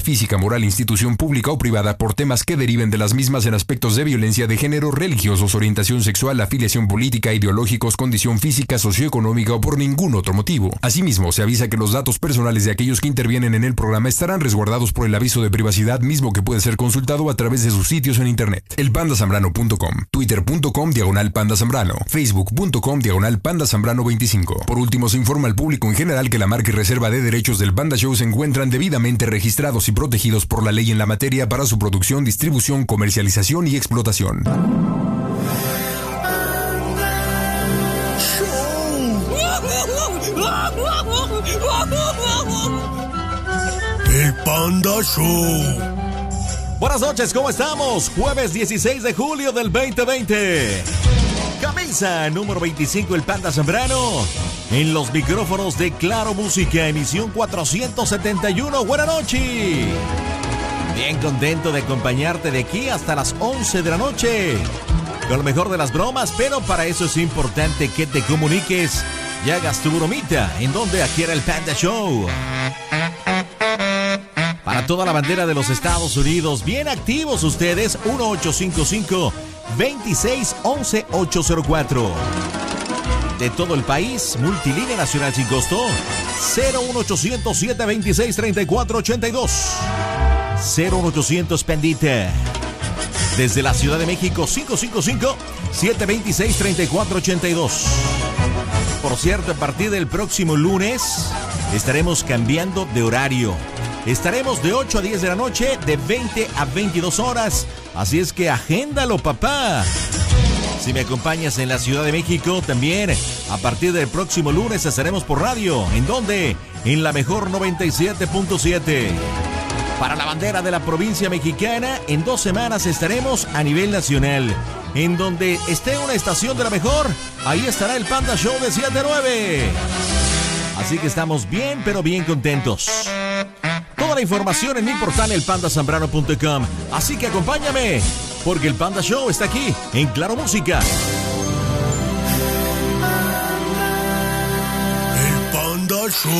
física, moral, institución pública o privada por temas que deriven de las mismas en aspectos de violencia de género, religiosos, orientación sexual, afiliación política, ideológicos, condición física, socioeconómica o por ningún otro motivo. Asimismo, se avisa que los datos personales de aquellos que intervienen en el programa estarán resguardados por el aviso de privacidad mismo que puede ser consultado a través de sus sitios en internet. Elpandasambrano.com, twitter.com diagonal pandasambrano, facebook.com diagonal pandasambrano 25. Por último, se informa al público en general que la marca y reserva de derechos del Panda Show se encuentran debidamente registrados registrados y protegidos por la ley en la materia para su producción, distribución, comercialización y explotación. El Panda Show. Buenas noches, ¿cómo estamos? Jueves 16 de julio del 2020. Camisa número 25, el Panda Zambrano. En los micrófonos de Claro Música, emisión 471. Buenas noches. Bien contento de acompañarte de aquí hasta las 11 de la noche. Con lo mejor de las bromas, pero para eso es importante que te comuniques y hagas tu bromita en donde adquiera el Panda Show. Para toda la bandera de los Estados Unidos, bien activos ustedes, 1855 26 11 804. De todo el país, multilínea nacional sin costo, 01800 726 3482. 01800 Pendita. Desde la Ciudad de México, 555 726 3482. Por cierto, a partir del próximo lunes estaremos cambiando de horario. Estaremos de 8 a 10 de la noche, de 20 a 22 horas. Así es que agéndalo, papá. Si me acompañas en la Ciudad de México, también a partir del próximo lunes estaremos por radio. ¿En dónde? En la mejor 97.7. Para la bandera de la provincia mexicana, en dos semanas estaremos a nivel nacional. En donde esté una estación de la mejor, ahí estará el Panda Show de 7 a 9. Así que estamos bien, pero bien contentos. Toda la información en mi portal elpandasambrano.com. Así que acompáñame, porque el Panda Show está aquí en Claro Música. El Panda Show.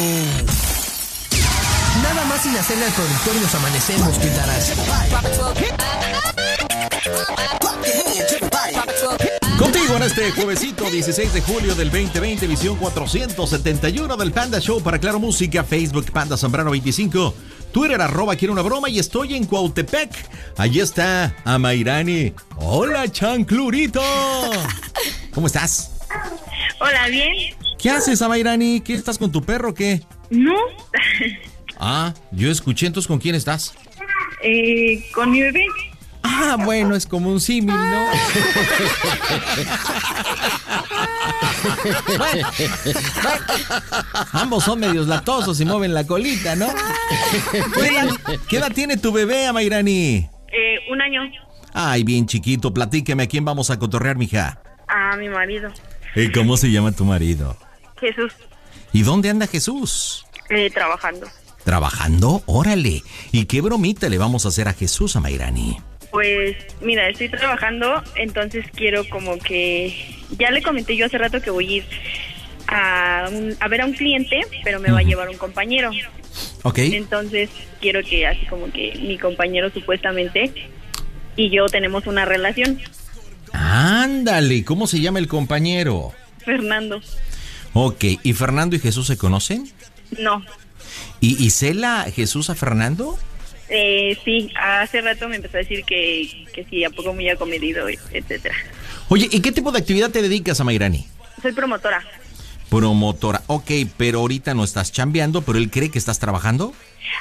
Nada más sin hacerle al productor y nos amanecemos, Quintaras. Contigo en este juevesito 16 de julio del 2020, visión 471 del Panda Show para Claro Música, Facebook Panda Zambrano 25, Twitter arroba quiero una broma y estoy en Cuautepec. Allí está Amairani. Hola, chanclurito. ¿Cómo estás? Hola, bien. ¿Qué haces, Amairani? ¿Qué estás con tu perro o qué? No, Ah, yo escuché entonces con quién estás. eh, con mi bebé. Ah, bueno, es como un símil, ¿no? Bueno, bueno, ambos son medios latosos y mueven la colita, ¿no? Oye, ¿Qué edad tiene tu bebé, Amairani? Eh, un año Ay, bien chiquito, platíqueme a quién vamos a cotorrear, mija. a mi marido, ¿Y cómo se llama tu marido? Jesús, ¿Y dónde anda Jesús? eh, trabajando. ¿Trabajando? Órale. ¿Y qué bromita le vamos a hacer a Jesús, Amairani? Pues mira, estoy trabajando, entonces quiero como que... Ya le comenté yo hace rato que voy a ir a, un- a ver a un cliente, pero me va a llevar un compañero. ¿Ok? Entonces quiero que así como que mi compañero supuestamente y yo tenemos una relación. Ándale, ¿cómo se llama el compañero? Fernando, Ok, ¿y Fernando y Jesús se conocen? no. ¿Y, y cela Jesús a Fernando? Eh, sí, hace rato me empezó a decir que, que sí, a poco muy acomedido, etcétera. Oye, ¿y qué tipo de actividad te dedicas a Mayrani? Soy promotora. Promotora. Ok, pero ahorita no estás chambeando, pero él cree que estás trabajando.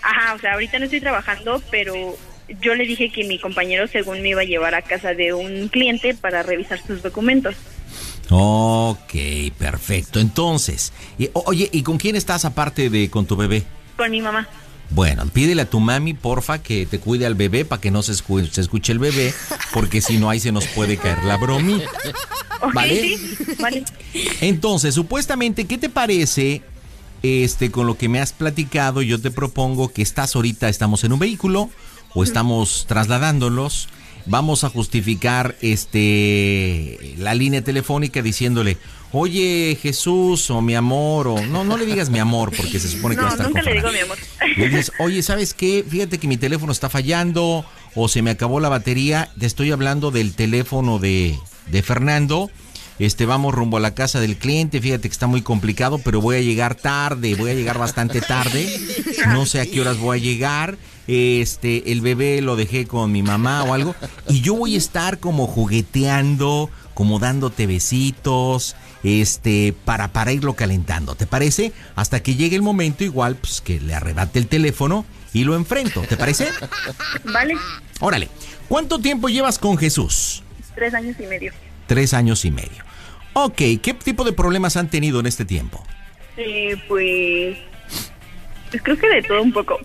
Ajá, o sea, ahorita no estoy trabajando, pero yo le dije que mi compañero según me iba a llevar a casa de un cliente para revisar sus documentos. Ok, perfecto. Entonces, y- oye, ¿y con quién estás aparte de con tu bebé? Con mi mamá. Bueno, pídele a tu mami, porfa, que te cuide al bebé para que no se escu- se escuche el bebé, porque si no ahí se nos puede caer la bromi. ¿Vale? sí, vale. Entonces, supuestamente, ¿qué te parece este con lo que me has platicado? Yo te propongo que estás ahorita, estamos en un vehículo o estamos trasladándolos. Vamos a justificar este la línea telefónica diciéndole, oye Jesús o mi amor o no, no le digas mi amor porque se supone que va a No, estar nunca le digo mi amor. Le dices, oye, ¿sabes qué? Fíjate que mi teléfono está fallando o se me acabó la batería. Te estoy hablando del teléfono de, de Fernando. Este, vamos rumbo a la casa del cliente. Fíjate que está muy complicado, pero voy a llegar tarde. Voy a llegar bastante tarde. No sé a qué horas voy a llegar. Este, el bebé lo dejé con mi mamá o algo. Y yo voy a estar como jugueteando, como dándote besitos, este, para, para irlo calentando. ¿Te parece? Hasta que llegue el momento, igual, pues que le arrebate el teléfono y lo enfrento. ¿Te parece? Vale, Órale. ¿Cuánto tiempo llevas con Jesús? tres años y medio. Tres años y medio. Ok, ¿qué tipo de problemas han tenido en este tiempo? Eh, pues, pues creo que de todo un poco.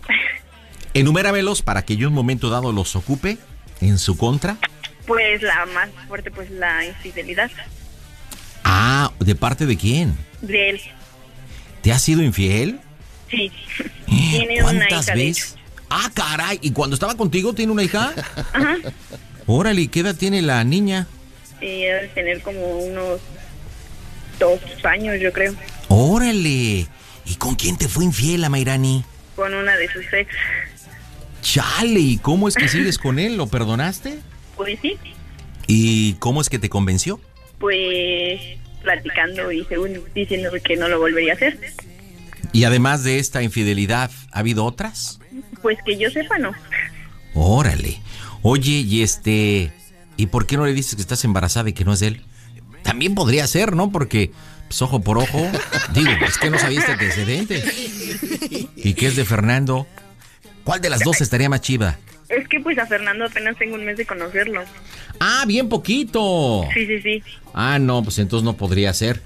Enuméramelos para que yo en un momento dado los ocupe en su contra. Pues la más fuerte, pues la infidelidad Ah, ¿de parte de quién? de él. ¿Te has sido infiel? Sí. Tiene una ¿Cuántas hija, de veces? Ah, caray. ¿Y cuando estaba contigo tiene una hija? Ajá. Órale, ¿y ¿qué edad tiene la niña? Y debe tener como unos dos años, yo creo, Órale. ¿Y con quién te fue infiel, Amairani? con una de sus ex. Chale, ¿y cómo es que sigues con él? ¿Lo perdonaste? Pues sí, ¿Y cómo es que te convenció? Pues platicando y según diciendo que no lo volvería a hacer. Y además de esta infidelidad, ¿ha habido otras? Pues que yo sepa, no. Órale. Oye, y este... ¿Y por qué no le dices que estás embarazada y que no es de él? También podría ser, ¿no? Porque, pues, ojo por ojo. Digo, es que no sabía este antecedente. ¿Y qué es de Fernando? ¿Cuál de las dos estaría más chiva? Es que pues a Fernando apenas tengo un mes de conocerlo. Ah, bien poquito. Sí, sí, sí. Ah, no, pues entonces no podría ser.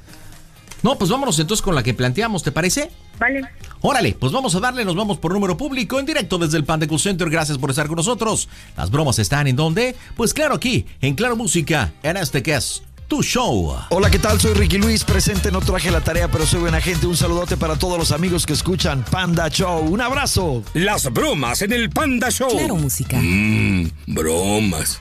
No, pues vámonos entonces con la que planteamos, ¿te parece? Vale. Órale, pues vamos a darle, nos vamos por número público en directo desde el Panda Cool Center. Gracias por estar con nosotros. Las bromas están en dónde? Pues claro, aquí, en Claro Música, en este que es tu show. Hola, ¿qué tal? Soy Ricky Luis, presente, no traje la tarea, pero soy buena gente. Un saludote para todos los amigos que escuchan Panda Show. Un abrazo. Las bromas en el Panda Show. Claro, música. Mmm, bromas.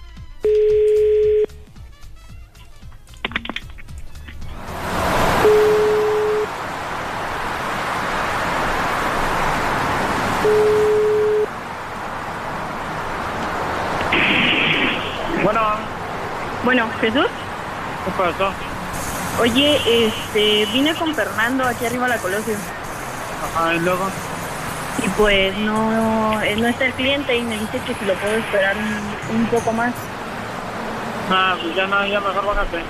Bueno, Bueno, Jesús. ¿Qué pasó? Oye, este, vine con Fernando aquí arriba a la Colosio. Ajá, y luego. Y pues no, él no está el cliente y me dice que si lo puedo esperar un, un poco más. Ah, pues ya no, ya mejor bájate.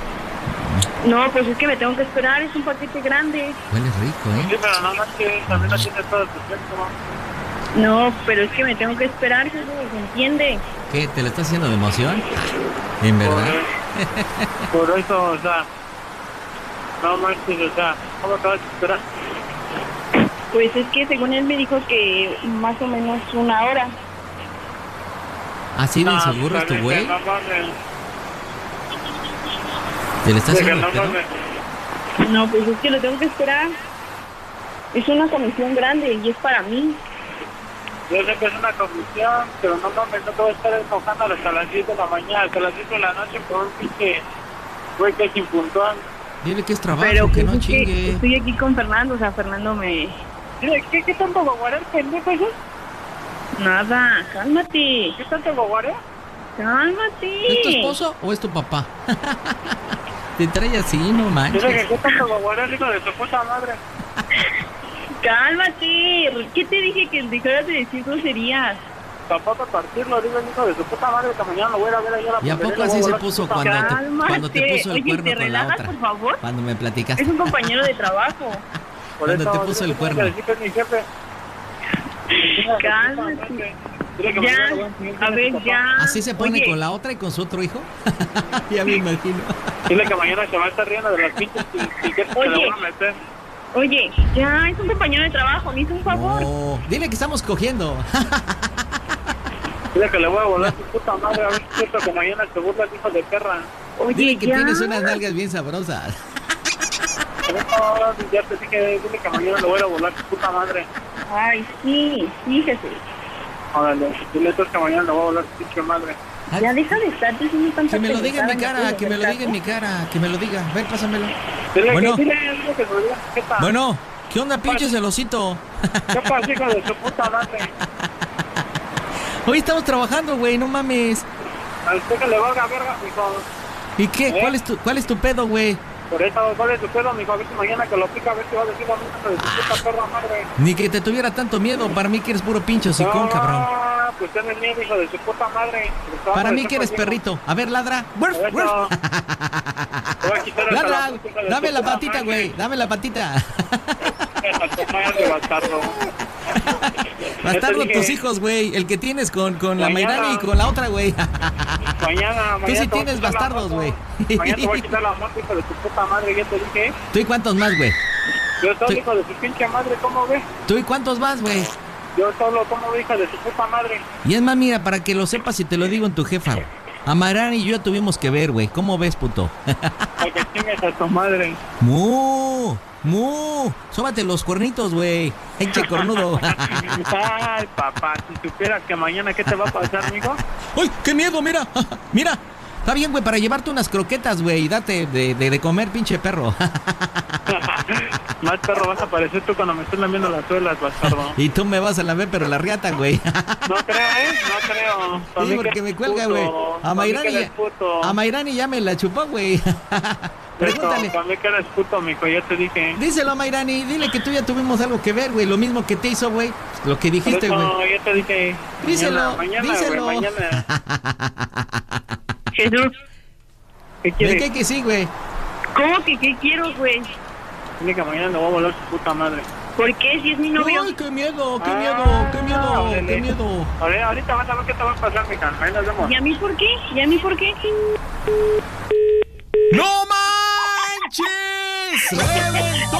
No, pues es que me tengo que esperar, es un paquete grande. Huele rico, Sí, ¿eh? pero nada más que también no tiene todo tu tiempo. No, pero es que me tengo que esperar, Jesús, ¿entiende? ¿Qué? ¿Te lo estás haciendo de emoción? ¿En verdad? por eso, o sea. No manches, o sea, ¿cómo te vas a esperar? Pues es que según él me dijo que más o menos una hora. ¿Así de Ah, inseguro es tu pues, güey? No. ¿Te le estás haciendo de. No, pues es que lo tengo que esperar. Es una comisión grande y es para mí. Yo sé que es una comisión, pero no mames, no te voy a estar enojando hasta las 10 de la mañana, hasta las 10 de la noche por un pinche güey que es impuntual. Dile que es trabajo, Pero que pues no es que chingue. estoy aquí con Fernando, o sea, Fernando me... Dile, ¿qué, qué tanto baguaré, pendejo eso? Nada, cálmate, ¿Qué tanto baguaré? cálmate. ¿Es tu esposo o es tu papá? Te trae así, no Dile que manches. qué tanto hijo de tu puta madre. Cálmate. ¿Qué te dije que dejaras de decir groserías? Tampoco partirlo, digo, hijo de tu puta madre, que mañana lo voy a ir a ver allá a la ¿Y a poco así se puso su cuando te, cuando te puso el Oye, cuerno ¿te con la relajas, otra? por favor? Cuando me platicaste. Es un compañero de trabajo. Cuando eso, te puso el cuerno. Cálmate. Ya, a ver, su ya. ¿Así se pone Oye, con la otra y con su otro hijo? ya me imagino. Dile que mañana se va a estar riendo de las pinches y que se le Oye. van a meter. Oye, ya, es un compañero de trabajo, me hizo un favor. No, dile que estamos cogiendo. Dile que le voy a volar su puta madre, a ver si es cierto que mañana se burla el hijo de perra. Oye, Dile que ya. tienes unas nalgas bien sabrosas. No, ya te dije, dile que mañana le voy a volar su puta madre. Ay, sí, fíjese. Órale, dile entonces que mañana le voy a volar su pinche madre. Ya deja de estar diciendo tanta Que me lo diga en mi cara, que me lo diga en mi cara, que me lo diga. Ven, pásamelo. Bueno. Bueno, ¿qué onda, pinche celosito? ¿Qué pasa, hijo de su puta madre? Hoy estamos trabajando, güey, no mames. A usted que le valga verga, mijo. ¿Y qué? ¿Eh? ¿Cuál es tu, cuál es tu pedo, güey? Por eso, ¿cuál es su pedo, mijo? A ver si mañana que lo pica, a ver si va a decir de su puta perra madre. Ni que te tuviera tanto miedo. Para mí que eres puro pincho sicón, no, cabrón. pues ten el miedo, hijo de su puta madre. Pues, Para mí que eres perrito. A ver, ladra. Voy a quitar el Ladra. Dame la patita, güey. Dame la patita. Bastardo. Bastardo dije. tus hijos, güey. El que tienes con, con la Mañana. Mayrani y con la otra, güey. Mañana, mañana. sí voy a tienes la bastardos, güey. Mañana te voy a quitar la moto, hijo de tu puta madre, ya te dije. ¿Tú y cuántos más, güey? Yo solo, Sí. hijo de su pinche madre, ¿cómo ves? ¿Tú y cuántos más, güey? Yo solo, ¿cómo ves, hija de su puta madre? Y es más, mira, para que lo sepas y te lo digo en tu jefa, güey. A Mayrani y yo ya tuvimos que ver, güey. ¿Cómo ves, puto? Para que chingues a tu madre. ¡Mu! ¡Mu! Sóbate los cuernitos, güey. Eche cornudo. Ay, papá, si supieras que mañana, ¿qué te va a pasar, mijo? ¡Ay, qué miedo! Mira, mira. Está bien, güey, para llevarte unas croquetas, güey. y Date de, de, de comer, pinche perro. Más perro vas a aparecer tú cuando me estés lamiendo las suelas, bastardo. y tú me vas a la ver, pero la riata, güey. No creo, ¿eh? No creo. Para Sí, porque que me cuelga, güey. A Mayrani, a Mayrani ya me la chupó, güey. Pregúntale. Para mí que eres puto, mijo, ya te dije. Díselo Mayrani, dile que tú ya tuvimos algo que ver, güey. Lo mismo que te hizo, güey. Lo que dijiste, güey. ya te dije. Díselo, mañana, mañana, díselo. mañana. Jesús, ¿Qué ¿De quieres? qué que sí, güey? ¿cómo que qué quiero, güey? Dile que mañana me voy a volar su puta madre. ¿Por qué? Si es mi novio. Ay, qué miedo, qué Ah, miedo, qué miedo, órale. qué miedo. A ver, ahorita vas a ver qué te va a pasar, mija. Ahí nos vemos. ¿Y a mí por qué? ¿Y a mí por qué? ¡No manches! ¡Reventó!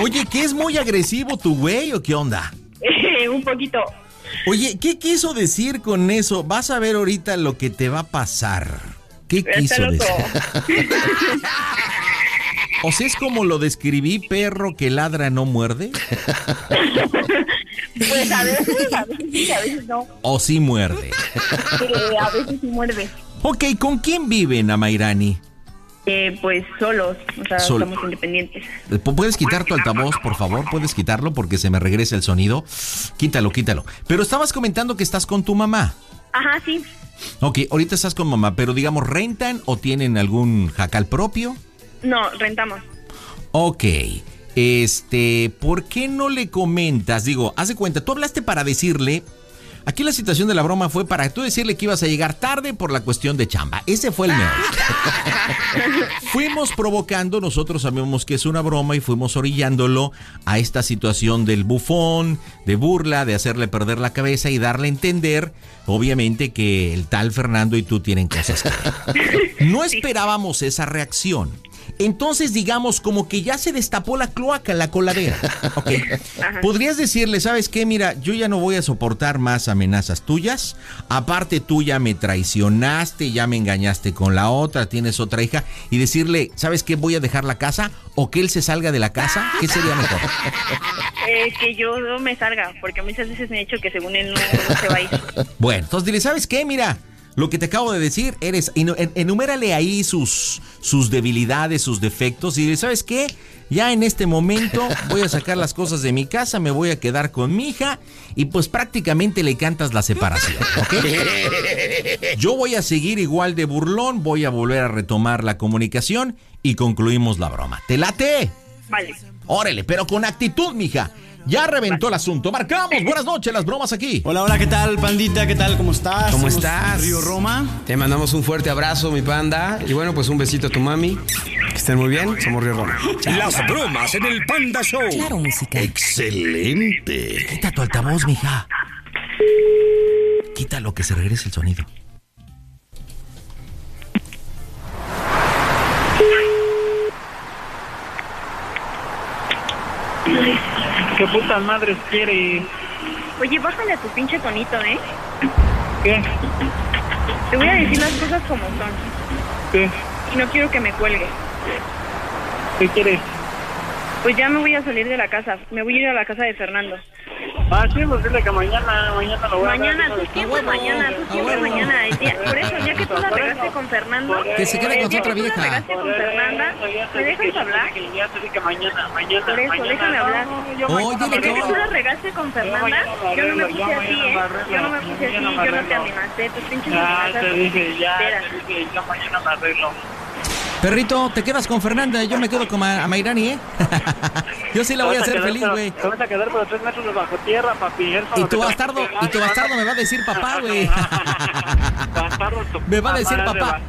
Oye, ¿qué es muy agresivo tu güey o qué onda? un poquito. Oye, ¿qué quiso decir con eso? Vas a ver ahorita lo que te va a pasar. ¿Qué Está quiso loco. decir? O sea, es como lo describí, perro que ladra no muerde. Pues a veces, a veces sí, a veces no. O sí muerde. Eh, a veces sí muerde. Ok, ¿con quién viven, Amairani? Eh, pues solos, o sea, Sol- somos independientes. Pu- ¿Puedes quitar tu altavoz, por favor? ¿Puedes quitarlo porque se me regresa el sonido? Quítalo, quítalo. Pero estabas comentando que estás con tu mamá. Ajá, sí. Ok, ahorita estás con mamá, pero digamos, ¿rentan o tienen algún jacal propio? No, rentamos. Ok. Este, ¿por qué no le comentas? Digo, haz de cuenta, tú hablaste para decirle. Aquí la situación de la broma fue para tú decirle que ibas a llegar tarde por la cuestión de chamba. Ese fue el meollo. fuimos provocando, nosotros sabemos que es una broma y fuimos orillándolo a esta situación del bufón, de burla, de hacerle perder la cabeza y darle a entender, obviamente, que el tal Fernando y tú tienen cosas que. No esperábamos esa reacción. Entonces, digamos, como que ya se destapó la cloaca, la coladera. Ok. Podrías decirle, ¿sabes qué? Mira, yo ya no voy a soportar más amenazas tuyas. Aparte, tú ya me traicionaste, ya me engañaste con la otra, tienes otra hija. Y decirle, ¿sabes qué? Voy a dejar la casa o que él se salga de la casa. ¿Qué sería mejor? Eh, que yo no me salga, porque muchas veces me he dicho que según él no, no se va a ir. Bueno, entonces dile, ¿sabes qué? Mira, lo que te acabo de decir, eres, enu- en- enumérale ahí sus, sus debilidades, sus defectos, y dile, ¿sabes qué? Ya en este momento voy a sacar las cosas de mi casa, me voy a quedar con mi hija, y pues prácticamente le cantas la separación, ¿ok? Yo voy a seguir igual de burlón, voy a volver a retomar la comunicación y concluimos la broma. ¿Te late? Vale. Órale, pero con actitud, mija. Ya reventó el asunto. Marcamos. Buenas noches, las bromas aquí. Hola, hola, ¿qué tal, pandita? ¿Qué tal? ¿Cómo estás? ¿Cómo estás? Río Roma. Te mandamos un fuerte abrazo, mi panda. Y bueno, pues un besito a tu mami. Que estén muy bien. Somos Río Roma. Las bromas en el Panda Show. Claro, música. Excelente. Quita tu altavoz, mija. Quítalo, que se regrese el sonido. ¿Qué putas madres quiere? Oye, bájale a tu pinche tonito, ¿eh? ¿Qué? Te voy a decir las cosas como son. ¿Qué? Y no quiero que me cuelgues. ¿Qué quieres? Pues ya me voy a salir de la casa. Me voy a ir a la casa de Fernando. Ah, sí, pues dile que mañana, mañana lo voy a Mañana, tú siempre mañana, tú siempre mañana. Por eso, ya que tú la regaste con Fernando. Que se quede con día otra que tú la vieja. regaste con Fernanda, ¿me dejas hablar? Ya te dije mañana, mañana, Por eso, mañana. déjame hablar. Oye, mañana día que tú la regaste con Fernanda, mañana yo no me puse así, mañana ¿eh? Yo no me puse así, mañana yo no te amenacé. Tus pinches Ya te dije, ya te dije, yo mañana me arreglo. Perrito, te quedas con Fernanda, yo me quedo con Ma- a Mayrani, ¿eh? yo sí la voy a hacer feliz, güey. Te vas a quedar por tres metros bajo tierra, papi. Y tu a bastardo, y tu bastardo me va a decir papá, güey. Bastardo, tu Me va a decir papá.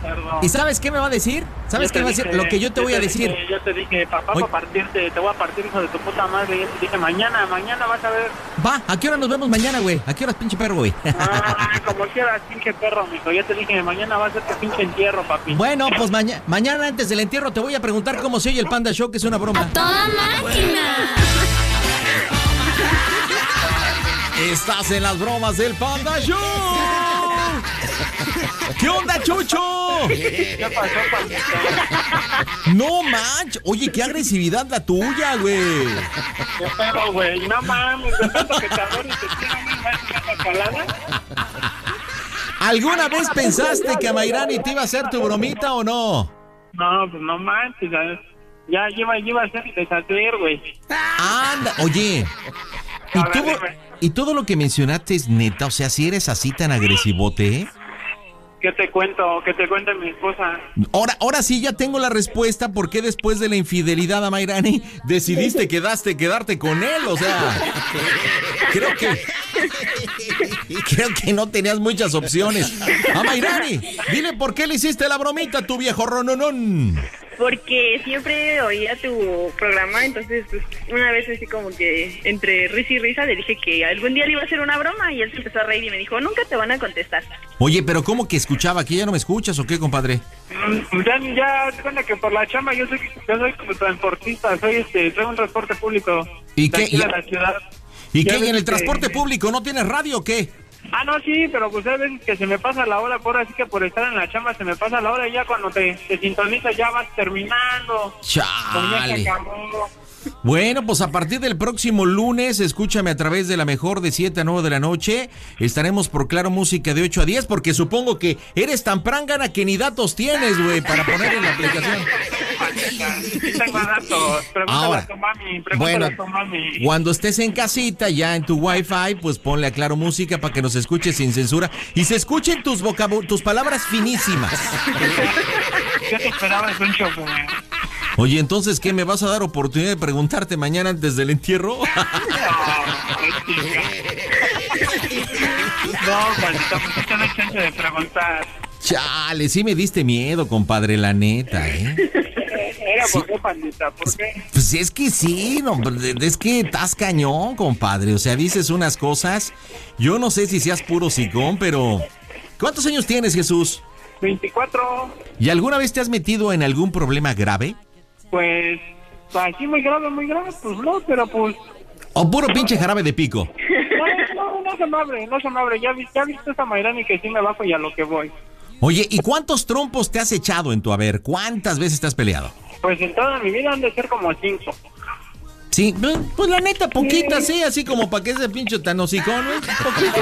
¿Y sabes qué me va a decir? ¿Sabes qué me va a decir? Lo que yo te voy a decir. yo te dije, papá, Oye. para partirte, te voy a partir, hijo de tu puta madre. Yo te dije, mañana, mañana vas a ver. Va, ¿a qué hora nos vemos mañana, güey? ¿A qué horas, pinche perro, güey? Ah, como quieras, pinche perro, mijo. Ya te dije, mañana va a ser tu pinche entierro, papi. Bueno, pues mañana, mañana antes del entierro te voy a preguntar cómo se oye el Panda Show, que es una broma. ¡Toda máquina! Estás en las bromas del Panda Show. ¿Qué onda, Chucho? ¿Qué pasó, papito? No manches. Oye, qué agresividad la tuya, güey. ¿Qué pedo, güey? No mames, de tanto que te adoro y te quiero, güey, ¿me vas a dar la calada? ¿Alguna vez pensaste que a Mayrani te iba a hacer tu bromita o no? No, pues no manches. Ya lleva, lleva a ser deshacer, güey. Anda, oye. ¿Y A ver, todo, dime. y todo lo que mencionaste es neta, o sea, si eres así tan agresivote, ¿eh? ¿Qué te cuento? ¿Qué te cuenta mi esposa? Ahora, ahora sí ya tengo la respuesta por qué después de la infidelidad a Mayrani decidiste quedaste, quedarte con él, o sea, creo que creo que no tenías muchas opciones. A Mayrani, dile por qué le hiciste la bromita a tu viejo rononón. Porque siempre oía tu programa, entonces pues, una vez así como que entre risa y risa le dije que algún día le iba a hacer una broma y él se empezó a reír y me dijo, nunca te van a contestar. Oye, pero ¿cómo que escuchaba? ¿Que ya no me escuchas o qué, compadre? Mm, Ya, ya, te cuenta que por la chamba yo soy, yo soy como transportista, soy este, traigo un transporte público. ¿Y qué? ¿Y- la ciudad. ¿Y Ya qué? ¿Y en el que- transporte público no tienes radio o qué? Ah, no, sí, pero pues hay veces que se me pasa la hora por así que por estar en la chamba se me pasa la hora y ya cuando te, te sintonizas ya vas terminando. Pues ya Chale. se acabó. Bueno, pues a partir del próximo lunes, escúchame a través de la mejor de 7 a 9 de la noche. Estaremos por Claro Música de 8 a 10, porque supongo que eres tan prángana que ni datos tienes, güey, para poner en la aplicación. Ahora, bueno. Cuando estés en casita, ya en tu wifi, pues ponle a Claro Música para que nos escuches sin censura y se escuchen tus tus palabras finísimas. ¿Qué te esperabas, un chofer? Oye, entonces, ¿qué me vas a dar oportunidad de preguntarte mañana antes del entierro? No, maldita, pues no hay chance de preguntar. Chale, sí me diste miedo, compadre, la neta, ¿eh? Era por qué, pandita, ¿por qué? Pues es que sí, no, es que estás cañón, compadre. O sea, dices unas cosas. Yo no sé si seas puro sicón, pero. ¿Cuántos años tienes, Jesús? 24, ¿Y alguna vez te has metido en algún problema grave? Pues, así muy grave, muy grave, pues no, pero pues, ¿O puro pinche jarabe de pico? no, no, no se me abre, no se me abre. Ya, ya viste esa Mayrani que sí me bajo y a lo que voy. Oye, ¿y cuántos trompos te has echado en tu haber? ¿Cuántas veces te has peleado? Pues en toda mi vida han de ser como cinco. Sí, pues, pues la neta, poquita, sí, así como para que ese pinche tan hocicón, güey, poquito.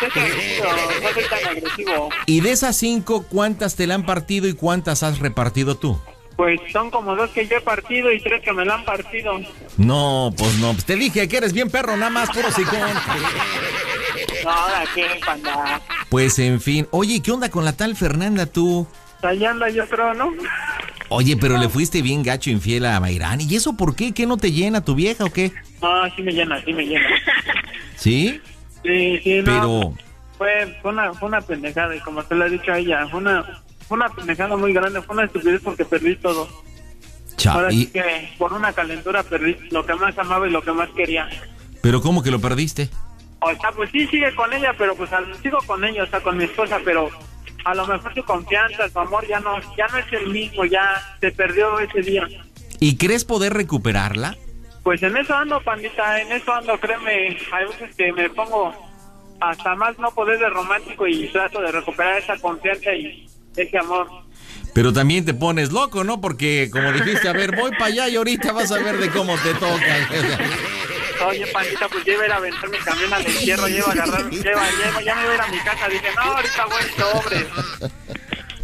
Soy tranquilo, no tan. Y de esas cinco, ¿cuántas te la han partido y cuántas has repartido tú? Pues son como dos que yo he partido y tres que me la han partido. No, pues no, pues te dije que eres bien perro, nada más puro hocicón. No, ahora qué, panda. Pues en fin, oye, ¿qué onda con la tal Fernanda tú? Allá anda yo creo, ¿no? Oye, pero le fuiste bien gacho infiel a Mayrani. ¿Y eso por qué? ¿Qué no te llena tu vieja o qué? No, sí me llena, sí me llena. ¿Sí? Sí, sí, no. Pero, Fue, fue, una, fue una pendejada y como te lo he dicho a ella, fue una, fue una pendejada muy grande, fue una estupidez porque perdí todo. cha, Ahora sí que por una calentura perdí lo que más amaba y lo que más quería. pero ¿cómo que lo perdiste? O sea, pues sí sigue con ella, pero pues sigo con ella, o sea, con mi esposa, pero a lo mejor su confianza, su amor ya no, ya no es el mismo, ya se perdió ese día. ¿Y crees poder recuperarla? Pues en eso ando, pandita, en eso ando, créeme. Hay veces que me pongo hasta más no poder de romántico y trato de recuperar esa confianza y ese amor. Pero también te pones loco, ¿no? Porque como dijiste, a ver, voy para allá y ahorita vas a ver de cómo te toca. Oye, pandita, pues lleva a ir a aventar mi camión al entierro, lleva a agarrar, lleva, lleva, ya me voy a ir a mi casa. Dije, no, ahorita voy sobre.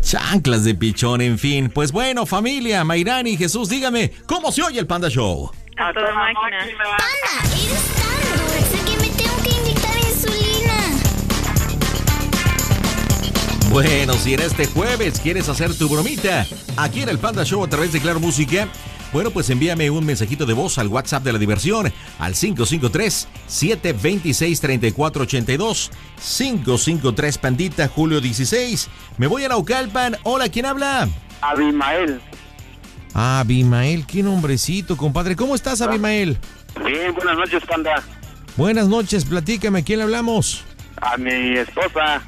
Chanclas de pichón, en fin. Pues bueno, familia, Mayrani, Jesús, dígame, ¿cómo se oye el Panda Show? A toda máquina. Panda, eres Bueno, si en este jueves quieres hacer tu bromita aquí en el Panda Show a través de Claro Música, bueno, pues envíame un mensajito de voz al WhatsApp de la diversión al 553-726-3482. 553 Pandita Julio 16. Me voy a Naucalpan. Hola, ¿quién habla? Abimael. Abimael, qué nombrecito, compadre. ¿Cómo estás, Abimael? Bien, buenas noches, panda. Buenas noches, platícame, ¿a quién le hablamos? A mi esposa,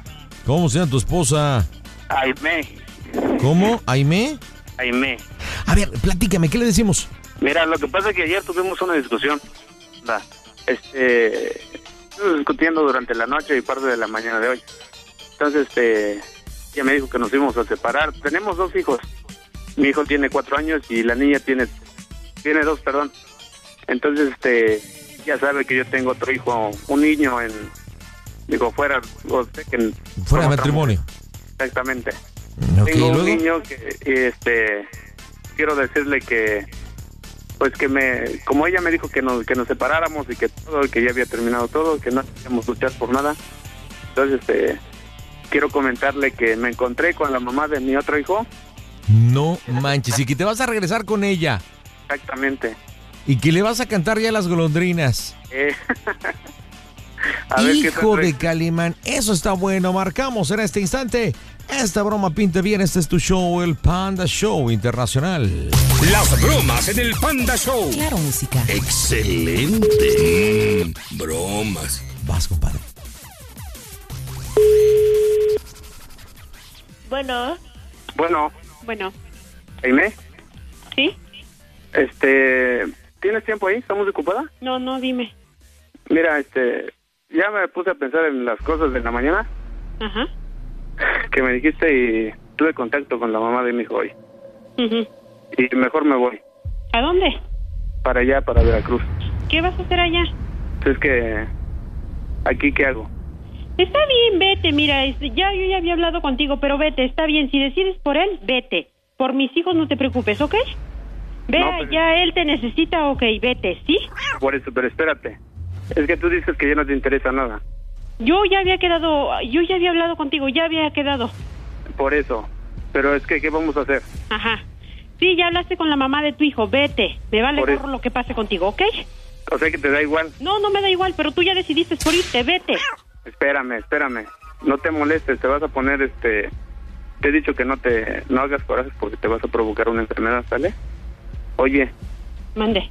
¿Cómo se llama tu esposa? Aime. ¿Cómo? ¿Aime? Aime. A ver, platícame, ¿qué le decimos? Mira, lo que pasa es que ayer tuvimos una discusión. Va, Este, estuvimos discutiendo durante la noche y parte de la mañana de hoy. Entonces, este, ella me dijo que nos íbamos a separar. Tenemos dos hijos. Mi hijo tiene cuatro años y la niña tiene, tiene dos, perdón. Entonces, este, ya sabe que yo tengo otro hijo, un niño en, digo, fuera, o sea, que Fuera de matrimonio. Exactamente. Ok, Tengo un niño que, este, quiero decirle que, pues que me, como ella me dijo que nos, que nos separáramos y que todo, que ya había terminado todo, que no queríamos luchar por nada. Entonces, este, quiero comentarle que me encontré con la mamá de mi otro hijo. No manches, y que te vas a regresar con ella. Exactamente. Y que le vas a cantar ya las golondrinas. Eh, a ver qué Hijo de Calimán, eso está bueno. Marcamos en este instante. Esta broma pinta bien. Este es tu show, el Panda Show Internacional. Las bromas en el Panda Show. Claro, música. Excelente. Mm, bromas. Vas, compadre. Bueno, Bueno, bueno, Aime, ¿sí? este, ¿tienes tiempo ahí? ¿Estamos ocupada? No, no, dime. Mira, este, ya me puse a pensar en las cosas de la mañana Ajá. que me dijiste y tuve contacto con la mamá de mi hijo hoy. ujú. Y mejor me voy ¿A dónde? para allá, para Veracruz. ¿Qué vas a hacer allá? Es que, ¿aquí qué hago? Está bien, vete, mira, ya yo ya había hablado contigo, pero vete, está bien, si decides por él, vete. Por mis hijos no te preocupes, ¿ok? Ve No, pero- allá, él te necesita, ok, vete, ¿sí? Por eso, pero espérate. Es que tú dices que ya no te interesa nada. Yo ya había quedado, yo ya había hablado contigo, ya había quedado. Por eso. Pero es que, ¿qué vamos a hacer? Ajá. Sí, ya hablaste con la mamá de tu hijo, vete. Me vale gorro lo que pase contigo, ¿ok? O sea que te da igual. No, no me da igual, pero tú ya decidiste por irte, vete. Espérame, espérame. No te molestes, te vas a poner este... Te he dicho que no te no hagas corajes porque te vas a provocar una enfermedad, ¿sale? Oye, Mande.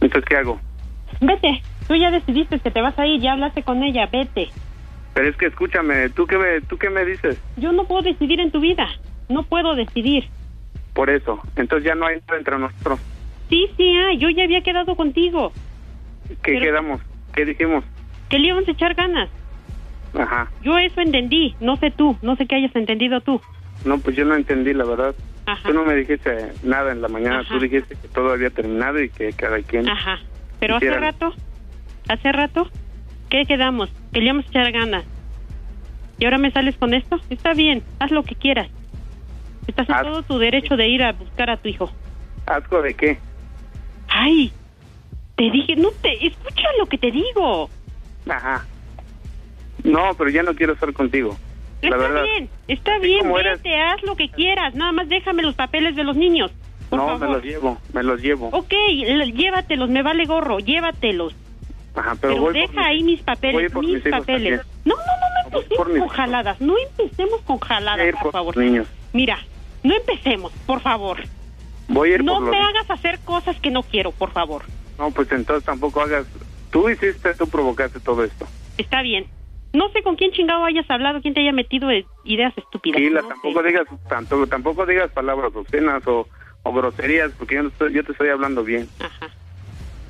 entonces ¿qué hago? Vete. Tú ya decidiste que te vas a ir, ya hablaste con ella, vete. Pero es que escúchame, ¿tú qué me, tú qué me dices? Yo no puedo decidir en tu vida. No puedo decidir. Por eso. Entonces ya no hay nada entre nosotros. Sí, sí, hay. Yo ya había quedado contigo. ¿Qué Pero- quedamos? ¿Qué dijimos? Que le íbamos a echar ganas. Ajá. Yo eso entendí. No sé tú. No sé qué hayas entendido tú. No, pues yo no entendí, la verdad. Ajá. Tú no me dijiste nada en la mañana. Ajá. Tú dijiste que todo había terminado y que cada quien... Ajá. Pero hace rato, hace rato, ¿qué quedamos? Que le íbamos a echar ganas. ¿Y ahora me sales con esto? Está bien, haz lo que quieras. Estás en Haz- todo tu derecho de ir a buscar a tu hijo. ¿Asco de qué? Ay, te dije, no te, escucha lo que te digo. Ajá. No, pero ya no quiero estar contigo. La está verdad. bien, está bien, eres- vete, haz lo que quieras. Nada más déjame los papeles de los niños. Por no, favor. me los llevo, me los llevo. Ok, llévatelos, me vale gorro, llévatelos. Ajá, pero, Pero, voy deja por ahí mis papeles, mis, papeles. No, no, no, no empecemos con jaladas. No empecemos con jaladas, por por favor. niños. Mira, no empecemos, por favor. Voy a ir No por los me hagas hacer cosas que no quiero, por favor. No, pues entonces tampoco hagas... Tú hiciste, tú provocaste todo esto. Está bien. No sé con quién chingado hayas hablado, quién te haya metido en ideas estúpidas. No tampoco sé. digas tanto, tampoco digas palabras obscenas o, o groserías, porque yo, no estoy- yo te estoy hablando bien. Ajá.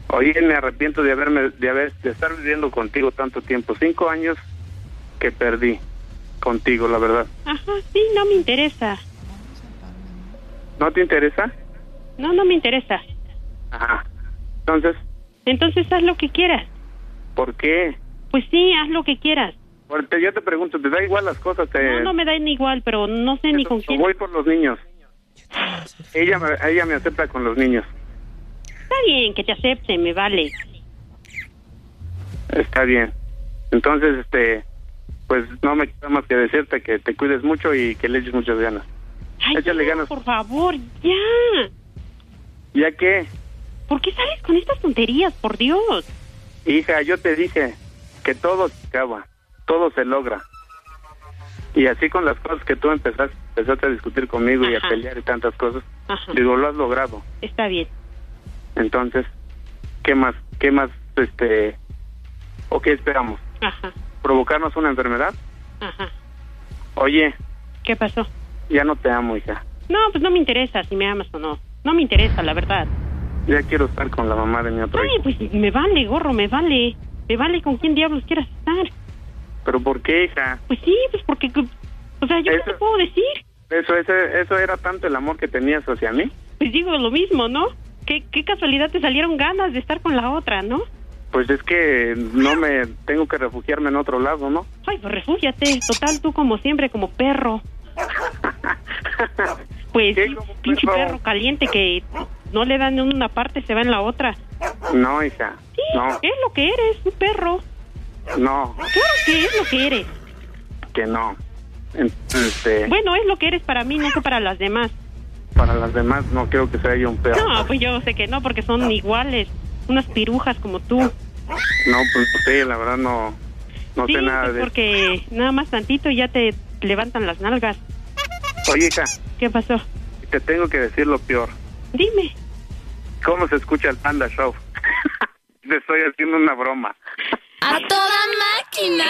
Oye, me arrepiento de haberme, de haber, de estar viviendo contigo tanto tiempo, cinco años que perdí contigo, la verdad. Ajá, sí, no me interesa. ¿No te interesa? No, no me interesa. Ajá. Entonces, Entonces haz lo que quieras. ¿por qué? Pues sí, haz lo que quieras. Te- yo te pregunto, ¿te da igual las cosas? Te, No, no me da igual, pero no sé ni con quién. Voy por los niños. Ella me, ella me acepta con los niños. Está bien, que te acepte, me vale. Está bien. Entonces, este, pues no me queda más que decirte que te cuides mucho y que le eches muchas ganas. Ay, Échale ya, ganas. por favor, ya. ¿Ya qué? ¿Por qué sales con estas tonterías, por Dios? Hija, yo te dije que todo se acaba, todo se logra. Y así con las cosas que tú empezaste, empezaste a discutir conmigo y a Ajá. pelear y tantas cosas, Ajá. digo, lo has logrado. Está bien. Entonces, ¿qué más, qué más, este, o qué esperamos? Ajá, ¿Provocarnos una enfermedad? ajá. Oye, ¿Qué pasó? ya no te amo, hija. No, pues no me interesa si me amas o no. No me interesa, la verdad. Ya quiero estar con la mamá de mi otro Ay, hijo. pues me vale, gorro, me vale. Me vale con quién diablos quieras estar. ¿Pero por qué, hija? Pues sí, pues porque... O sea, yo no te puedo decir. Eso, ese, eso era tanto el amor que tenías hacia mí. Pues digo lo mismo, ¿no? ¿Qué, qué casualidad te salieron ganas de estar con la otra, ¿no? Pues es que no me tengo que refugiarme en otro lado, ¿no? Ay, pues refúgiate. Total, tú como siempre, como perro. Pues sí, pinche perro caliente que no le dan en una parte, se va en la otra. No, hija. Sí, No, es lo que eres, un perro. no, Claro que es lo que eres. que no. Entonces, este, Bueno, es lo que eres para mí, no que para las demás. para las demás no creo que sea yo un perro. No, pues yo sé que no, porque son iguales. Unas pirujas como tú. No, pues no sé, la verdad no, no sí, sé nada pues de porque nada más tantito y ya te levantan las nalgas. Oye, hija, ¿Qué pasó? te tengo que decir lo peor. Dime. ¿Cómo se escucha el Panda Show? te estoy haciendo una broma. A toda máquina.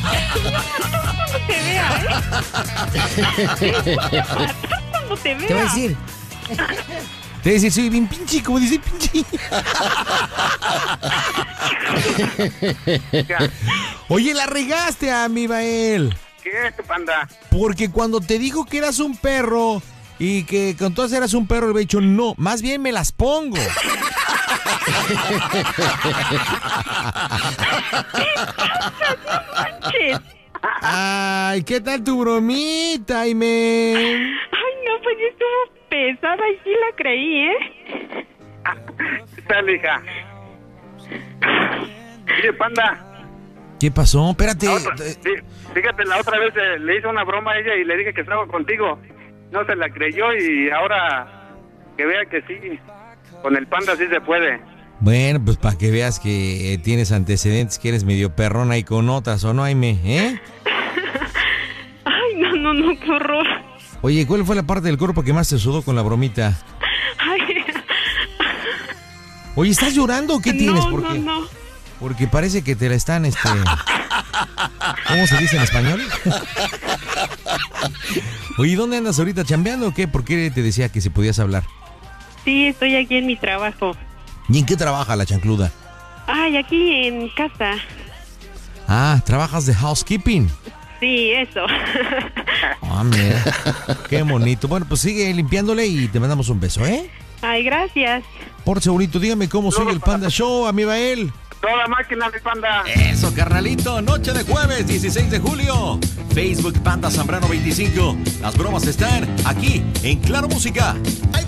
Cuando te vea, ¿eh? Cuando te vea. Te voy a decir. Te voy a decir, soy bien pinche, como dice pinche. Oye, la regaste a mi Bael. ¿Qué, Panda? Porque cuando te dijo que eras un perro y que con todas eras un perro, le había dicho, no, más bien me las pongo. Ay, ¿qué tal tu bromita, Aime? Ay, no, pues estuvo pesada y sí la creí, ¿eh? ¿Qué tal, hija? Oye, Panda, ¿Qué pasó? Espérate. la otra- fíjate, la otra vez eh, le hice una broma a ella y le dije que estaba contigo. No se la creyó y ahora que vea que sí, con el Panda sí se puede. Bueno, pues para que veas que eh, tienes antecedentes, que eres medio perrona y con otras, ¿o no, Aime? ¿Eh? Ay, no, no, no, qué horror. Oye, ¿cuál fue la parte del cuerpo que más te sudó con la bromita? Ay, Oye, ¿estás llorando o qué tienes? no, Porque, no, no. porque parece que te la están, este... ¿Cómo se dice en español? Oye, ¿dónde andas ahorita? ¿Chambeando o qué? ¿Por qué te decía que si podías hablar? Sí, estoy aquí en mi trabajo. ¿Y en qué trabaja la chancluda? Ay, aquí en casa. Ah, trabajas de housekeeping. Sí, eso. Ah, mira. Qué bonito. Bueno, pues sigue limpiándole y te mandamos un beso, ¿eh? Ay, gracias. Por segurito, dígame cómo sigue el Panda Show, a mi Bael. Toda máquina, mi Panda. Eso, carnalito. Noche de jueves, 16 de julio. Facebook Panda Zambrano 25. Las bromas están aquí en Claro Música. Yo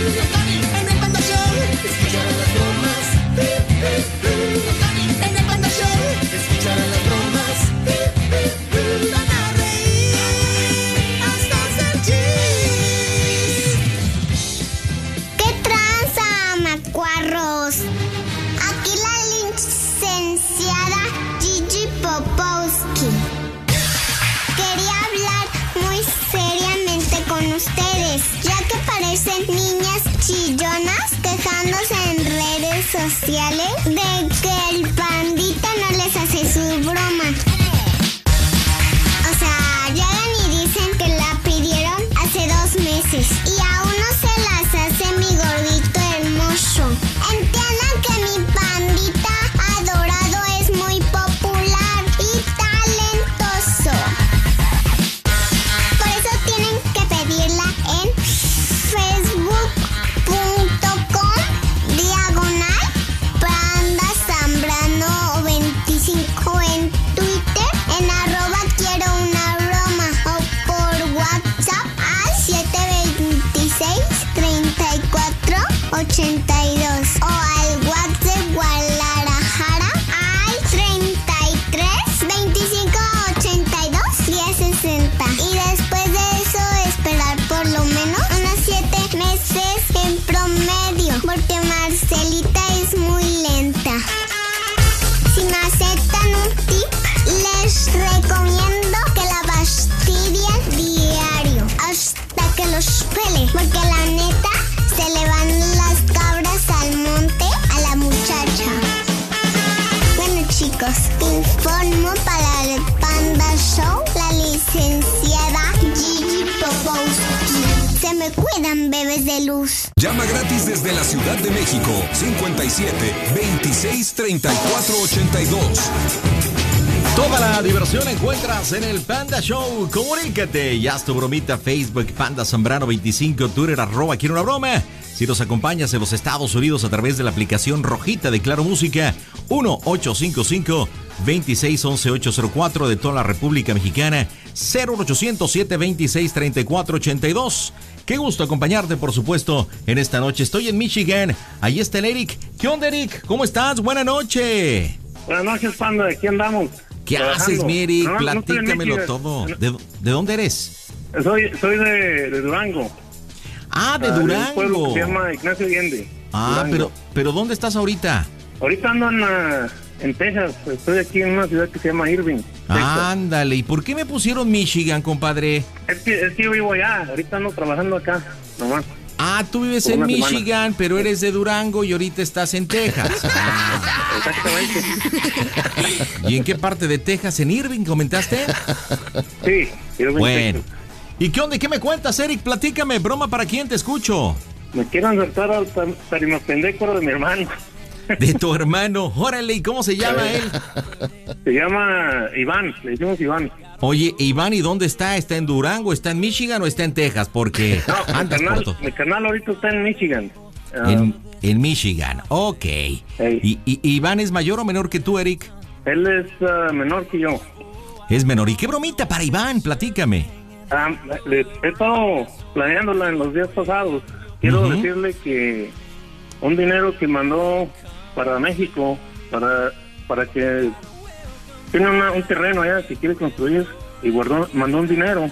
you Comunícate. Ya es tu bromita Facebook Panda Zambrano 25 Twitter arroba quiero una broma. Si nos acompañas en los Estados Unidos a través de la aplicación rojita de Claro Música 1855 2611804 de toda la República Mexicana 01800 726 3482. Qué gusto acompañarte, por supuesto, en esta noche. Estoy en Michigan. Ahí está el Eric. ¿Qué onda, Eric? ¿Cómo estás? Buena noche. Buenas noches, Panda. Aquí andamos. ¿Qué trabajando. haces, mi Eric? No, Platícamelo todo. ¿De, de dónde eres? Soy, soy de, de Durango. Ah, de Ah, un Durango. pueblo que se llama Ignacio Allende. Ah, Durango. pero, pero ¿dónde estás ahorita? Ahorita ando en, en Texas. Estoy aquí en una ciudad que se llama Irving. Ándale, ¿y por qué me pusieron Michigan, compadre? Es, que, es que yo vivo allá. Ahorita ando trabajando acá. Nomás. Ah, tú vives en semana. Michigan, pero eres de Durango y ahorita estás en Texas. Ah, Exactamente. ¿Y en qué parte de Texas? ¿En Irving comentaste? Sí, Irving, Bueno. ¿Y qué onda? ¿Qué me cuentas, Eric? Platícame, broma para quién te escucho. Me quiero insertar al tarimapendécoro de mi hermano. De tu hermano. Órale, ¿y cómo se llama él? Se llama Iván. Le decimos Iván. Oye, Iván, ¿y dónde está? ¿Está en Durango, está en Michigan o está en Texas? Porque No, mi andas por canal, todo. mi canal ahorita está en Michigan. Ah, En, en Michigan, ok. ¿Y, y- Iván es mayor o menor que tú, Eric? Él es ah, menor que yo. Es menor. ¿Y qué bromita para Iván? Platícame. Le- he estado planeándola en los días pasados. Quiero decirle que un dinero que mandó para México, para, para que tiene una- un terreno allá que quiere construir y guardó, mandó un dinero.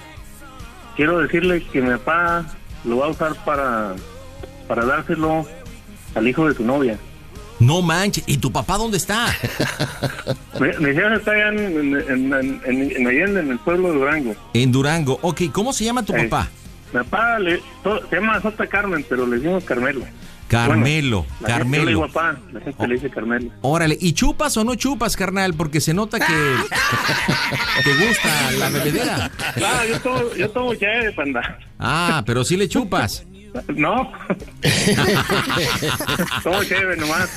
Quiero decirle que mi papá lo va a usar para, para dárselo al hijo de su novia. No manches. ¿Y tu papá dónde está? Mi, mi hija está allá en, en, en, en- en Allende, en el pueblo de Durango. En Durango. Ok, ¿cómo se llama tu Eh, papá? Mi papá le, se llama Sota Carmen, pero le decimos Carmelo. Carmelo, La gente- le Carmelo. digo papá, la gente le dice Carmelo. Órale, ¿y chupas o no chupas, carnal? Porque se nota que te gusta la bebedera. Ah, yo tomo, yo tomo chévere, panda. Ah, pero sí le chupas. No. tomo chévere nomás.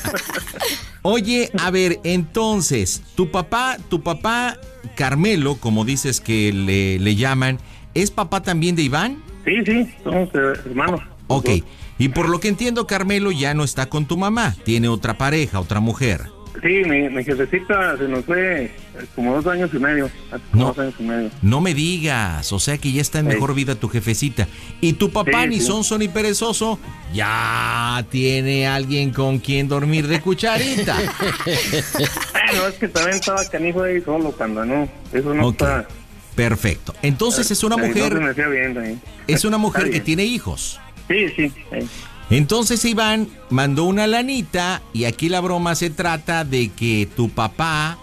Oye, a ver, entonces, tu papá, tu papá Carmelo, como dices que le, le llaman, ¿es papá también de Iván? Sí, sí, somos eh, hermanos. Ok, y por lo que entiendo, Carmelo ya no está con tu mamá, tiene otra pareja, otra mujer. Sí, mi, mi jefecita se nos fue eh, como dos años y medio. No. dos años y medio. No me digas, o sea que ya está en Sí. mejor vida tu jefecita. Y tu papá, Sí, ni sí. sonso ni perezoso, ya tiene alguien con quien dormir de cucharita. Bueno, es que también estaba canijo ahí solo cuando no. Eso no está. Perfecto. Entonces es una mujer, bien es una mujer que tiene hijos. Sí, sí. Entonces Iván mandó una lanita y aquí la broma se trata de que tu papá,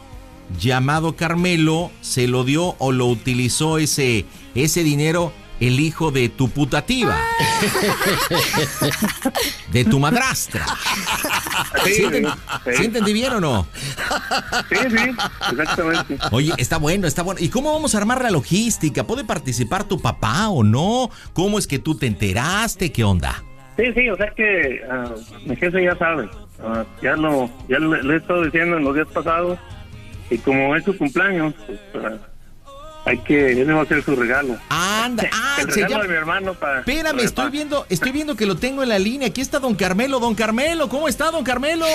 llamado Carmelo, se lo dio o lo utilizó ese, ese dinero el hijo de tu putativa. De tu madrastra. Sí, ¿Sí, enten- sí. ¿sí entendí bien o no? Sí, sí, exactamente. Oye, está bueno, está bueno. ¿Y cómo vamos a armar la logística? ¿Puede participar tu papá o no? ¿Cómo es que tú te enteraste? ¿Qué onda? Sí, sí, o sea que ah, mi jefe ya sabe. Ah, ya lo, ya le, le he estado diciendo en los días pasados. Y como es su cumpleaños, pues, ah, hay que, él va a hacer su regalo. Anda, ah, El regalo llama- de mi hermano para. Espérame, para- estoy viendo, estoy viendo que lo tengo en la línea. Aquí está don Carmelo, don Carmelo. ¿Cómo está, don Carmelo?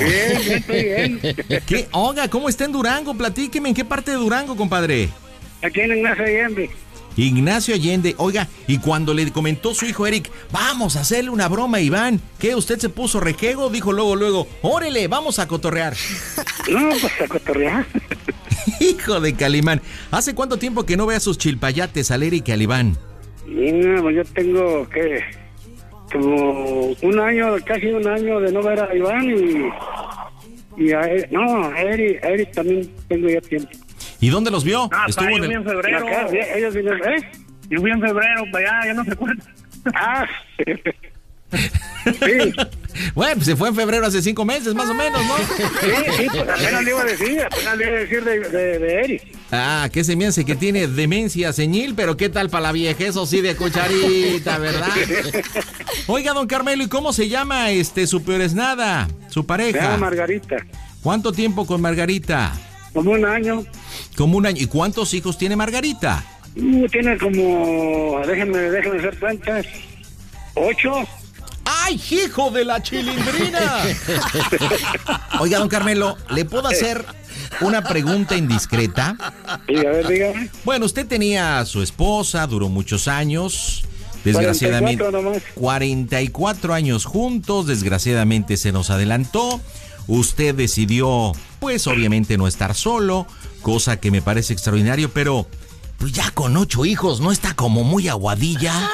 Bien, bien, estoy bien. ¿Qué? Oiga, ¿cómo está en Durango? Platíqueme, ¿en qué parte de Durango, compadre? Aquí en Ignacio Allende. Ignacio Allende, oiga, y cuando le comentó su hijo Eric, vamos a hacerle una broma Iván, ¿qué? ¿Usted se puso rejego? Dijo luego, luego, órale, vamos a cotorrear. No, pues a cotorrear. Hijo de Calimán, ¿hace cuánto tiempo que no ve a sus chilpayates al Eric y al Iván? No, pues yo tengo que como un año, casi un año de no ver a Iván y, y a Eric, no, a Eric, a Eric también tengo ya tiempo. ¿Y dónde los vio? Ah, Estuvo yo en el- fui en febrero. Acá, ellos vinieron, ¿eh? Yo fui en febrero para allá, ya no se acuerda. Ah, Bueno, pues se fue en febrero hace cinco meses, más o menos, ¿no? sí, sí, pues apenas le iba a decir, apenas le iba a decir de, de, de Eric. Ah, que se me hace que tiene demencia señil, pero qué tal para la vieja, eso sí de cucharita, ¿verdad? Oiga, don Carmelo, ¿y cómo se llama este su peor es nada? Su Se pareja. llama Margarita. ¿Cuánto tiempo con Margarita? Como un año. Como un año. ¿Y cuántos hijos tiene Margarita? Uh, tiene como, déjenme, déjenme hacer cuentas, ocho. ¡Ay, hijo de la chilindrina! Oiga, don Carmelo, ¿le puedo hacer una pregunta indiscreta? Sí, a ver, dígame. Bueno, usted tenía a su esposa, duró muchos años. Desgraciadamente, 44 nomás. 44 años juntos, desgraciadamente se nos adelantó. Usted decidió, pues obviamente no estar solo, cosa que me parece extraordinario, pero pues ya con ocho hijos, ¿no está como muy aguadilla?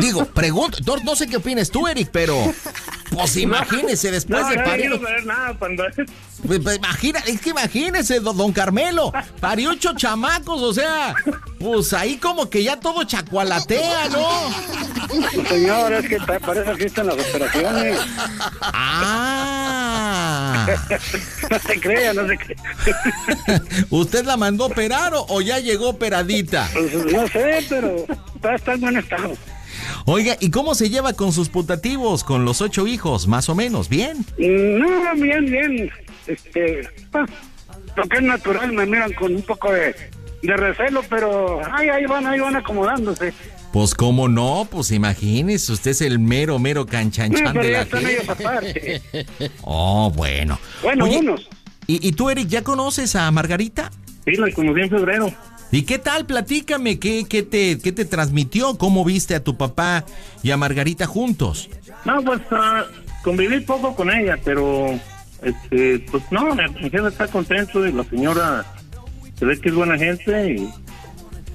Digo, pregunto, no, no sé qué opinas tú, Eric, pero pues imagínese después no, de no parir. quiero saber nada, panda. Pues, pues, imagina, es que imagínese, don, don Carmelo, parió ocho chamacos, o sea, pues ahí como que ya todo chacualatea, ¿no? Señor, es que pa- para eso existen las operaciones. Ah. no se crea, no se crea. ¿Usted la mandó operar o, o ya llegó operadita? Pues, no sé, pero está, está en buen estado. Oiga, ¿y cómo se lleva con sus putativos, con los ocho hijos, más o menos? ¿Bien? No, bien, bien. Este, ah, lo que es natural me miran con un poco de, de recelo, pero ay, ahí van, ahí van acomodándose. Pues cómo no, pues imagínese, usted es el mero, mero No, canchanchan pero de la están gente. ellos aparte. Oh, bueno. Bueno, Oye, unos. ¿y, y tú, Eric, ya conoces a Margarita? Sí, la conocí en febrero. ¿Y qué tal? Platícame, ¿qué, qué, te, ¿qué te transmitió? ¿Cómo viste a tu papá y a Margarita juntos? No, pues ah, conviví poco con ella, pero este, pues no, mi jefe está contento y la señora se ve que es buena gente y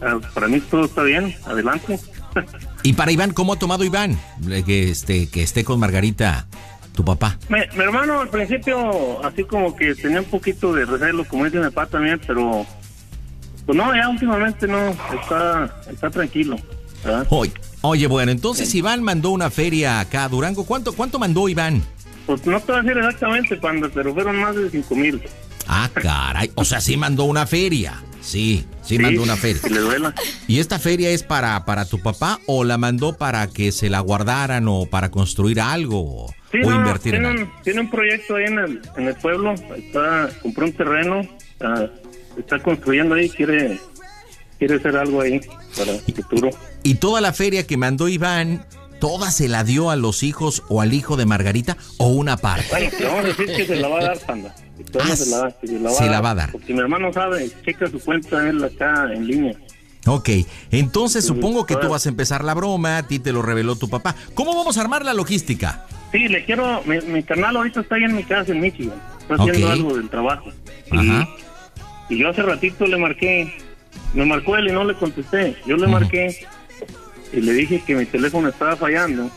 ah, para mí todo está bien, adelante. Y para Iván, ¿cómo ha tomado Iván? Que, este, que esté con Margarita, tu papá. Mi, mi hermano al principio así como que tenía un poquito de recelo, como dice mi papá también, pero pues no, ya últimamente no, está, está tranquilo. Oye, oye, bueno, entonces Iván mandó una feria acá a Durango. ¿Cuánto, cuánto mandó Iván? Pues no te voy a decir exactamente cuándo, pero fueron más de cinco mil. Ah, caray. O sea, sí mandó una feria. Sí, sí, Sí, mandó una feria. que le duela. ¿Y esta feria es para, para tu papá o la mandó para que se la guardaran o para construir algo o, Sí, o no, invertir en tiene, algo? un, tiene un proyecto ahí en el, en el pueblo, está, compró un terreno, ah, está construyendo ahí, quiere, quiere hacer algo ahí para el futuro. Y toda la feria que mandó Iván, ¿toda se la dio a los hijos o al hijo de Margarita o una parte? Bueno, te vamos a decir que se la va a dar, panda. Ah, la se la va, se a, la dar, va a dar. Porque mi hermano sabe, checa su cuenta él acá en línea. Ok, entonces Sí, supongo que tú vas a empezar la broma, a ti te lo reveló tu papá. ¿Cómo vamos a armar la logística? Sí, le quiero, mi, mi canal ahorita está ahí en mi casa en Michigan, está haciendo algo del trabajo. Ajá. Y yo hace ratito le marqué, me marcó él y no le contesté. Yo le marqué y le dije que mi teléfono estaba fallando,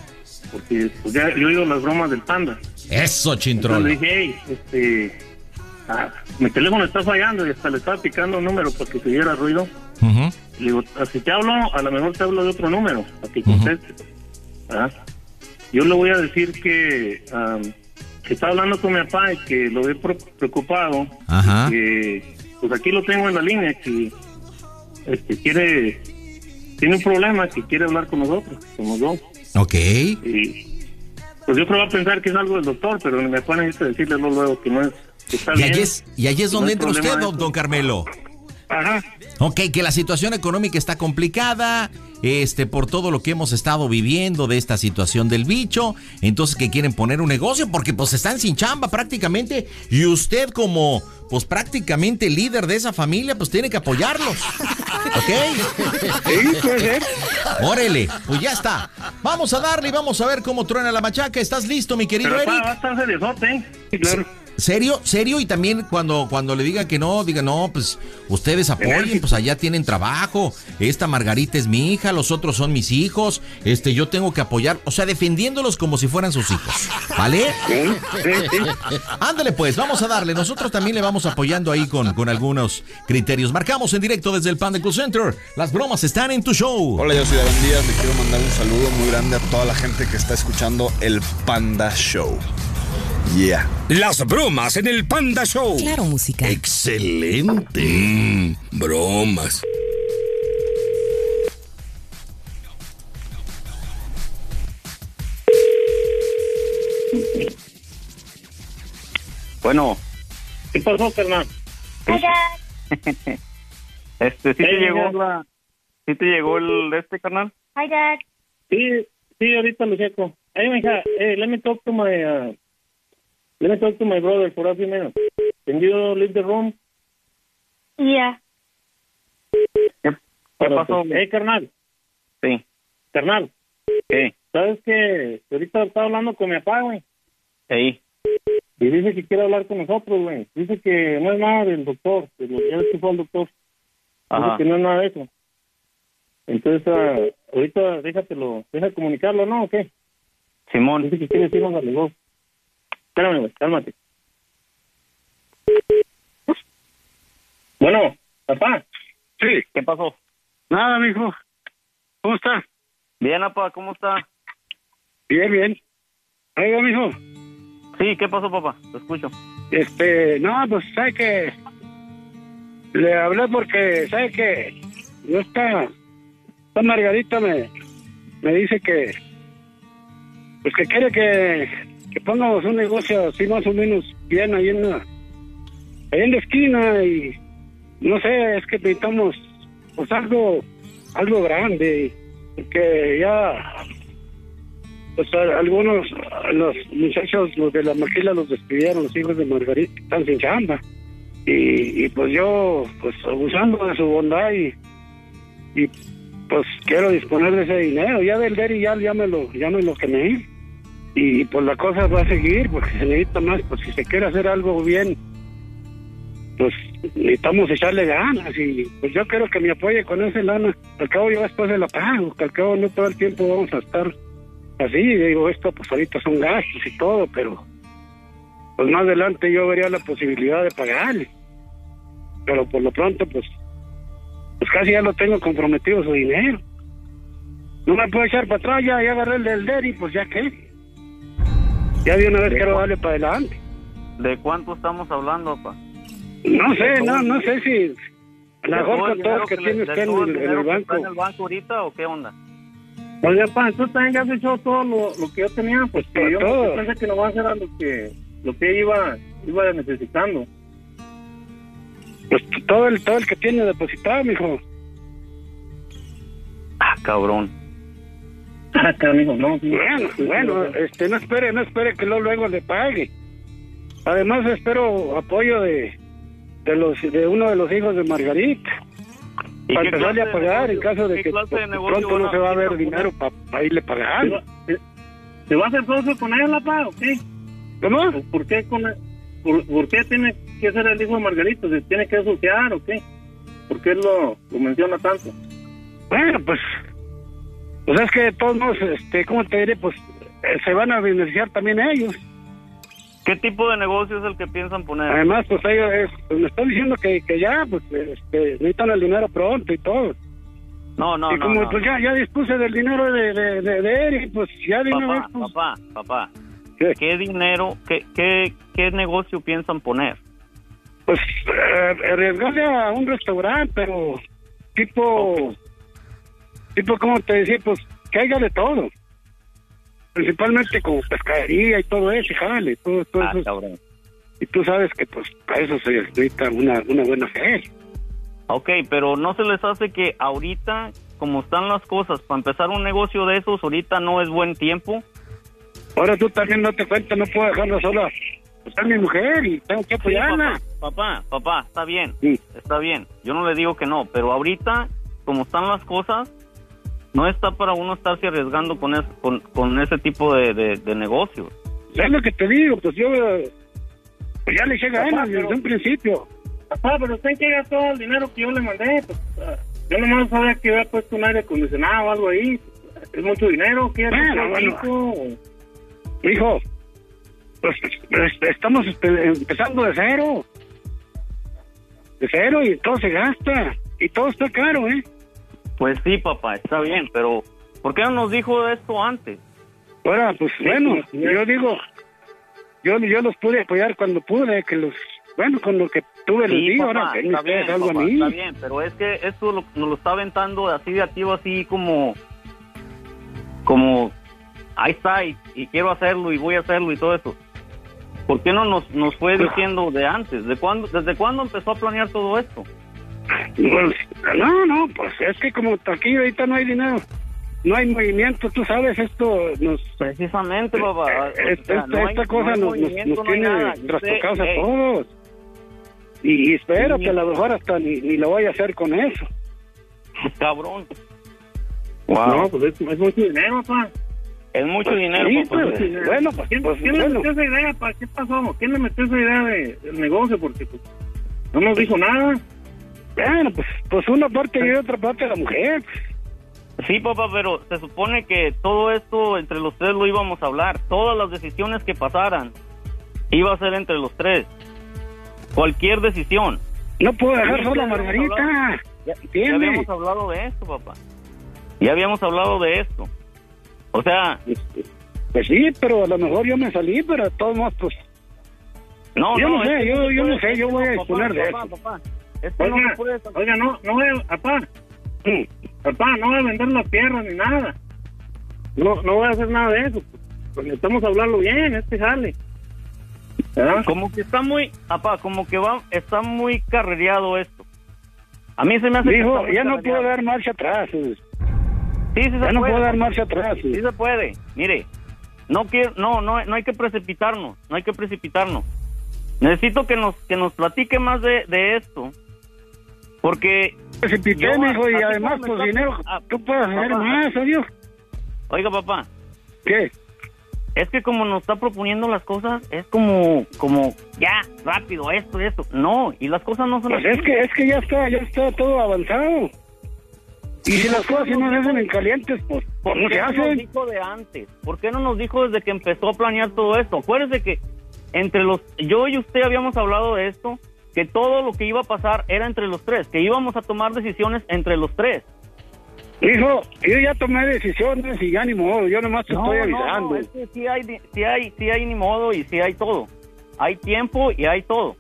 porque pues, ya yo he oído las bromas del panda. Eso, chintrón. le dije, hey, este, ah, mi teléfono está fallando y hasta le estaba picando un número para que se diera ruido. Le digo, "Ah, si te hablo, a lo mejor te hablo de otro número, para que contestes. ¿verdad? Yo le voy a decir que, am, que está hablando con mi papá y que lo ve preocupado. Ajá. Que, pues aquí lo tengo en la línea, que este, quiere, tiene un problema, que quiere hablar con nosotros, con los dos. Ok. Y, pues yo va a pensar que es algo del doctor, pero mi papá necesita decirle luego, luego que no es, que está Y bien. allí es, y allí es que no donde entra usted, don, don Carmelo. Ajá. Ok, que la situación económica está complicada, este, por todo lo que hemos estado viviendo de esta situación del bicho, entonces que quieren poner un negocio porque pues están sin chamba prácticamente y usted como pues prácticamente líder de esa familia pues tiene que apoyarlos. ¿Ok? Sí, puede ser. Órale, pues ya está. Vamos a darle y vamos a ver cómo truena la machaca. ¿Estás listo, mi querido Pero Eric? va a estar claro. ¿Serio? ¿Serio? Y también cuando, cuando le diga que no, diga, no, pues ustedes apoyen, pues allá tienen trabajo. Esta Margarita es mi hija, los otros son mis hijos. Este, yo tengo que apoyar, o sea, defendiéndolos como si fueran sus hijos. ¿Vale? Ándale pues, vamos a darle. Nosotros también le vamos apoyando ahí con, con algunos criterios. Marcamos en directo desde el Panda Cool Center. Las bromas están en tu show. Hola, yo soy David Díaz. Le quiero mandar un saludo muy grande a toda la gente que está escuchando el Panda Show. Yeah. Las bromas en el Panda Show. Claro, música. Excelente. Mm, bromas. Bueno. ¿Qué pasó, carnal? Este, ¿sí te Hey, llegó mira. la... ¿Sí te llegó el de este, carnal? Hi, Dad. Sí, sí, ahorita lo checo. Hey, mija, hey, let me talk to my, uh, let me talk to my brother for a few minutes. Can you leave the room? Yeah. ¿Qué Pero, pasó? Hey, carnal. Sí. Carnal. ¿Qué? ¿Sabes que Ahorita estaba hablando con mi papá, güey. Sí. Y dice que quiere hablar con nosotros, güey. Dice que no es nada del doctor. Que lo que fue al doctor. Ajá. Dice que no es nada de eso. Entonces, ah, ahorita déjatelo, deja comunicarlo, ¿no? ¿O qué? Simón. Dice que quiere decirnos a los dos. Espérame, güey, cálmate. Bueno, papá. Sí. ¿Qué pasó? Nada, mijo. ¿Cómo está? Bien, papá, ¿cómo está? Bien, bien. Oiga, mijo. Sí, ¿qué pasó, papá? Te escucho. Este, no, pues sabe que le hablé porque sabe que no está, esta Margarita me, me dice que pues que quiere que, que pongamos un negocio así más o menos bien ahí en la, ahí en la esquina y no sé, es que necesitamos pues algo, algo grande, porque ya pues algunos los muchachos los de la maquila los despidieron los hijos de Margarita están sin chamba. Y, y pues yo pues abusando de su bondad y, y pues quiero disponer de ese dinero ya del Deri ya, ya me lo ya me lo quemé y pues la cosa va a seguir porque se necesita más pues si se quiere hacer algo bien pues necesitamos echarle ganas y pues yo quiero que me apoye con ese lana. Al cabo yo después se la pago que al cabo no todo el tiempo vamos a estar así digo esto pues ahorita son gastos y todo pero pues más adelante yo vería la posibilidad de pagarle. Pero por lo pronto pues pues casi ya lo tengo comprometido su dinero. No me puedo echar para atrás ya, ya agarré el del Deri pues ya qué ya de una vez quiero darle para adelante ¿De cuánto estamos hablando, papá? no sé no no sé si a lo ¿De mejor todo que le- tiene usted en todo el, en dinero el que banco está en el banco ahorita o qué onda? Oye, papá, tú también ya has hecho todo lo, lo que yo tenía, pues que yo Todo. pensé que no va a hacer lo que, lo que iba, iba necesitando. pues todo el todo el que tiene depositado mijo Ah, cabrón. Ah, canijo, no. Bueno, bueno, este, no espere, no espere que luego, luego le pague. Además espero apoyo de, de los de uno de los hijos de Margarita. ¿Y Para empezarle a pagar en caso de que de pronto no se va a ver dinero para irle pagando. ¿Se va a hacer socio con él, papá, o qué? ¿Cómo? ¿Por qué, con por, por qué tiene que ser el hijo de Margarita? ¿Se tiene que asociar o qué? ¿Por qué él lo, lo menciona tanto? Bueno, pues, pues es que de todos modos, este, ¿cómo te diré? Pues eh, se van a beneficiar también ellos. ¿Qué tipo de negocio es el que piensan poner? Además, pues ellos es- pues, me están diciendo que, que ya, pues, este, necesitan el dinero pronto y todo. No, no, y no, como pues ya, ya dispuse del dinero de, de, de, de Eric, pues ya de vez, Papá, pues, papá, papá. ¿Qué, dinero, qué, qué, qué negocio piensan poner? pues eh, arriesgarse a un restaurante, pero tipo, tipo, ¿cómo te decía? Pues que haya de todo. Principalmente como pescadería y todo eso, y jale, todo, todo Ah, eso. cabrón. Y tú sabes que pues para eso se necesita una, una buena fe. Ok, pero no se les hace que ahorita, como están las cosas, para empezar un negocio de esos, ahorita no es buen tiempo. Ahora tú también no te cuenta, no puedo dejarla sola. Pues es mi mujer y tengo que Sí, apoyarla. papá, papá, papá, está bien, está bien. Yo no le digo que no, pero ahorita, como están las cosas, no está para uno estarse arriesgando con, es- con, con ese tipo de, de, de negocios. Es lo que te digo, pues yo pues ya le eché ganas Papá, desde un principio. Papá, pero usted que todo el dinero que yo le mandé. Pues, yo nomás sabía que había puesto un aire acondicionado o algo ahí. Es mucho dinero. ¿Qué Bueno, bueno. Hijo, pues pues, estamos este, empezando de cero. De cero y todo se gasta. Y todo está caro, ¿eh? Pues sí, papá, está bien, pero ¿por qué no nos dijo esto antes? Ahora, pues bueno, yo digo, yo, yo los pude apoyar cuando pude, que los, bueno, con lo que tuve les Sí, di, papá, ahora está bien, algo papá, a mí. está bien, pero es que esto lo- nos lo está aventando así de activo, así como, como, ahí está, y, y quiero hacerlo, y voy a hacerlo, y todo eso. ¿Por qué no nos, nos fue diciendo de antes? ¿De cuándo, ¿Desde cuándo empezó a planear todo esto? Pues, no, no, pues es que como aquí ahorita no hay dinero, no hay movimiento, tú sabes, esto nos... Precisamente, papá. Esta, hay- esta cosa no nos, no tiene trastocados a todos. Y, y espero Sí. que a lo mejor hasta ni, ni lo vaya a hacer con eso. Cabrón. No, pues es, es mucho dinero, papá. Es mucho dinero, Sí, papá. pues, bueno, pues, ¿Quién, pues, quién le metió esa idea, papá? ¿Qué pasó? ¿Quién le metió esa idea de, del negocio? Porque pues, no nos dijo nada. Bueno, pues, pues una parte y otra parte la mujer. Sí, papá, pero se supone que todo esto entre los tres lo íbamos a hablar. Todas las decisiones que pasaran iba a ser entre los tres. Cualquier decisión. No puedo dejar sola a Margarita. hablado- Ya, habíamos hablado de esto, papá. Ya habíamos hablado de esto. O sea, Pues sí, pero a lo mejor yo me salí, pero de todos modos, pues... no, yo no, es sé, yo, no yo no sé, yo voy a no, disponer papá, de papá, eso. papá. Que no Oiga, puede... oiga, no, no, voy a- papá. Papá, no voy a vender las tierras ni nada. No, no voy a hacer nada de eso. Pues necesitamos hablarlo bien, este jale. ¿Verdad? Como que está muy, papá, como que va, está muy carrereado esto. A mí se me hace Dijo, ya no puedo dar marcha atrás. eh. Sí, sí se Ya no puede, puedo dar marcha atrás. Sí se puede. Mire, no quiero, no, no, no hay que precipitarnos, no hay que precipitarnos. Necesito que nos, que nos platique más de, de esto, porque mijo, y además, me pues dinero, tú puedes hacer papá, más, adiós. Oiga, papá. ¿Qué? Es que como nos está proponiendo las cosas, es como, como, ya, rápido, esto, esto. No, y las cosas no son Pues así. es que, es que ya está, ya está todo avanzado. Y si las cosas no se hacen en calientes, pues, pues ¿Por qué no nos dijo de antes? ¿Por qué no nos dijo desde que empezó a planear todo esto? Acuérdese que entre los yo y usted habíamos hablado de esto, que todo lo que iba a pasar era entre los tres, que íbamos a tomar decisiones entre los tres. Hijo, yo ya tomé decisiones y ya ni modo, yo nomás te No, estoy avisando. no, es que sí hay, sí hay, sí hay ni modo y sí hay todo. Hay tiempo y hay todo.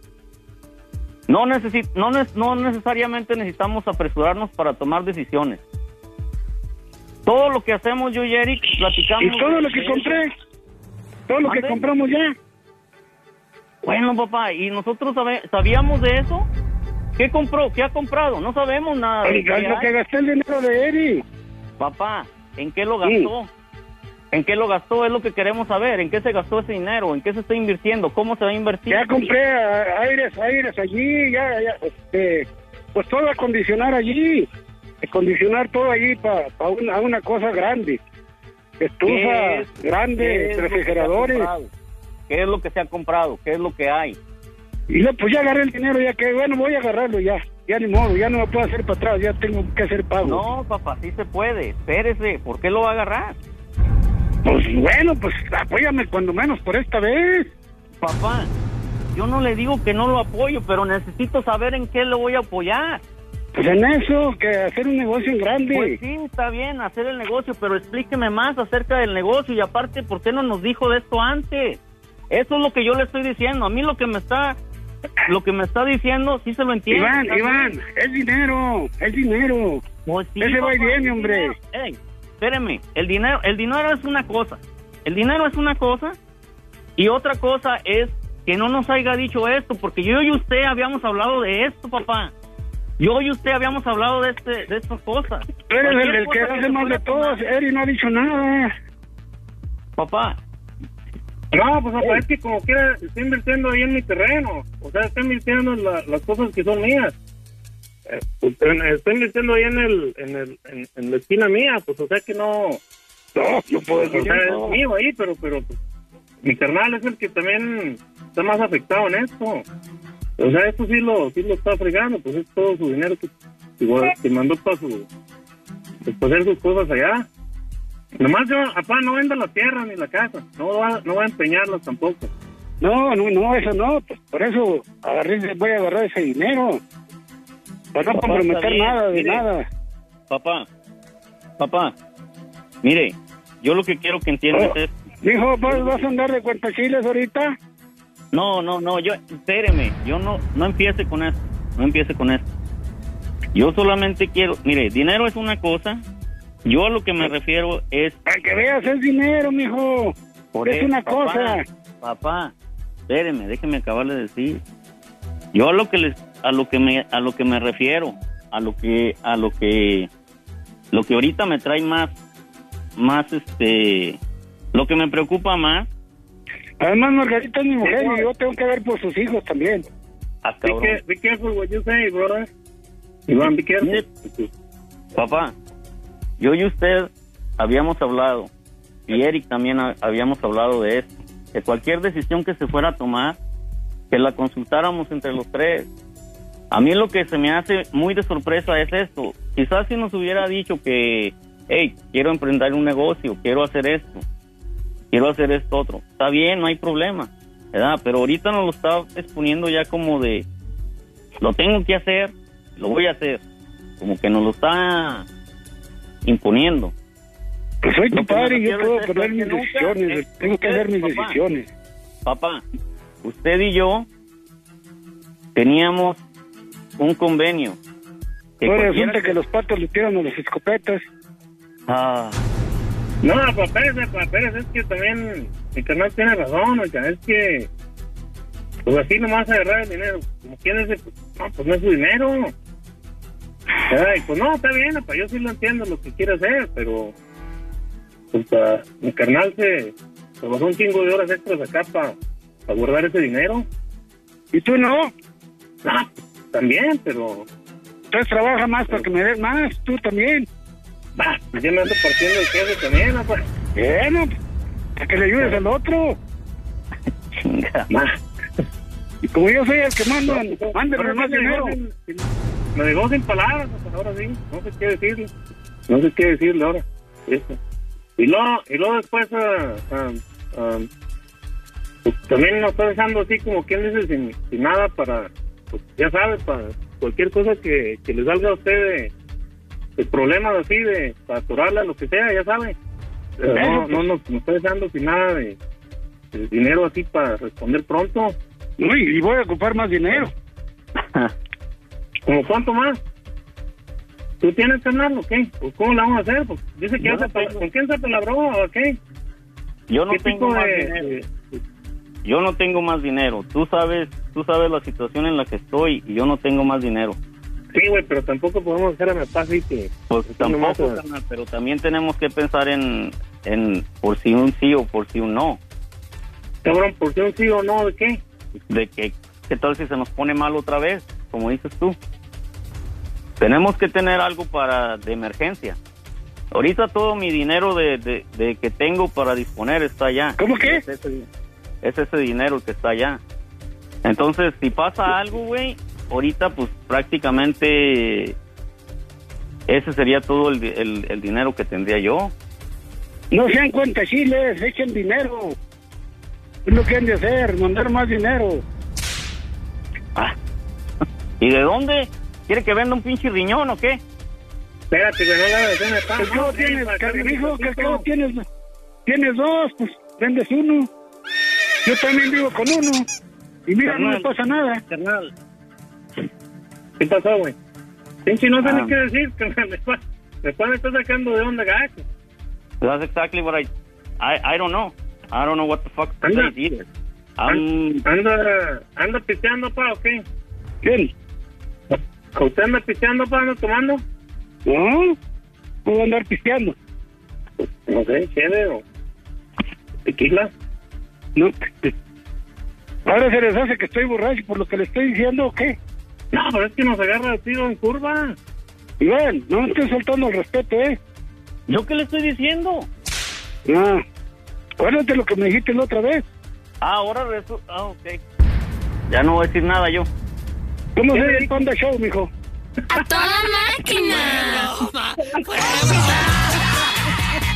No, necesi- no, ne- no necesariamente necesitamos apresurarnos para tomar decisiones. Todo lo que hacemos yo y Eric platicamos. Y todo lo que compré, todo lo que compramos ya. Bueno, papá, ¿y nosotros sabíamos de eso? ¿Qué compró? ¿Qué ha comprado? No sabemos nada. de lo que gasté el dinero de Eri. Papá, ¿en qué lo gastó? ¿En qué lo gastó? Es lo que queremos saber. ¿En qué se gastó ese dinero? ¿En qué se está invirtiendo? ¿Cómo se va a invertir? Ya compré aires, aires allí, ya, ya, este, pues todo acondicionar allí, acondicionar todo allí para una, una cosa grande. ¿Qué Estufa es- grande, refrigeradores. ¿Qué es lo que se ha comprado? ¿Qué es lo que hay? Y luego, pues ya agarré el dinero, ya que, bueno, voy a agarrarlo ya. Ya ni modo, ya no me puedo hacer para atrás, ya tengo que hacer pago. No, papá, sí se puede. Espérese. ¿Por qué lo va a agarrar? Pues bueno, pues apóyame cuando menos por esta vez. Papá, yo no le digo que no lo apoyo, pero necesito saber en qué lo voy a apoyar. Pues en eso, que hacer un negocio en grande. Pues sí, está bien hacer el negocio, pero explíqueme más acerca del negocio y aparte, ¿por qué no nos dijo de esto antes? Eso es lo que yo le estoy diciendo. A mí lo que me está, lo que me está diciendo, sí se lo entiendo. Iván, Iván, es dinero, es dinero. Pues sí, Ese va y viene, hombre. Ey, espéreme, el dinero, el dinero es una cosa. El dinero es una cosa y otra cosa es que no nos haya dicho esto, porque yo y usted habíamos hablado de esto, papá. Yo y usted habíamos hablado de este, de estas cosas. Tú eres el, que hace más de todos. Eri no ha dicho nada. Papá. No, pues papá, es que como quiera, estoy invirtiendo ahí en mi terreno. O sea, estoy invirtiendo en la- las cosas que son mías. Eh, pues, estoy invirtiendo ahí en el, en el, en, en la esquina mía, pues o sea que no. No, no puedo O sea, decir es mío ahí, pero, pero pues, mi carnal es el que también está más afectado en esto. O sea, esto sí lo, sí lo está fregando, pues es todo su dinero que, igual, que mandó para su, pues, para hacer sus cosas allá. Nomás yo, papá, no venda la tierra ni la casa, no va, no va a empeñarlas tampoco. No, no, no, eso no. Pues por eso agarré, voy a agarrar ese dinero. Para no comprometer nada de mire. nada. Papá, papá, mire, yo lo que quiero que entiendas Oh. es... Dijo, ¿vas, vas a andar de cuentachiles ahorita? No, no, no, yo, espéreme, yo no, no empiece con esto, no empiece con esto. Yo solamente quiero, mire, dinero es una cosa, yo a lo que me refiero es... Para que veas, es dinero, mijo. Por es eso, una papá, cosa. Papá, espéreme, déjeme acabar de decir. Yo a lo que les, a lo que me, a lo que me refiero, a lo que, a lo que, lo que ahorita me trae más, más este, lo que me preocupa más. Además, Margarita es mi mujer y yo tengo que ver por sus hijos también. Ah, Be, be careful what you say, brother. Iván, be careful. Papá, yo y usted habíamos hablado, y Eric también ha- habíamos hablado de esto, que cualquier decisión que se fuera a tomar, que la consultáramos entre los tres. A mí lo que se me hace muy de sorpresa es esto. Quizás si nos hubiera dicho que, hey, quiero emprender un negocio, quiero hacer esto, quiero hacer esto otro. Está bien, no hay problema, ¿verdad? Pero ahorita nos lo está exponiendo ya como de, lo tengo que hacer, lo voy a hacer. Como que nos lo está imponiendo. Pues soy tu padre y yo puedo que mis decisiones. Tengo que hacer mis papá, decisiones. Papá, usted y yo teníamos un convenio. que cualquiera resulta que los patos le tiran a las escopetas. Ah, No, papá, espérese, papá, espérese, es que también mi canal tiene razón, oiga, es que pues así nomás agarrar el dinero, como quien dice, pues, no, pues no es su dinero. Ay, pues no, está bien, papá, yo sí lo entiendo lo que quiere hacer, pero pues mi carnal se trabajó un chingo de horas extras acá para guardar ese dinero. ¿Y tú no? Ah, también, pero Entonces trabaja más para que me des más, tú también. bah, pues ya me ando partiendo el queso también, papá. Bueno, para que le ayudes al otro. chinga. Y como yo soy el que mando, mándame Ahora más dinero. Me dejó sin palabras, ahora sí, no sé qué decirle. No sé qué decirle ahora. Eso. Y luego, y luego después, ah, ah, pues también nos está dejando así como quien dice, sin, sin nada para, pues ya sabes, para cualquier cosa que, que le salga a usted de, de problemas así, de para atorarla, lo que sea, ya sabe. Pero no, no nos, nos está dejando sin nada de, de dinero así para responder pronto. No, y voy a ocupar más dinero. ¿Como cuánto más? ¿Tú tienes carnal o qué? Pues, ¿Cómo la vamos a hacer? Pues, dice que no tengo. ¿Con quién se palabró o qué? Yo no ¿Qué tengo más de- dinero. Yo no tengo más dinero. Tú sabes, tú sabes la situación en la que estoy y yo no tengo más dinero. Sí, güey, pero tampoco podemos dejar a mi papá así que... Pues tampoco, carnal, pero también tenemos que pensar en, en por si un sí o por si un no. Cabrón, ¿por qué un sí o no? ¿De qué? De que, ¿qué tal si se nos pone mal otra vez? Como dices tú. Tenemos que tener algo para de emergencia. Ahorita todo mi dinero de, de, de que tengo para disponer está allá. ¿Cómo qué? Es ese, es ese dinero que está allá. Entonces, si pasa algo, güey, ahorita pues prácticamente ese sería todo el, el, el dinero que tendría yo. No sean cuentachiles, echen dinero. Es lo que han de hacer, mandar más dinero. ¿Y de dónde? ¿Quiere que venda un pinche riñón o qué? Espérate, güey, no le hagas de Que al cabo tienes, que dijo que al cabo tienes, tienes dos, pues vendes uno. Yo también vivo con uno. Y mira, no me pasa nada. Carnal. ¿Qué pasó, güey? Pinche, no sé Ah. ni qué decir, carnal. Pa- me está sacando de onda gacho. That's exactly what I, I, I don't know. I don't know what the fuck to Anda. say either. I'm, Anda, anda pisteando, pa, ¿o qué? ¿Quién? ¿Usted anda pisteando, pa, anda tomando? No, puedo andar pisteando. No sé, cheve o tequila. No. Ahora se les hace que estoy borracho por lo que le estoy diciendo, ¿o qué? No, pero es que nos agarra de tiro en curva. Iván, no me estoy soltando el respeto, ¿eh? ¿Yo qué le estoy diciendo? No. Acuérdate lo que me dijiste la otra vez. Ah, ahora resulta... Ah, ok. Ya no voy a decir nada yo. ¿Cómo ¿Qué se ve el? Panda Show, mijo? ¡A toda máquina!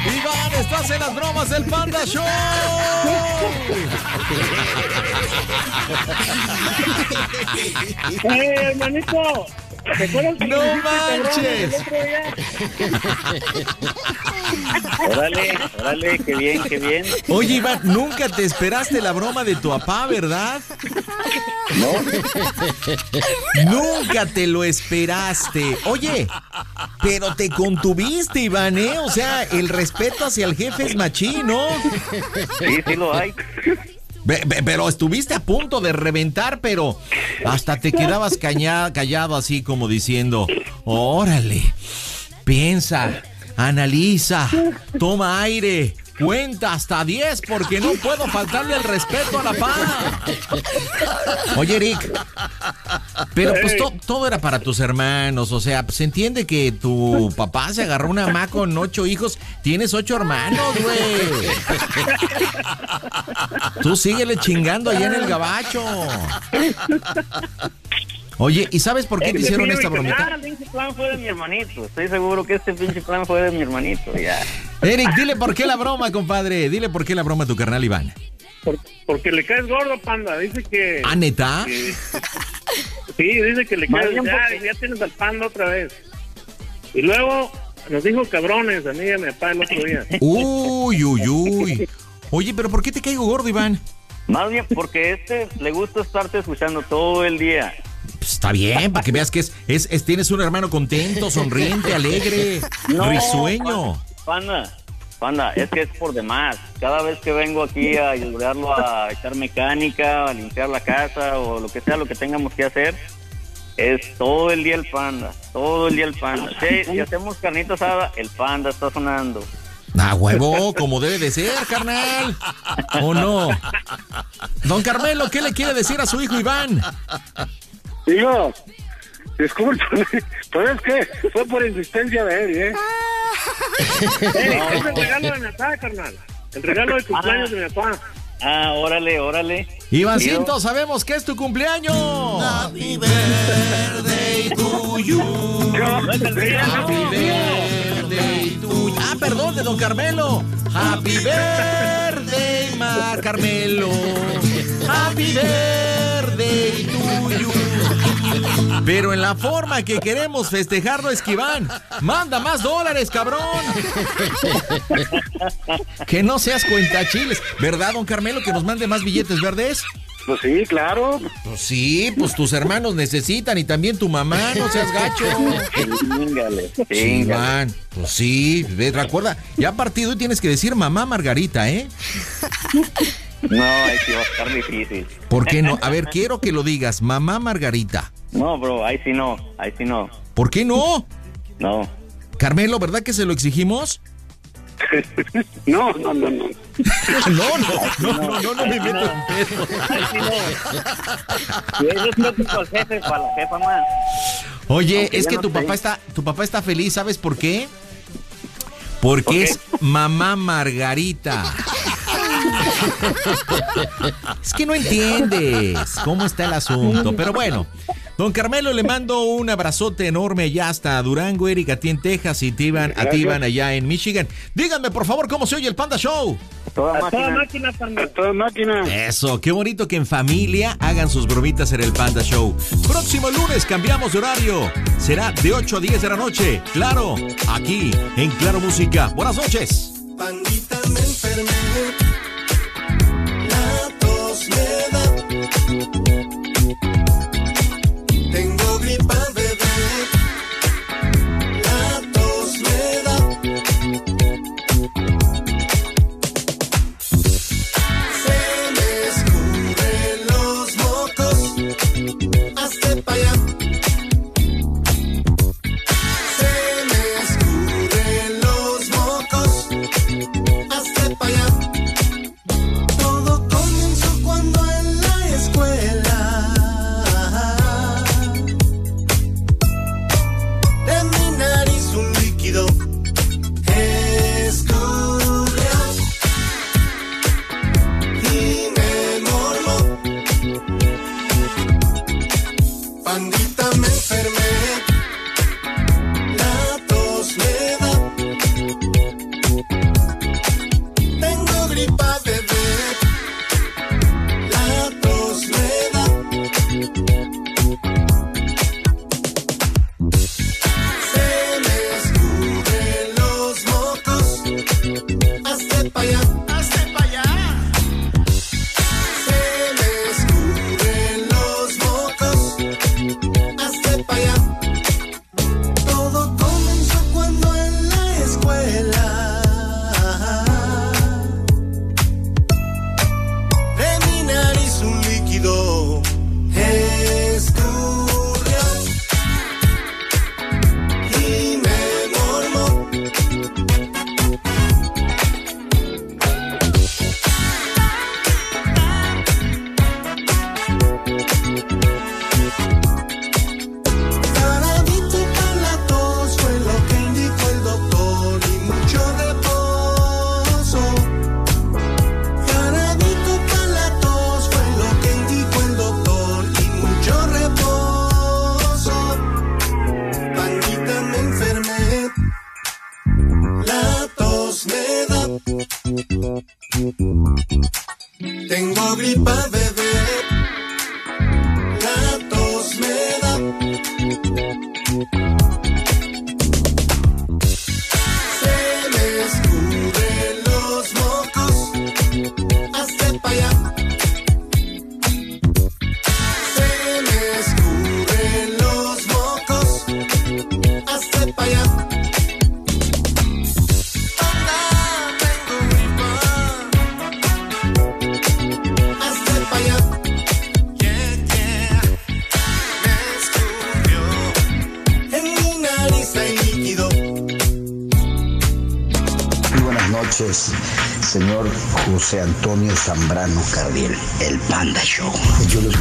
Iván, estás en las bromas del Panda Show. ¡Eh, hermanito! ¿Te acuerdas que ¡No manches! Órale, órale, qué bien, qué bien. Oye, Iván, nunca te esperaste la broma de tu papá, ¿verdad? No. Nunca te lo esperaste. Oye, pero te contuviste, Iván, ¿eh? O sea, el respeto hacia el jefe es machín, ¿no? Sí, sí lo hay. Pero estuviste a punto de reventar, pero hasta te quedabas callado así como diciendo, órale, piensa, analiza, toma aire, cuenta hasta 10 porque no puedo faltarle el respeto a la paz. Oye, Eric, pero pues to- todo era para tus hermanos, o sea, se entiende que tu papá se agarró una mamá con ocho hijos, tienes ocho hermanos, güey. Tú síguele chingando allá en el gabacho. Oye, ¿y sabes por qué te Ese hicieron esta bromita? Ah, el pinche plan fue de mi hermanito. Estoy seguro que este pinche plan fue de mi hermanito, ya. Eric, dile por qué la broma, compadre. Dile por qué la broma a tu carnal Iván. Por- porque le caes gordo, panda. Dice que. ¿Ah, neta? que- sí, dice que le caes. Ya, ya tienes al panda otra vez. Y luego nos dijo cabrones a mí y a mi papá el otro día. Uy, uy, uy. Oye, pero ¿por qué te caigo gordo, Iván? Más bien porque este le gusta estarte escuchando todo el día. Pues está bien, para que veas que es, es, es- tienes un hermano contento, sonriente, alegre, risueño. Panda, panda, es que es por demás. Cada vez que vengo aquí a ayudarlo a echar mecánica, a limpiar la casa o lo que sea, lo que tengamos que hacer, es todo el día el panda, todo el día el panda. Sí, si hacemos carnita asada, el panda está sonando. Ah, huevo, como debe de ser, carnal. ¿O no? Don Carmelo, ¿qué le quiere decir a su hijo Iván? Digo, disculpe, pero es que fue por insistencia de él, ¿eh? Eh, es el regalo de mi papá, carnal. El regalo de cumpleaños de mi papá. Ah, órale, órale. Ivancito, sabemos que es tu cumpleaños. Happy birthday to you. Happy birthday to you. Ah, perdón, de don Carmelo. Happy birthday, Mar Carmelo. Happy birthday to you. Pero en la forma que queremos festejarlo es que Iván manda más dólares, cabrón. Que no seas cuentachiles. ¿Verdad, don Carmelo, que nos mande más billetes verdes? Pues sí, claro. Pues sí, pues tus hermanos necesitan y también tu mamá, no seas gacho. Chingale, Sí. Iván, pues sí, ve, recuerda, ya de hoy tienes que decir mamá Margarita, ¿eh? No, ahí sí va a estar difícil. ¿Por qué no? A ver, quiero que lo digas, mamá Margarita. No, bro, ahí sí no, ahí sí no. ¿Por qué no? No. Carmelo, ¿verdad que se lo exigimos? No, no, no, no. No, no, no, no, no, no me meto en pedo. Ahí sí no. Y es respeto para el jefe, para la jefa más. Oye, Aunque es que no tu sé. papá está, tu papá está feliz, ¿sabes por qué? Porque es mamá Margarita. Es que no entiendes cómo está el asunto, pero bueno. Don Carmelo, le mando un abrazote enorme allá hasta Durango, Eric, a ti en Texas y Tiban, a. Tiban allá en Michigan. Díganme, por favor, cómo se oye el Panda Show. toda A toda máquina, A toda máquina. Eso, qué bonito que en familia hagan sus bromitas en el Panda Show. Próximo lunes cambiamos de horario. Será de 8 a 10 de la noche. Claro, aquí en Claro Música. Buenas noches. Pandita me enfermé, la Zambrano Cardiel, el Panda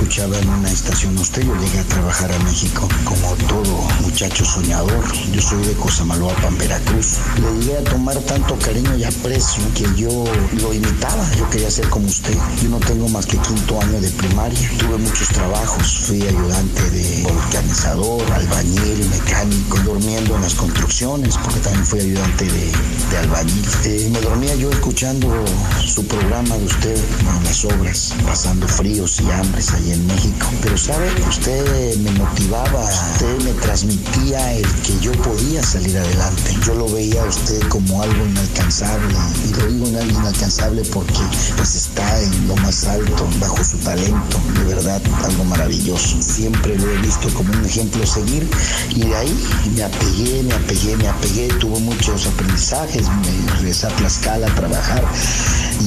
escuchaba en una estación usted, yo llegué a trabajar a México como todo muchacho soñador. Yo soy de Cosamaloapan, Veracruz. Le llegué a tomar tanto cariño y aprecio que yo lo imitaba, yo quería ser como usted. Yo no tengo más que quinto año de primaria, tuve muchos trabajos, fui ayudante de organizador, albañil, mecánico, durmiendo en las construcciones, porque también fui ayudante de, de albañil. Eh, me dormía yo escuchando su programa de usted en las obras, pasando fríos y hambres ahí en México. Pero sabe, usted me motivaba, usted me transmitía el que yo podía salir adelante. Yo lo veía usted como algo inalcanzable y lo digo en algo inalcanzable porque pues está en lo más alto, bajo su talento, de verdad algo maravilloso. Siempre lo he visto como un ejemplo a seguir y de ahí me apegué, me apegué, me apegué, tuve muchos aprendizajes, me regresé a Tlaxcala a trabajar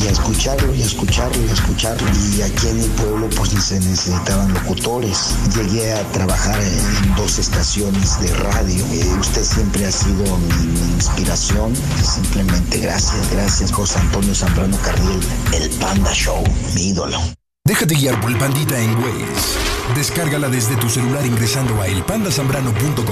y a escucharlo y a escucharlo y a escucharlo. Y aquí en mi pueblo pues ni se necesitaban locutores. Llegué a trabajar en dos estaciones de radio. Eh, usted siempre ha sido mi, mi inspiración. Simplemente gracias, gracias José Antonio Zambrano Cardiel, el Panda Show, mi ídolo. Déjate guiar por el Pandita en Waze. Descárgala desde tu celular ingresando a elpandasambrano.com.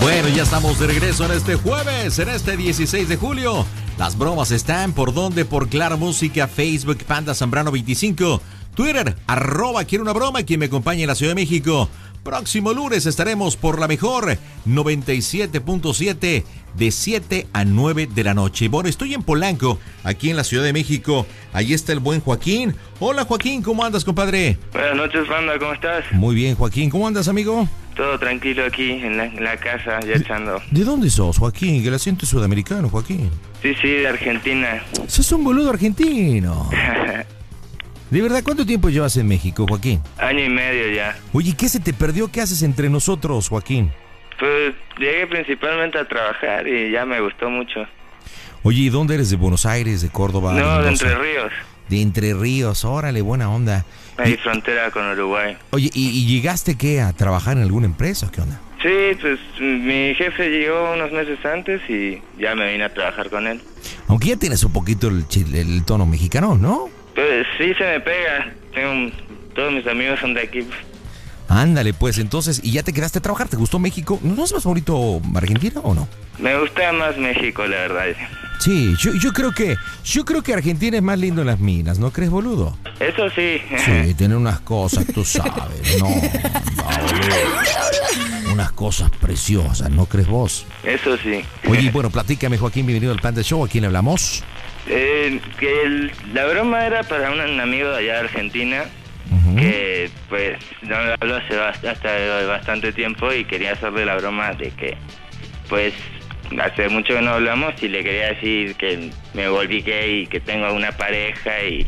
Bueno, ya estamos de regreso en este jueves, en este 16 de julio. Las bromas están por donde, por Claro Música, Facebook, Panda Zambrano 25, Twitter, arroba quiero una broma, quien me acompaña en la Ciudad de México, Próximo lunes estaremos por la mejor 97.7 de 7 a 9 de la noche. Bueno, estoy en Polanco, aquí en la Ciudad de México. Ahí está el buen Joaquín. Hola Joaquín, ¿cómo andas, compadre? Buenas noches, banda, ¿cómo estás? Muy bien, Joaquín. ¿Cómo andas, amigo? Todo tranquilo aquí en la, en la casa, ya echando. ¿De dónde sos, Joaquín? Que el acento es sudamericano, Joaquín. Sí, sí, de Argentina. Sos un boludo argentino. De verdad, ¿cuánto tiempo llevas en México, Joaquín? Año y medio ya. Oye, ¿qué se te perdió? ¿Qué haces entre nosotros, Joaquín? Pues llegué principalmente a trabajar y ya me gustó mucho. Oye, ¿y dónde eres? ¿De Buenos Aires, de Córdoba? No, de? Entre Ríos. De Entre Ríos, órale, buena onda. Ahí frontera con Uruguay. Oye, ¿y, y llegaste qué? ¿A trabajar en alguna empresa o qué onda? Sí, pues mi jefe llegó unos meses antes y ya me vine a trabajar con él. Aunque ya tienes un poquito el, el tono mexicano, ¿no? Pues sí se me pega. Tengo todos mis amigos son de aquí. Ándale, pues entonces, ¿y ya te quedaste a trabajar? ¿Te gustó México? ¿No es más bonito Argentina o no? Me gusta más México, la verdad. Sí, yo, yo creo que yo creo que Argentina es más lindo en las minas, ¿no crees, boludo? Eso sí. Sí, tiene unas cosas, tú sabes, no, no, unas cosas preciosas, ¿no crees vos? Eso sí. Oye, bueno, platícame, Joaquín, bienvenido al Panda Show, ¿a quién le hablamos? Eh, que el- la broma era para un, un amigo de allá de Argentina que pues no me habló hace bast- hasta bastante tiempo y quería hacerle la broma de que pues hace mucho que no hablamos y le quería decir que me volví gay y que tengo una pareja y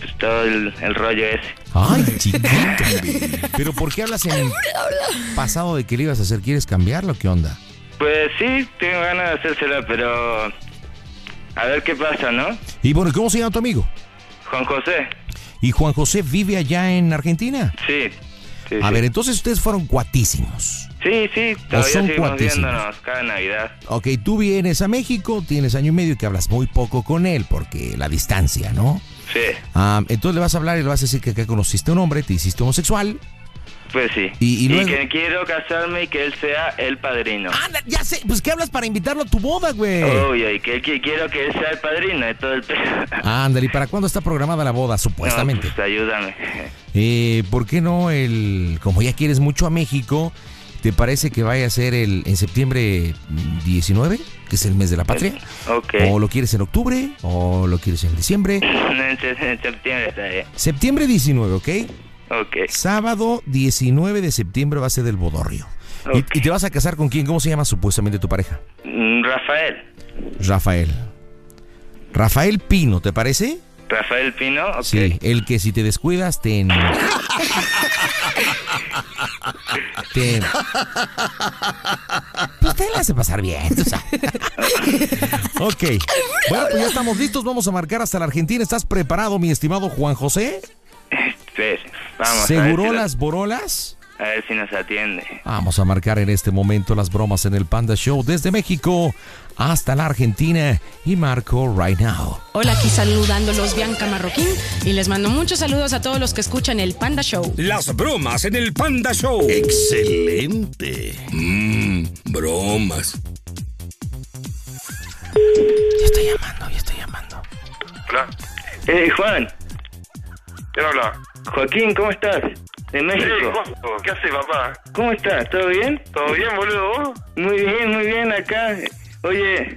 pues todo el, el rollo ese. Ay, chiquito. Pero ¿por qué hablas en pasado de que le ibas a hacer? ¿Quieres cambiarlo? ¿Qué onda? Pues sí, tengo ganas de hacérsela, pero a ver qué pasa, ¿no? Y bueno, ¿cómo se llama tu amigo? Juan José. ¿Y Juan José vive allá en Argentina? Sí. sí, A sí. ver, entonces ustedes fueron cuatísimos. Sí, sí, todavía son seguimos viéndonos cada Navidad. Ok, tú vienes a México, tienes año y medio que hablas muy poco con él porque la distancia, ¿no? Sí, Ah, entonces le vas a hablar y le vas a decir que acá conociste a un hombre, te hiciste homosexual. Pues sí. Y- y luego- que quiero casarme y que él sea el padrino. Anda, ya sé, pues ¿qué hablas para invitarlo a tu boda, güey? Obvio, y que, que quiero que él sea el padrino de todo el pedo. Ándale, ¿y para cuándo está programada la boda, supuestamente? No, pues ayúdame. Eh, ¿Por qué no el, como ya quieres mucho a México, te parece que vaya a ser el en septiembre 19, que es el mes de la patria? Ok. ¿O lo quieres en octubre? ¿O lo quieres en diciembre? en septiembre está bien. Septiembre 19, ¿ok? Ok. Sábado 19 de septiembre va a ser del bodorrio. ¿Y, y te vas a casar con quién? ¿Cómo se llama supuestamente tu pareja? Mm, Rafael. Rafael. Rafael Pino, ¿te parece? Rafael Pino, ok. Sí, el que si te descuidas te... en- te... Pues te la hace pasar bien, tú sabes. ok. Bueno, pues ya estamos listos. Vamos a marcar hasta la Argentina. ¿Estás preparado, mi estimado Juan José? Sí, vamos. a ver ¿Seguró si las borolas? A ver si nos atiende. Vamos a marcar en este momento las bromas en el Panda Show desde México hasta la Argentina y marco right now. Hola, aquí saludándolos Bianca Marroquín y les mando muchos saludos a todos los que escuchan el Panda Show. Las bromas en el Panda Show. Excelente. Mmm, bromas. Ya estoy llamando, ya estoy llamando. Hola. Eh, Juan. ¿Quién habla? Joaquín, ¿cómo estás? De México. Sí, ¿qué haces, papá? ¿Cómo estás? ¿Todo bien? ¿Todo bien, boludo? ¿Vos? Muy bien, muy bien acá. Oye,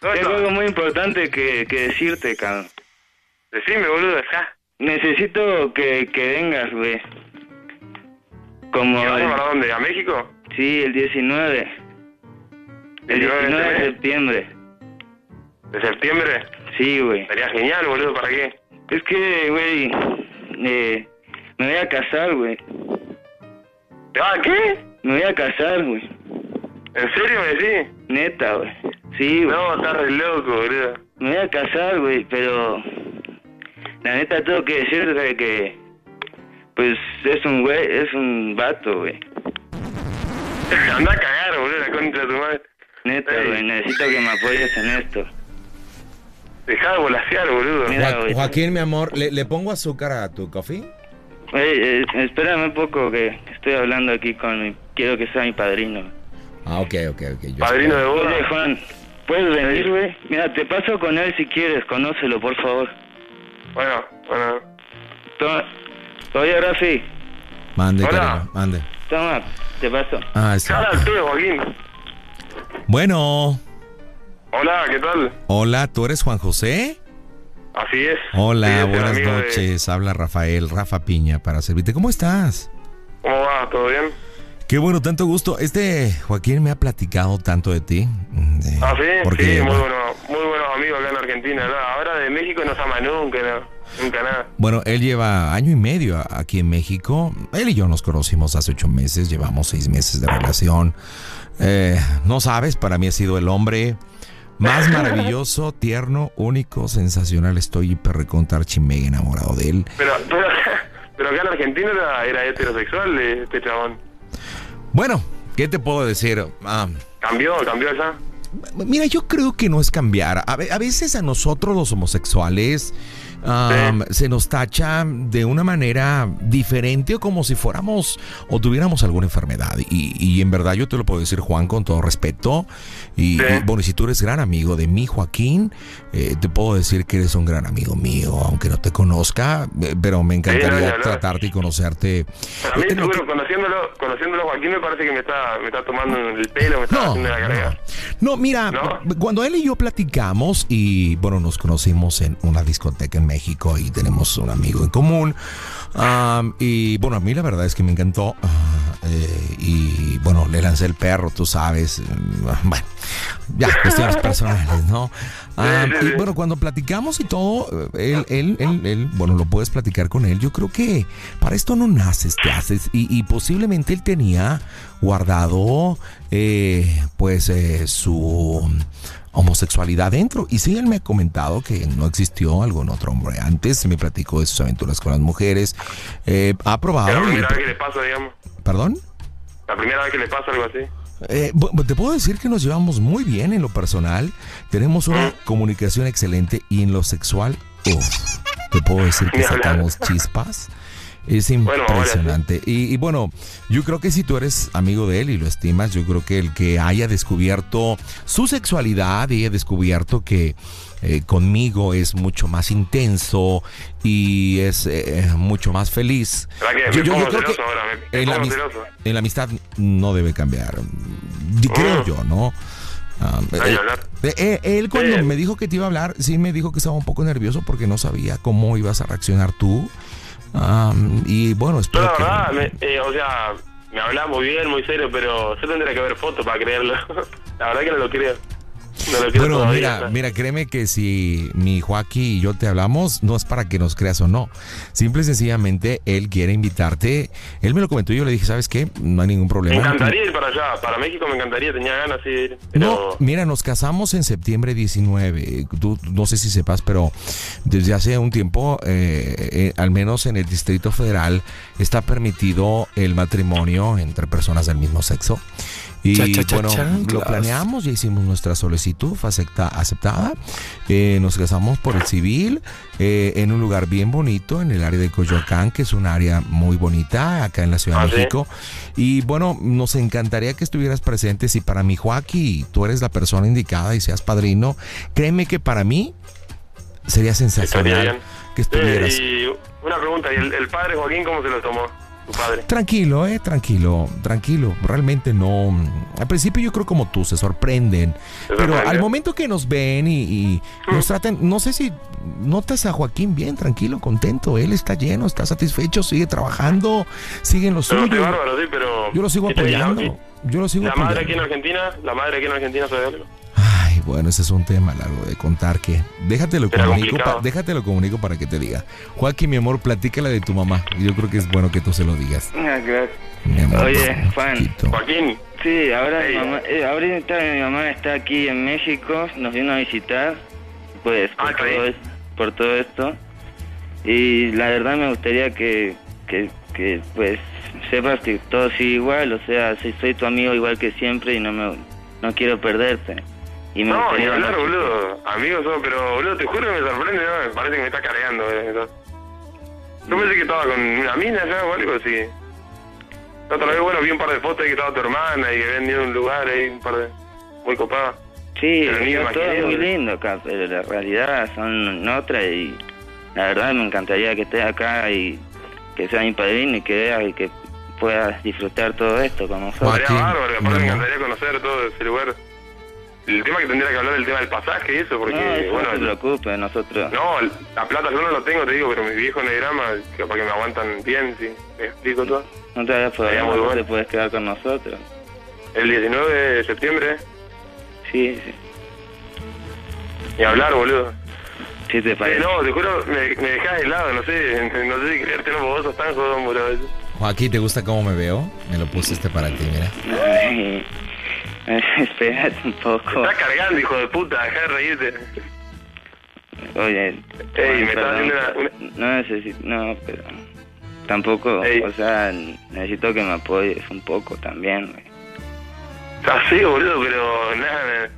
¿Dónde tengo algo muy importante que, que decirte, cabrón. Decime, boludo, acá. Necesito que, que vengas, güey. Como... ¿Y vamos el- para dónde? ¿A México? Sí, el 19. El 19 de 19 de septiembre. ¿De septiembre? Sí, güey. Sería genial, boludo, ¿para qué? Es que, güey, eh, me voy a casar, güey. ¿Ah, qué? Me voy a casar, güey. ¿En serio me decís? Neta, güey. Sí, güey. No, estás re loco, boludo. Me voy a casar, güey, pero... La neta tengo que decirte que... Pues es un güey, es un vato, güey. Anda a cagar, boludo, la contra de tu madre. Neta, Ey. güey, necesito que me apoyes en esto. Dejá de volasear, boludo. Mira, Jo- güey. Joaquín, mi amor, ¿le, le pongo azúcar a tu coffee? Oye, eh, espérame un poco que estoy hablando aquí con mi... Quiero que sea mi padrino. Ah, ok, ok, ok. yo Padrino de boda. Oye, Juan, ¿puedes venir, güey? Mira, te paso con él si quieres, conócelo, por favor. Bueno, bueno. To- Oye, Rafi, Mande, Hola. cariño, mande. Toma, te paso. Ah, está. Joaquín. Bueno, Hola, ¿qué tal? hola, ¿tú eres Juan José? Así es. Hola, Sí, buenas de- noches. Habla Rafael, Rafa Piña, para servirte. ¿Cómo estás? ¿Cómo va? ¿Todo bien? Qué bueno, tanto gusto. Este Joaquín me ha platicado tanto de ti. mm, de- Ah, sí, porque, sí, muy, bueno, muy buenos amigos acá en Argentina. ¿no? Ahora de México no se ama nunca, no, nunca nada. Bueno, él lleva año y medio aquí en México. Él y yo nos conocimos hace ocho meses, llevamos seis meses de relación. Eh, no sabes, para mí ha sido el hombre más maravilloso, tierno, único, sensacional. Estoy hiper recontar chimega enamorado de él. Pero, pero, pero acá en Argentina era, era heterosexual eh, este chabón. Bueno, ¿qué te puedo decir? Ah, Cambió, cambió allá. Mira, yo creo que no es cambiar. A veces a nosotros los homosexuales am, se nos tacha de una manera diferente o como si fuéramos o tuviéramos alguna enfermedad. Y, y en verdad yo te lo puedo decir, Juan, con todo respeto. Y, y, bueno, si tú eres gran amigo de mí, Joaquín, eh, te puedo decir que eres un gran amigo mío, aunque no te conozca, eh, pero me no, encantaría ni hablar. tratarte y conocerte. A mí, Eh, no, seguro, conociéndolo, conociéndolo Joaquín me parece que me está, me está tomando el pelo, me está haciendo la carga. No, mira, cuando él y yo platicamos y bueno, nos conocimos en una discoteca en México y tenemos un amigo en común. y bueno, a mí la verdad es que me encantó. ah, eh, y bueno, le lancé el perro, tú sabes. mm, Bueno, ya, cuestiones personales, ¿no? Y bueno, cuando platicamos y todo, eh, él, él, él, él, bueno, lo puedes platicar con él. Yo creo que para esto no naces, te haces. Y, y posiblemente él tenía guardado, eh, pues, eh, su homosexualidad dentro. Y sí, él me ha comentado que no existió algún otro hombre antes. Me platicó de sus aventuras con las mujeres. Eh, ha Es la probado. y- primera vez que le pasa, digamos. ¿Perdón? La primera vez que le pasa algo así. Eh, te puedo decir que nos llevamos muy bien en lo personal. Tenemos una comunicación excelente y en lo sexual, uf, te puedo decir que sacamos chispas. Es Bueno, impresionante. y, y bueno, yo creo que si tú eres amigo de él y lo estimas, yo creo que el que haya descubierto su sexualidad y haya descubierto que eh, conmigo es mucho más intenso y es eh, mucho más feliz. ¿Verdad que celoso ahora? Me, me en la, en amistad no debe cambiar. Creo yo, ¿no? Ah, eh, que eh, eh, él cuando Sí. me dijo que te iba a hablar, sí me dijo que estaba un poco nervioso porque no sabía cómo ibas a reaccionar tú. Ah, y bueno, espero la que... verdad, me- eh, o sea, me hablaba muy bien, muy serio, pero yo tendría que ver fotos para creerlo. la verdad que no lo creo. No Bueno, todavía. mira, mira, créeme que si mi Joaquín y yo te hablamos, no es para que nos creas o no. Simple y sencillamente él quiere invitarte. Él me lo comentó y yo le dije, ¿sabes qué? No hay ningún Me problema. encantaría ir para allá, para México me encantaría, tenía ganas de ir. No, mira, nos casamos en septiembre 19. Tú no sé si sepas, pero desde hace un tiempo, eh, eh, al menos en el Distrito Federal, está permitido el matrimonio entre personas del mismo sexo. Y Cha, cha, cha, bueno, chanclas. lo planeamos, ya hicimos nuestra solicitud, fue acepta- aceptada. Eh, nos casamos por el civil eh, en un lugar bien bonito, en el área de Coyoacán, que es un área muy bonita acá en la Ciudad ¿Ah, de sí? México. Y bueno, nos encantaría que estuvieras presente. Si para mi Joaquín tú eres la persona indicada y seas padrino, créeme que para mí sería sensacional que estuvieras. Eh, y una pregunta, ¿y el, el padre Joaquín cómo se lo tomó? Tu padre. Tranquilo, eh, tranquilo, tranquilo. Realmente no. Al principio yo creo como tú, se sorprenden. Pero sorprende? al momento que nos ven y, y nos tratan, no sé si notas a Joaquín bien, tranquilo, contento. Él está lleno, está satisfecho, sigue trabajando, sigue en lo suyo. qué bárbaro, sí, pero... Yo lo sigo ¿Y te- y la- apoyando. Yo lo sigo ¿La madre aquí en Argentina? ¿La madre aquí en Argentina sabe algo? Bueno, ese es un tema largo de contar que. Déjatelo Era comunico, pa- déjatelo comunico para que te diga. Joaquín, mi amor, platícala de tu mamá. Yo creo que es bueno que tú se lo digas. Ah, amor, Oye, Juan. Joaquín. Sí, ahora mi mamá, eh, ahorita mi mamá está aquí en México, nos vino a visitar, pues Ah, por, todo, es- por todo esto. Y la verdad me gustaría que, que, que, pues sepas que todo sigue igual, o sea, soy, soy tu amigo igual que siempre y no me no quiero perderte. Y me No, ni hablar, boludo. Amigos pero, boludo, te juro que me sorprende, ¿no? Me parece que me está cargando. eh, eso. Yo pensé que estaba con una mina ya o algo así. La otra vez, bueno, vi un par de fotos de que estaba tu hermana y que habían ido a un lugar ahí, un par de... Muy copado. Sí, Pero ni está todo muy lindo acá, pero la realidad son otras y la verdad me encantaría que estés acá y que sea mi padrino y que veas y que, puedas disfrutar todo esto con nosotros. Bárbaro, aparte me encantaría conocer todo ese lugar. El tema que tendría que hablar del tema del pasaje y eso, porque, no, eso bueno... no se preocupe, nosotros... No, la plata yo no lo tengo, te digo, pero mis viejos en el drama, capaz que me aguantan bien, si me explico todo. No te allá, muy no te puedes quedar con nosotros. El 19 de septiembre, Sí, sí. ni hablar, boludo. Sí, te Eh, parece. no, te juro, me, me dejás helado, no sé, no sé si creerte, no, porque vos sos tan jodón, boludo. Joaquín, ¿te gusta cómo me veo? Me lo puse este para ti, mira. Ay, Espérate un poco. Estás cargando, hijo de puta, dejá de reírte. Oye, Ey, me estás haciendo una- No necesito, no, pero tampoco, o sea, necesito que me apoyes un poco también, güey. Así, boludo, pero nada,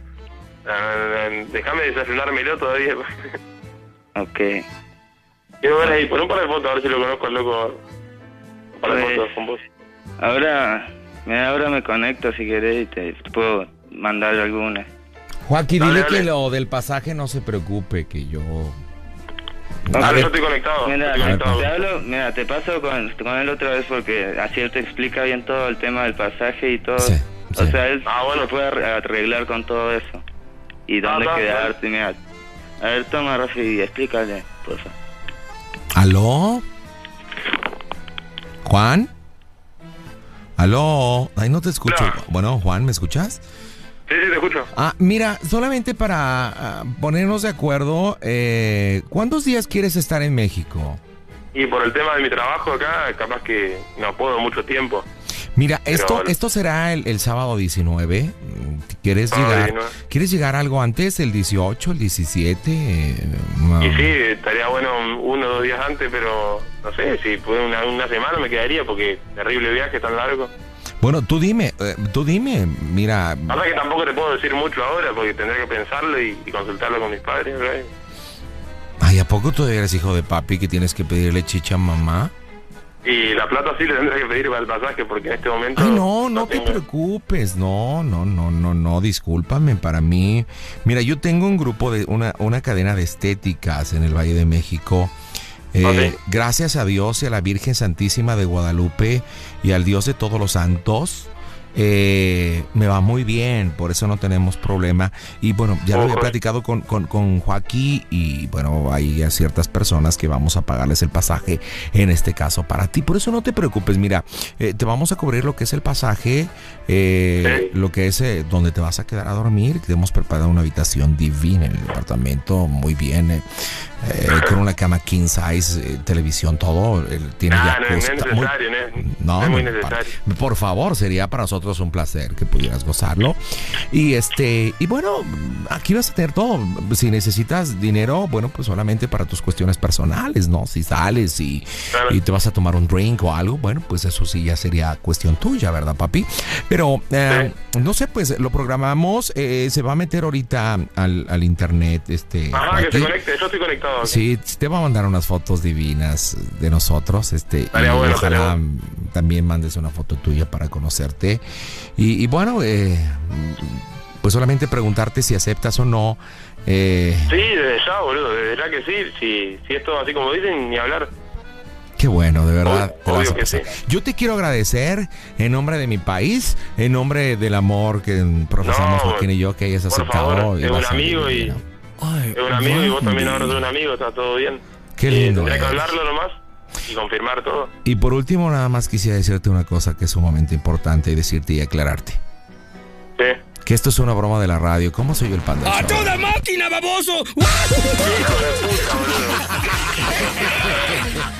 nada, nada, déjame desayunármelo todavía. Ok. Quiero ver ahí, pon un par de fotos a ver si lo conozco al loco. Un par de Pues, fotos con vos. Ahora, mira, ahora me conecto si querés y te, te puedo mandar algunas. Joaquín, Dale, dile dale. que lo del pasaje no se preocupe, que yo... A ver, conectado. Mira, estoy conectado. te hablo, mira, te paso con, con él otra vez porque así él te explica bien todo el tema del pasaje y todo. O sea, él se puede arre- arreglar con todo eso. Y dónde Ah, quedarte, mira. A ver, toma, Rafi, y explícale, por favor. ¿Aló? ¿Juan? ¿Aló? Ay, no te escucho. Bueno, Juan, ¿me escuchas? Sí, sí, te escucho. Ah, mira, solamente para ah, ponernos de acuerdo, eh, ¿cuántos días quieres estar en México? Y por el tema de mi trabajo acá, capaz que no puedo mucho tiempo. Mira, Pero- esto, esto será el, el sábado 19. Mm, ¿Quieres Sábado llegar? 19. ¿Quieres llegar algo antes, el 18, el 17? Eh, no. Y sí, estaría bueno uno o dos días antes, pero no sé, si puede una, una semana me quedaría porque terrible viaje tan largo. Bueno, tú dime, eh, tú dime, mira, Pasa que tampoco te puedo decir mucho ahora porque tendré que pensarlo y, y consultarlo con mis padres. ¿verdad? ay, ¿a poco tú eres hijo de papi que tienes que pedirle chicha a mamá? Y la plata sí le tendré que pedir para el pasaje porque en este momento... Ay, no, no te preocupes, no, no, no, no, no, discúlpame, para mí, mira, yo tengo un grupo de, una, una cadena de estéticas en el Valle de México, Eh, gracias a Dios y a la Virgen Santísima de Guadalupe y al Dios de todos los santos, eh, me va muy bien, por eso no tenemos problema. Y bueno, ya lo había platicado con, con, con Joaquín y bueno, hay a ciertas personas que vamos a pagarles el pasaje, en este caso para ti. Por eso no te preocupes, mira, eh, te vamos a cubrir lo que es el pasaje, eh, lo que es eh, donde te vas a quedar a dormir. Te hemos preparado una habitación divina en el departamento, muy bien, eh, con una cama king size, eh, televisión, todo. eh, tiene Ah, ya no, no es muy- necesario, no no, es muy necesario. por favor, sería para nosotros un placer que pudieras gozarlo. Y este, y bueno, aquí vas a tener todo. Si necesitas dinero, bueno, pues solamente para tus cuestiones personales, ¿no? Si sales y, y te vas a tomar un drink o algo, bueno, pues eso sí ya sería cuestión tuya, ¿verdad, papi? Pero eh, no sé, pues lo programamos, eh, se va a meter ahorita al, al internet, este. Ajá, que se conecte, yo estoy conectado. Sí, te va a mandar unas fotos divinas de nosotros, este, y bueno, ojalá también mandes una foto tuya para conocerte. Y, y bueno, eh, pues solamente preguntarte si aceptas o no. eh, Sí, desde ya, boludo, desde ya que sí. Si, si es todo así como dicen, ni hablar. qué bueno, de verdad. te obvio que pasar. Yo te quiero agradecer en nombre de mi país, en nombre del amor que profesamos No, Joaquín y yo, que hayas aceptado. favor, y es un amigo y... es un amigo y vos también ahora sos un amigo, está todo bien. Qué lindo Tendré que hablarlo nomás y confirmar todo. Y por último, nada más quisiera decirte una cosa que es sumamente importante y decirte y aclararte. Sí. Que esto es una broma de la radio. ¿Cómo soy yo el panda? ¡A Show? toda máquina, baboso! Qué bien que la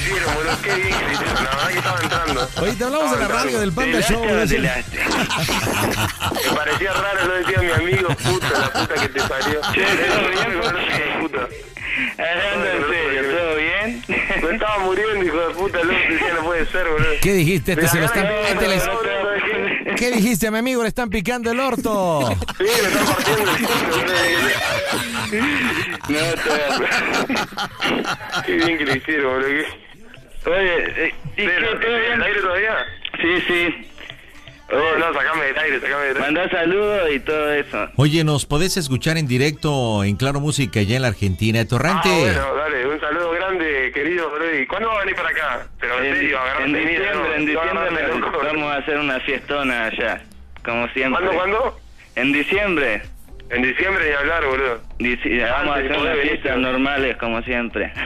hicieron, boludo, qué bien que la hicieron. La verdad que estaba entrando. Oye, te hablamos de la radio del Panda Show. Me gracias. parecía raro, lo decía mi amigo, puta, la puta que te parió. Che, puta. Hablando en serio, ¿todo bien? Me estaba muriendo, hijo de puta, loco, decía, no puede ser, boludo. ¿Qué dijiste? Este Me se lo están- ¿Qué dijiste, a mi amigo? Le están picando el orto. Sí, me están partiendo el culo, No, Qué bien que le hicieron, boludo. Oye, eh, ¿y qué, todo bien? ¿El aire todavía? Sí, sí. No, no, sacame del aire, sacame del aire. Mandá saludos y todo eso. Oye, ¿nos podés escuchar en directo en Claro Música allá en la Argentina? Torrante. Ah, bueno, dale, un saludo grande, querido Brody. ¿Cuándo va a venir para acá? Pero en, En, serio, en diciembre, no, en no diciembre loco. vamos a hacer una fiestona allá, como siempre. ¿Cuándo, cuándo? En diciembre. En diciembre ni hablar, boludo. Dici- vamos a hacer unas fiestas pero- normales, como siempre.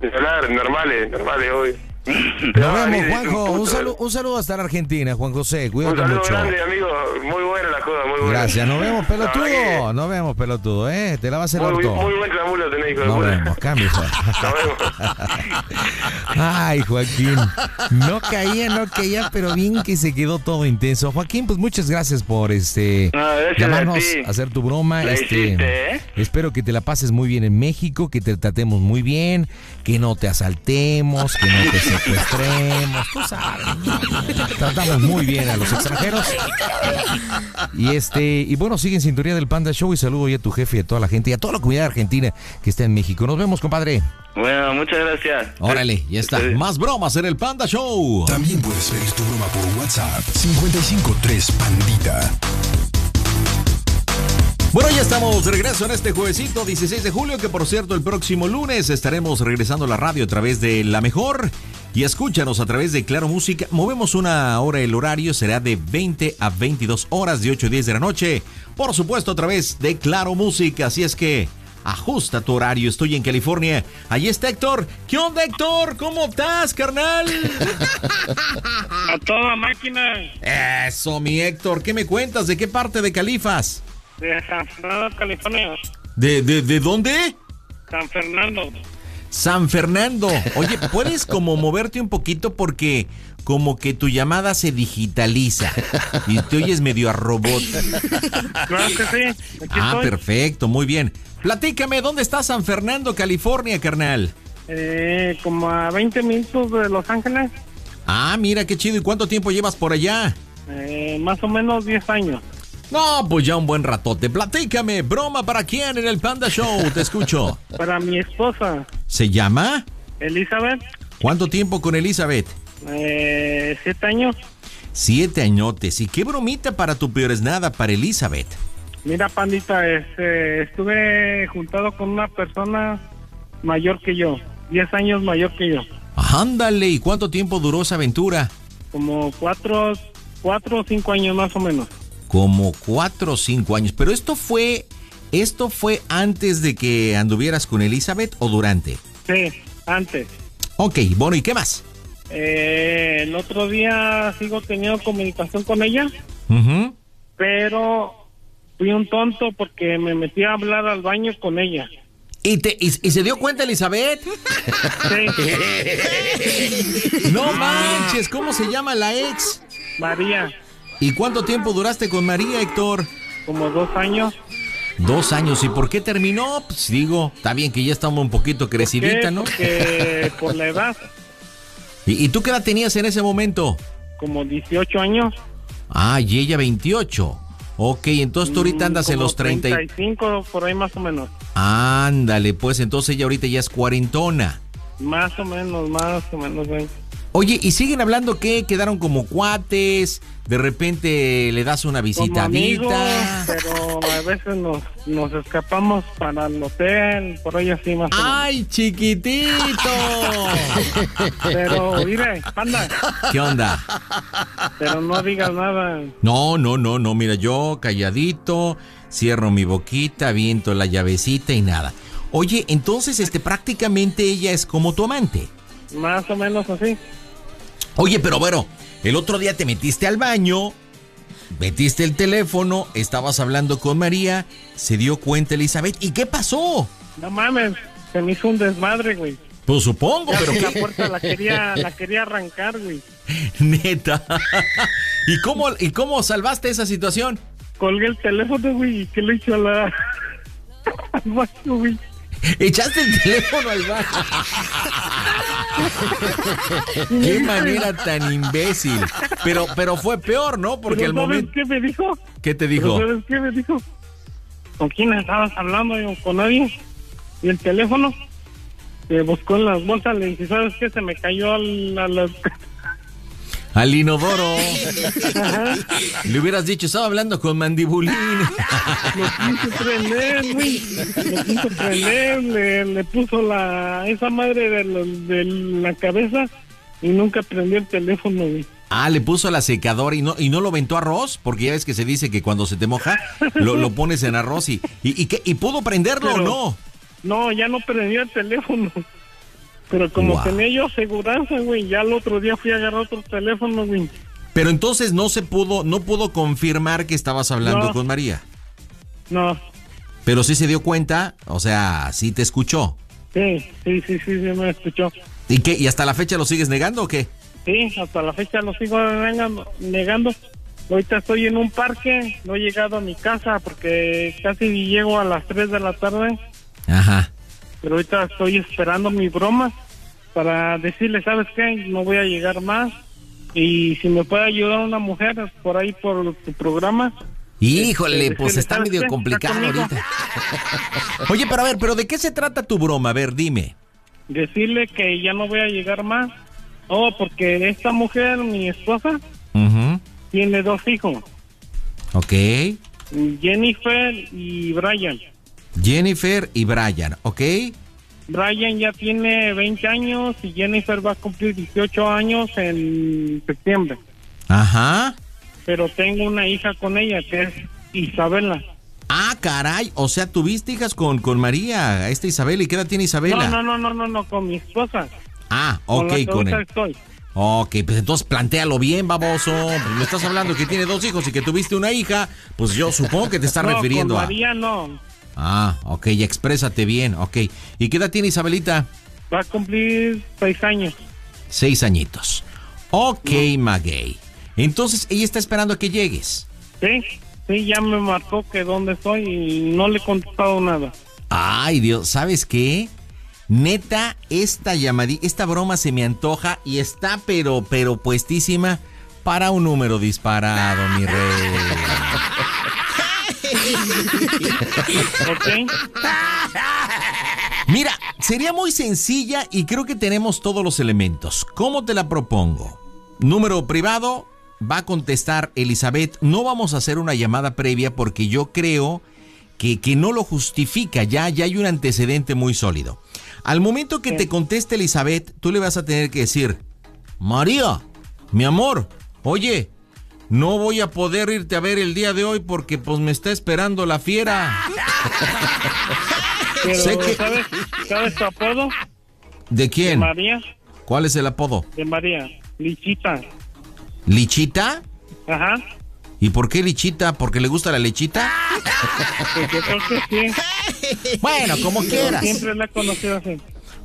Ni hablar, normales, normales, obvio. Nos vemos, Juanjo. un saludo, un saludo hasta la Argentina, Juan José. Un Cuídate saludo mucho. grande, amigo. Muy buena la joda, muy buena. Gracias, nos vemos, pelotudo. Nos vemos, pelotudo, ¿eh? Te la vas hacer Muy, orto. muy buen tramulo tenés, hijo de Nos puta. vemos, cambio. Nos vemos. Ay, Joaquín. No caía, no caía, pero bien que se quedó todo intenso. Joaquín, pues muchas gracias por este No, gracias a llamarnos, hacer tu broma. La este, hiciste, ¿eh? Espero que te la pases muy bien en México, que te tratemos muy bien, que no te asaltemos, que no te secuestremos. Tú sabes. Tratamos muy bien a los extranjeros. Y este, y bueno, sigue en sintonía del Panda Show y saludo ya a tu jefe y a toda la gente y a toda la comunidad argentina que está en México. Nos vemos, compadre. Bueno, muchas gracias. Órale, ya está. Más bromas en el Panda Show. También puedes pedir tu broma por WhatsApp 553 Pandita. Bueno, ya estamos de regreso en este juevesito 16 de julio, que por cierto el próximo lunes estaremos regresando a la radio a través de La Mejor y escúchanos a través de Claro Música. Movemos una hora el horario, será de 20 a 22 horas de 8 a 10 de la noche. Por supuesto a través de Claro Música, así es que ajusta tu horario, estoy en California. Allí está Héctor. ¿Qué onda Héctor? ¿Cómo estás, carnal? A toda máquina Eso, mi Héctor, ¿qué me cuentas? ¿De qué parte de Califas? de San Fernando, California. ¿De, de, de dónde? San Fernando. San Fernando. Oye, ¿puedes como moverte un poquito porque como que tu llamada se digitaliza y te oyes medio a robot? Claro que sí. Aquí Ah, estoy. perfecto, muy bien. Platícame, ¿dónde está San Fernando, California, carnal? Eh, como a 20 minutos de Los Ángeles. Ah, mira qué chido. ¿Y cuánto tiempo llevas por allá? Eh, más o menos 10 años. No, pues ya un buen ratote. Platícame, broma para quién en el Panda Show. Te escucho. Para mi esposa, ¿Se llama? Elizabeth, ¿Cuánto tiempo con Elizabeth? eh, 7 años. Siete añotes. ¿Y qué bromita para tu peor es nada para Elizabeth? Mira, pandita, este, estuve juntado con una persona mayor que yo, 10 años mayor que yo. Ándale, ¿y cuánto tiempo duró esa aventura? Como 4 cuatro o 5 años más o menos. Como cuatro o cinco años. Pero esto fue, esto fue antes de que anduvieras con Elizabeth o durante. Sí, antes. Ok, bueno, ¿y qué más? Eh, el otro día sigo teniendo comunicación con ella, pero fui un tonto porque me metí a hablar al baño con ella. ¿Y, te, y, y se dio cuenta Elizabeth? no manches, ¿cómo se llama la ex? María. ¿Y cuánto tiempo duraste con María, Héctor? Como dos años. Dos años. ¿Y por qué terminó? Pues digo, está bien que ya estamos un poquito crecidita. ¿no? Porque por la edad, ¿Y, y tú qué edad tenías en ese momento? como 18 años. Ah, y ella 28. Ok, entonces tú ahorita andas en los 30. y- 35, por ahí más o menos. Ándale, pues entonces ella ahorita ya es cuarentona. Más o menos, más o menos. ¿eh? Oye, ¿y siguen hablando que quedaron como cuates? De repente le das una Como visitadita. amigos, pero a veces nos, nos escapamos para el hotel, por ahí así más. ¡Ay, chiquitito! Pero, mire, panda, ¿Qué onda? pero no digas nada. No, no, no, no, mira, yo calladito, cierro mi boquita, aviento la llavecita y nada. Oye, entonces, este, prácticamente ella es como tu amante. Más o menos así. Oye, pero bueno, el otro día te metiste al baño, metiste el teléfono, estabas hablando con María, se dio cuenta Elizabeth, ¿y qué pasó? No mames, se me hizo un desmadre, güey. Pues supongo, Ya pero que la puerta la quería, la quería arrancar, güey. Neta. ¿Y cómo, ¿Y cómo salvaste esa situación? Colgué el teléfono, güey, y que le hizo a la... al baño, güey. Echaste el teléfono al baño. Qué manera tan imbécil. Pero, pero fue peor, ¿no? Porque al ¿sabes momento. qué me dijo? ¿Qué te dijo? ¿Sabes qué me dijo? ¿Con quién estabas hablando? Digo, con nadie. Y el teléfono se buscó en las bolsas. Le dije, ¿sabes qué? Se me cayó al, a la- Al inodoro. Le hubieras dicho, estaba hablando con Mandibulín. Lo quiso prender, güey. Lo quiso prender, le, le puso la esa madre de, la- de la cabeza y nunca prendió el teléfono, güey. Ah, le puso la secadora y no, y no lo aventó arroz, porque ya ves que se dice que cuando se te moja, lo, lo pones en arroz y, y, y, y pudo prenderlo o Pero- no. No, ya no prendió el teléfono. Pero como Wow. tenía yo aseguranza, güey, ya el otro día fui a agarrar otro teléfono, güey. Pero entonces no se pudo, no pudo confirmar que estabas hablando No. con María. No, Pero sí se dio cuenta, o sea, sí te escuchó. sí, sí, sí, sí, sí, me escuchó. ¿Y qué? ¿Y hasta la fecha lo sigues negando o qué? Sí, hasta la fecha lo sigo negando. negando. Ahorita estoy en un parque, no he llegado a mi casa porque casi llego a las 3 de la tarde, Ajá. Pero ahorita estoy esperando mi broma para decirle, ¿sabes qué? No voy a llegar más. Y si me puede ayudar una mujer por ahí por tu programa. Híjole, este, pues está ¿sabes medio qué? complicado Está ahorita. Oye, pero a ver, ¿pero de qué se trata tu broma? A ver, dime. Decirle que ya no voy a llegar más. Oh, porque esta mujer, mi esposa, tiene dos hijos, Ok. Jennifer y Brian. Jennifer y Brian, ¿ok? Brian ya tiene 20 años y Jennifer va a cumplir 18 años en septiembre. Ajá. Pero tengo una hija con ella que es Isabela. Ah, caray. O sea, tuviste hijas con, con María, esta Isabela. ¿Y qué edad tiene Isabela? No, no, no, no, no, no, con mi esposa. Ah, ok, con él. estoy. Ok, pues entonces plantéalo bien, baboso. Pues me estás hablando que tiene dos hijos y que tuviste una hija. Pues yo supongo que te estás no, refiriendo con a. María no. Ah, ok, exprésate bien, ok. ¿Y qué edad tiene Isabelita? Va a cumplir 6 años. Seis añitos. Ok, Maguey. Entonces ella está esperando a que llegues. Sí, sí, ya me marcó que dónde estoy y no le he contestado nada. Ay, Dios, ¿sabes qué? Neta, esta llamadita, esta broma se me antoja y está pero, pero puestísima para un número disparado, mi rey. Mira, sería muy sencilla y creo que tenemos todos los elementos. ¿Cómo te la propongo? Número privado, va a contestar Elizabeth. No vamos a hacer una llamada previa porque yo creo que, que no lo justifica. Ya, ya hay un antecedente muy sólido. Al momento que te conteste Elizabeth, tú le vas a tener que decir, María, mi amor, oye, no voy a poder irte a ver el día de hoy porque pues me está esperando la fiera. Pero, Sé que- ¿sabes, ¿sabes tu apodo? ¿De quién? María, ¿Cuál es el apodo? de María, Lichita. ¿Lichita? Ajá. ¿Y por qué Lichita? ¿Porque le gusta la lechita? Pues yo creo que sí. Bueno, como quieras. Siempre la he conocido así.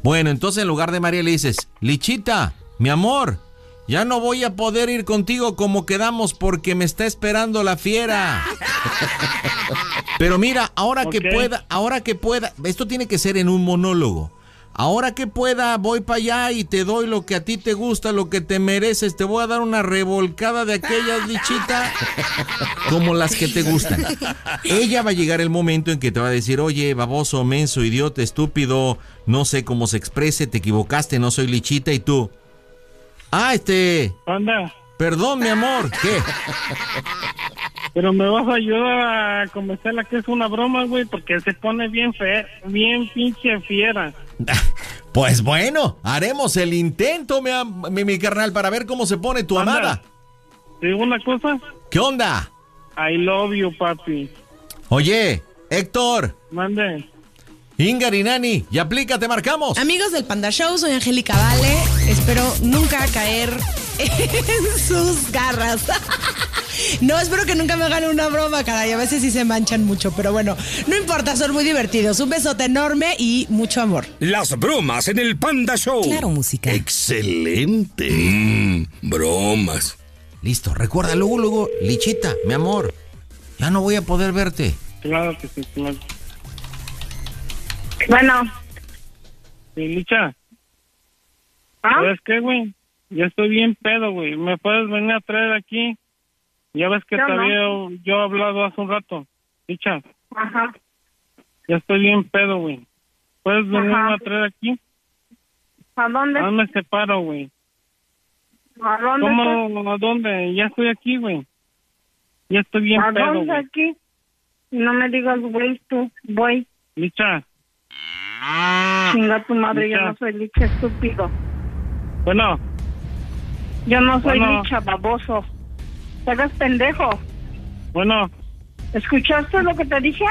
Bueno, entonces en lugar de María le dices, Lichita, mi amor, ya no voy a poder ir contigo como quedamos porque me está esperando la fiera. Pero mira, ahora que pueda, ahora que pueda, esto tiene que ser en un monólogo. Ahora que pueda, voy para allá y te doy lo que a ti te gusta, lo que te mereces. Te voy a dar una revolcada de aquellas, lichita, como las que te gustan. Ella va a llegar el momento en que te va a decir, oye, baboso, menso, idiota, estúpido, no sé cómo se exprese, te equivocaste, no soy lichita, y tú. Ah, este. Anda. Perdón, mi amor. ¿Qué? Pero me vas a ayudar a convencerla que es una broma, güey, porque se pone bien fe, bien pinche fiera. Pues bueno, haremos el intento, mi, am- mi, mi carnal, para ver cómo se pone tu Anda. amada. ¿Te digo una cosa? ¿Qué onda? I love you, papi. Oye, Héctor. Mande. Ingar y Nani, y aplícate, marcamos. Amigos del Panda Show, soy Angélica Vale. Espero nunca caer en sus garras. No, espero que nunca me hagan una broma, caray. A veces sí se manchan mucho, pero bueno, no importa, son muy divertidos. Un besote enorme y mucho amor. Las bromas en el Panda Show. Claro, música. Excelente. Mm, bromas. Listo, recuerda luego, luego, Lichita, mi amor. Ya no voy a poder verte. Claro que sí, claro. Bueno. Sí, Licha. ¿Ah? ¿Sabes qué, güey? Ya estoy bien pedo, güey. ¿Me puedes venir a traer aquí? Ya ves que Yo te no. había yo hablado hace un rato. Licha, Ajá. ya estoy bien pedo, güey. ¿Puedes venir Ajá. a traer aquí? ¿A dónde? Hazme ese paro, güey. ¿A dónde ¿Cómo? ¿A dónde? Ya estoy aquí, güey. Ya estoy bien ¿A pedo, dónde güey. aquí? No me digas, güey, tú, güey. Licha. Chinga tu madre, yo Licha. no soy licha, estúpido. Bueno, Yo no soy Bueno. licha, baboso. Te hagas pendejo. bueno, ¿Escuchaste lo que te dije?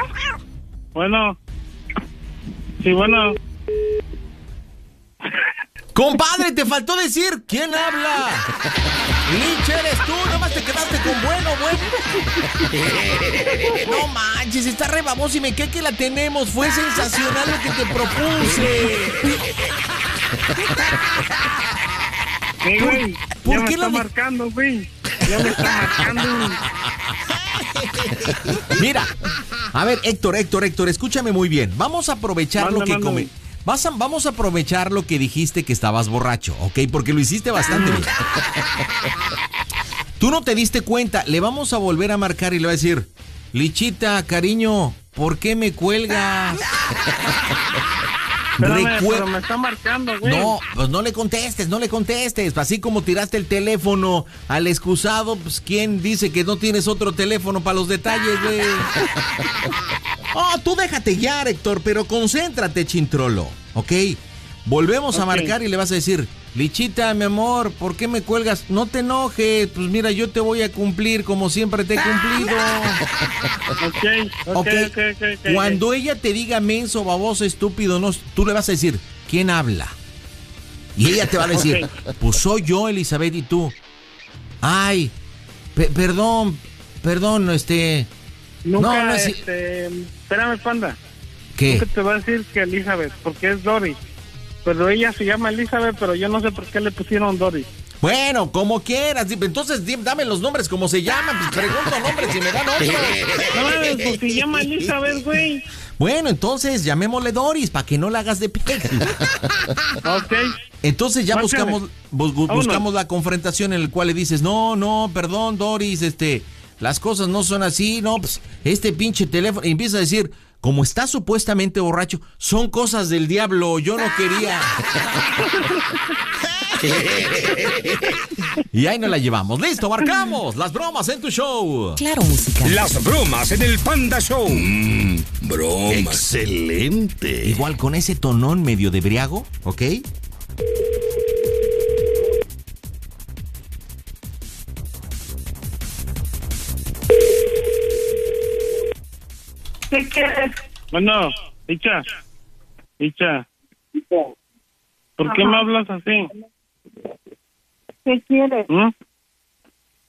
bueno. Sí, bueno. Compadre, te faltó decir quién habla. Licha, eres tú, nomás te quedaste con bueno, bueno. No manches, está re baboso y me cae que la tenemos. Fue sensacional lo que te propuse. Sí, güey. ¿Por ya me qué está la de- marcando, güey. Ya me está marcando. Mira, a ver, Héctor, Héctor, Héctor, escúchame muy bien. Vamos a aprovechar Manda, lo que come. güey. Vas a- vamos a aprovechar lo que dijiste que estabas borracho, ¿ok? Porque lo hiciste bastante bien. Tú no te diste cuenta, le vamos a volver a marcar y le va a decir, Lichita, cariño, ¿por qué me cuelgas? Espérame, pero me está marcando, güey. No, pues no le contestes, no le contestes. Así como tiraste el teléfono al excusado, pues ¿quién dice que no tienes otro teléfono para los detalles, güey? Oh, tú déjate guiar, Héctor, pero concéntrate, chintrolo, ¿ok? Volvemos a marcar y le vas a decir, Lichita, mi amor, ¿por qué me cuelgas? No te enojes, pues mira, yo te voy a cumplir como siempre te he cumplido. Ok, ok, Ok. ok, ok, ok. Cuando ella te diga menso, baboso, estúpido, no, tú le vas a decir, ¿quién habla? Y ella te va a decir, pues soy yo, Elizabeth, y tú. Ay, pe- perdón, perdón, este. Nunca, no, no es. este, espérame, panda. ¿Qué? Nunca te va a decir que Elizabeth, porque es Doris. Pero ella se llama Elizabeth, pero yo no sé por qué le pusieron Doris. Bueno, como quieras. Entonces, dame los nombres como se llaman. Pues pregunto nombres y me dan otros. No mames, pues se llama Elizabeth, güey. Bueno, entonces llamémosle Doris para que no la hagas de pedo. Ok. Entonces ya buscamos buscamos la confrontación en el cual le dices, no, no, perdón, Doris, este, las cosas no son así, no, pues, este pinche teléfono, y empieza a decir, como está supuestamente borracho, son cosas del diablo, yo no quería. y ahí nos la llevamos. Listo, marcamos las bromas en tu show. Claro, música. Las bromas en el Panda Show. Mm, broma. Excelente. Igual con ese tonón medio de briago, ¿ok? ¿Qué quieres? Bueno, Licha. Licha. ¿Por qué Ajá. me hablas así? ¿Qué quieres? ¿Mm?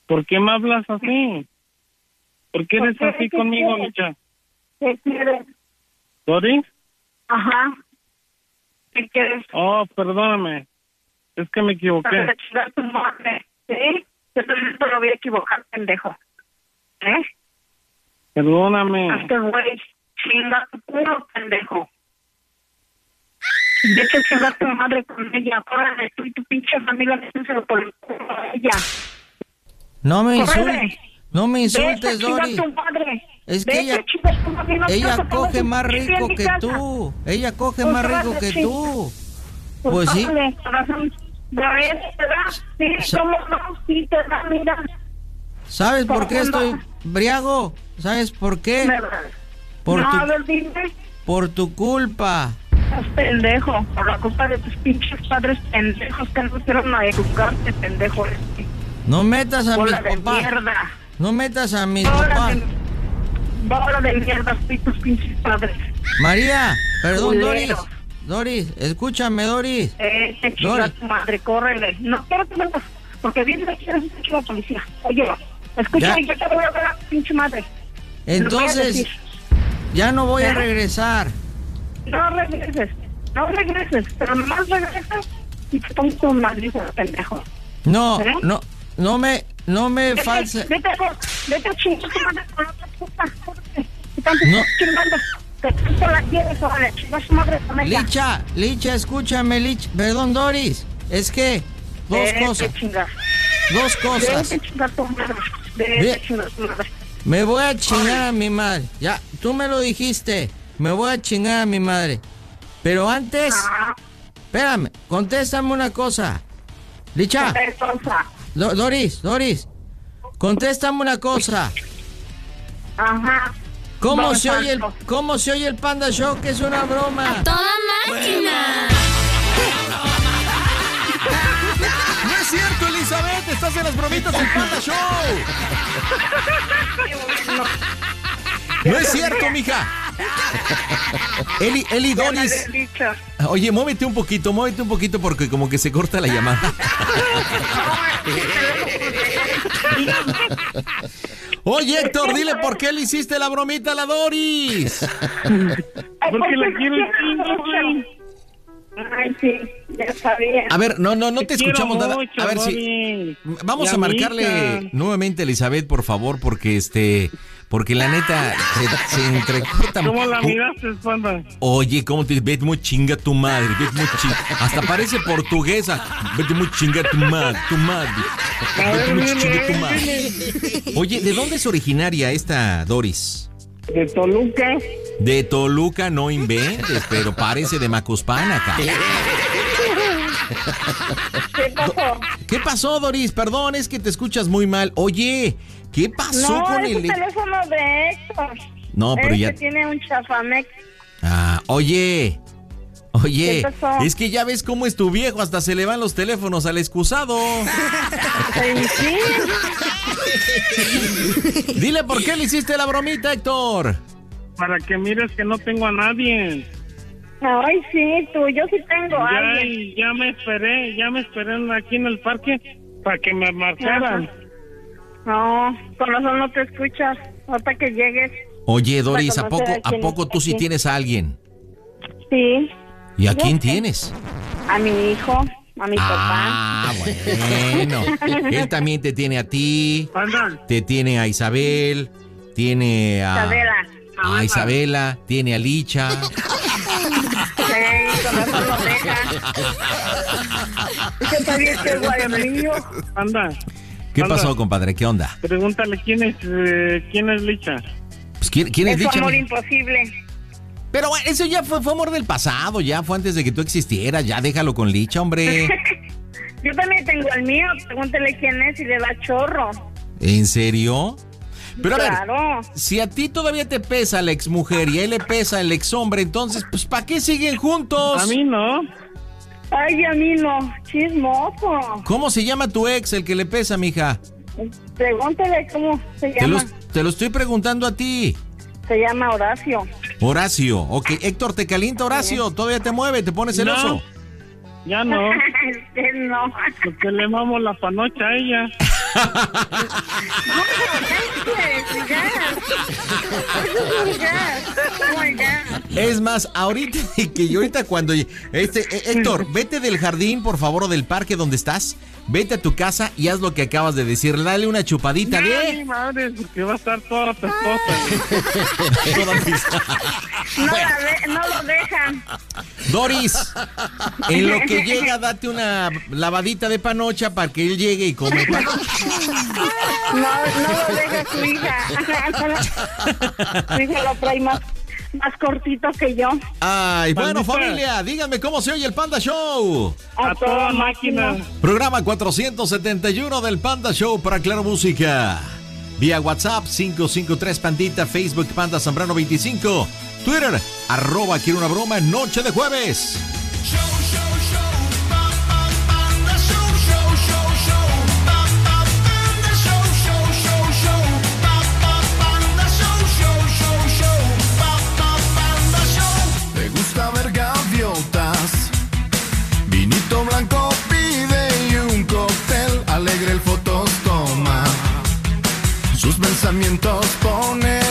¿Por qué me hablas así? ¿Por qué eres ¿Por qué? así ¿Qué conmigo, quieres? Licha? ¿Qué quieres? ¿Doris? Ajá. ¿Qué quieres? Oh, perdóname. Es que me equivoqué. ¿Sí? Yo lo voy a equivocar, pendejo. ¿Eh? Perdóname. Hasta güey, chinga tu culo, pendejo. Vete a chingar tu madre con ella. Córrele, tú y tu pinche familia, métenselo por el culo a ella. No me insultes. No me insultes, Doris. tu madre. Es que ella- Ella coge más rico que casa. tú. Ella coge Pues más rico que chinga. tú. Pues sí. córrele, corazón. Te da. Sí, cómo no, sí te da, mira. ¿Sabes por qué estoy briago? ¿Sabes por qué? Por no, tu, a ver, dime. por tu culpa. Estás pendejo, por la culpa de tus pinches padres pendejos que no quisieron a educarte, pendejo. este. No metas a mis Bola de papás. mierda. No metas a mis Bola papás. de, bola de mierda, tus pinches padres. María, perdón, Doris. Doris, escúchame, Doris. Eh, te Doris. tu madre, córrele. No vengas, porque vienes aquí a decir la policía. Oye, escúchame, Ya. yo te voy a tu pinche madre. Entonces, ya no voy a regresar. No regreses, no regreses, pero nomás regresas y te pongo tu madriza, pendejo. No, ¿Eh? no, no me, no me Vete, false. Vete, vete a chingar con otra puta. No. chingando. Que tanto la quieres, órale, chingar su madre con ella. Licha, Licha, escúchame, Licha. Perdón, Doris. Es que, dos Vete, cosas. chingar. Dos cosas. Vete a chingar tu madre. Me voy a chingar a mi madre. Ya, tú me lo dijiste. Me voy a chingar a mi madre. Pero antes, Ah. espérame, contéstame una cosa. Licha. Doris, Doris. Contéstame una cosa. Ajá. ¿Cómo se, oye el. ¿Cómo se oye el Panda Show? Que es una broma. Toda máquina. Elizabeth. Estás en las bromitas del Panda Show. No es cierto, mija. Eli, Eli Doris. Oye, muévete un poquito, muévete un poquito porque como que se corta la llamada. Oye, Héctor, dile por qué le hiciste la bromita a la Doris. Porque la quiero. Ay, sí, ya sabía. A ver, no, no, no te, escuchamos nada. mucho, A ver si vamos a marcarle amiga. nuevamente a Elizabeth, por favor, porque este, porque la neta se, se entrecorta. ¿Cómo la miraste, panda? Oye, ¿cómo te ves muy chinga tu madre? Ves muy chinga. Hasta parece portuguesa. Vete muy chinga tu madre, tu madre. A Vete muy chinga tu madre. Oye, ¿de dónde es originaria esta Doris? De Toluca. De Toluca, no inventes, pero parece de Macuspana, cabrón. ¿Qué pasó? ¿Qué pasó, Doris? Perdón, es que te escuchas muy mal. Oye, ¿qué pasó no, con es el... el teléfono de Héctor. No, pero Este ya- tiene un chafamex. Ah, oye. Oye, ¿Qué pasó? es que ya ves cómo es tu viejo, hasta se le van los teléfonos al excusado. sí. Dile por qué le hiciste la bromita, Héctor. Para que mires que no tengo a nadie. Ay, sí, tú, yo sí tengo a Ya, alguien. ya me esperé, ya me esperé aquí en el parque para que me marcaran. No, con razón no te escuchas. Hasta que llegues. Oye, Doris, ¿a poco, a ¿a quién poco tú sí tienes a alguien? Sí, ¿Y a Yo quién sé. tienes? a mi hijo, a mi Ah, bueno. Él también te tiene a ti, te tiene a Isabel, tiene a... Isabela. A Isabela, tiene a Licha. papá. Sí, con. Anda, ¿Qué Anda. pasó, compadre? ¿Qué onda? pregúntale quién es, eh, quién es Licha. Pues, ¿quién, quién es Es Licha? amor imposible. Pero bueno, eso ya fue, fue amor del pasado, ya fue antes de que tú existieras, ya déjalo con Licha, hombre. Yo también tengo el mío. Pregúntale quién es y le da chorro. ¿En serio? Pero a ver, Claro. si a ti todavía te pesa la exmujer y a él le pesa el exhombre, entonces, pues, ¿para qué siguen juntos? A mí no. Ay, a mí no. Chismoso. ¿Cómo se llama tu ex, el que le pesa, mija? Pregúntale cómo se Te lo, llama. te lo estoy preguntando a ti. Se llama Horacio. Horacio, ok. Héctor, ¿te calienta Horacio? ¿Todavía te mueve? ¿Te pones celoso? No. Ya no, Este no. porque le mamo la panocha a ella. Es más, ahorita que yo ahorita cuando este eh, Héctor, vete del jardín, por favor, o del parque donde estás, vete a tu casa y haz lo que acabas de decir. Dale una chupadita Ya, de. mi madre, porque va a estar toda tu esposa. No, la de- no lo dejan. Doris, en lo que llega, date una lavadita de panocha para que él llegue y come panocha. No, no lo deja su hija. Su hija lo trae más, más cortito que yo. Ay, bueno, Pandita. familia, díganme cómo se oye el Panda Show. A, toda máquina. Programa 471 del Panda Show para Claro Música. Vía WhatsApp 553 Pandita, Facebook Panda Zambrano 25, Twitter arroba quiero una broma noche de jueves. Me blanco pide y un cóctel alegre el fotos toma. Sus pensamientos pone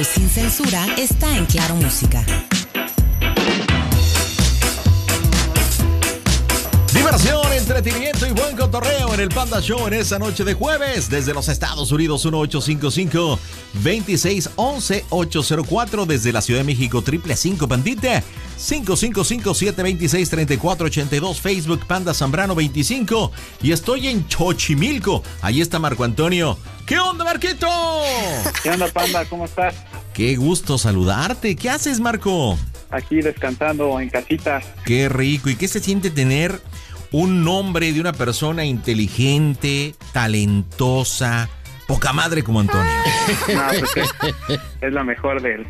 Sin censura está en Claro Música. Diversión, entretenimiento y buen cotorreo en el Panda Show en esa noche de jueves desde los Estados Unidos 1855 2611 804 desde la Ciudad de México triple 5 Pandita 555 726 3482 Facebook Panda Zambrano 25 y estoy en Xochimilco. Ahí está Marco Antonio. ¿Qué onda, Marquito? ¿Qué onda, Panda? ¿Cómo estás? Qué gusto saludarte. ¿Qué haces, Marco? Aquí descansando en casita. Qué rico. ¿Y qué se siente tener un nombre de una persona inteligente, talentosa, poca madre como Antonio? No, pues es, es la mejor del,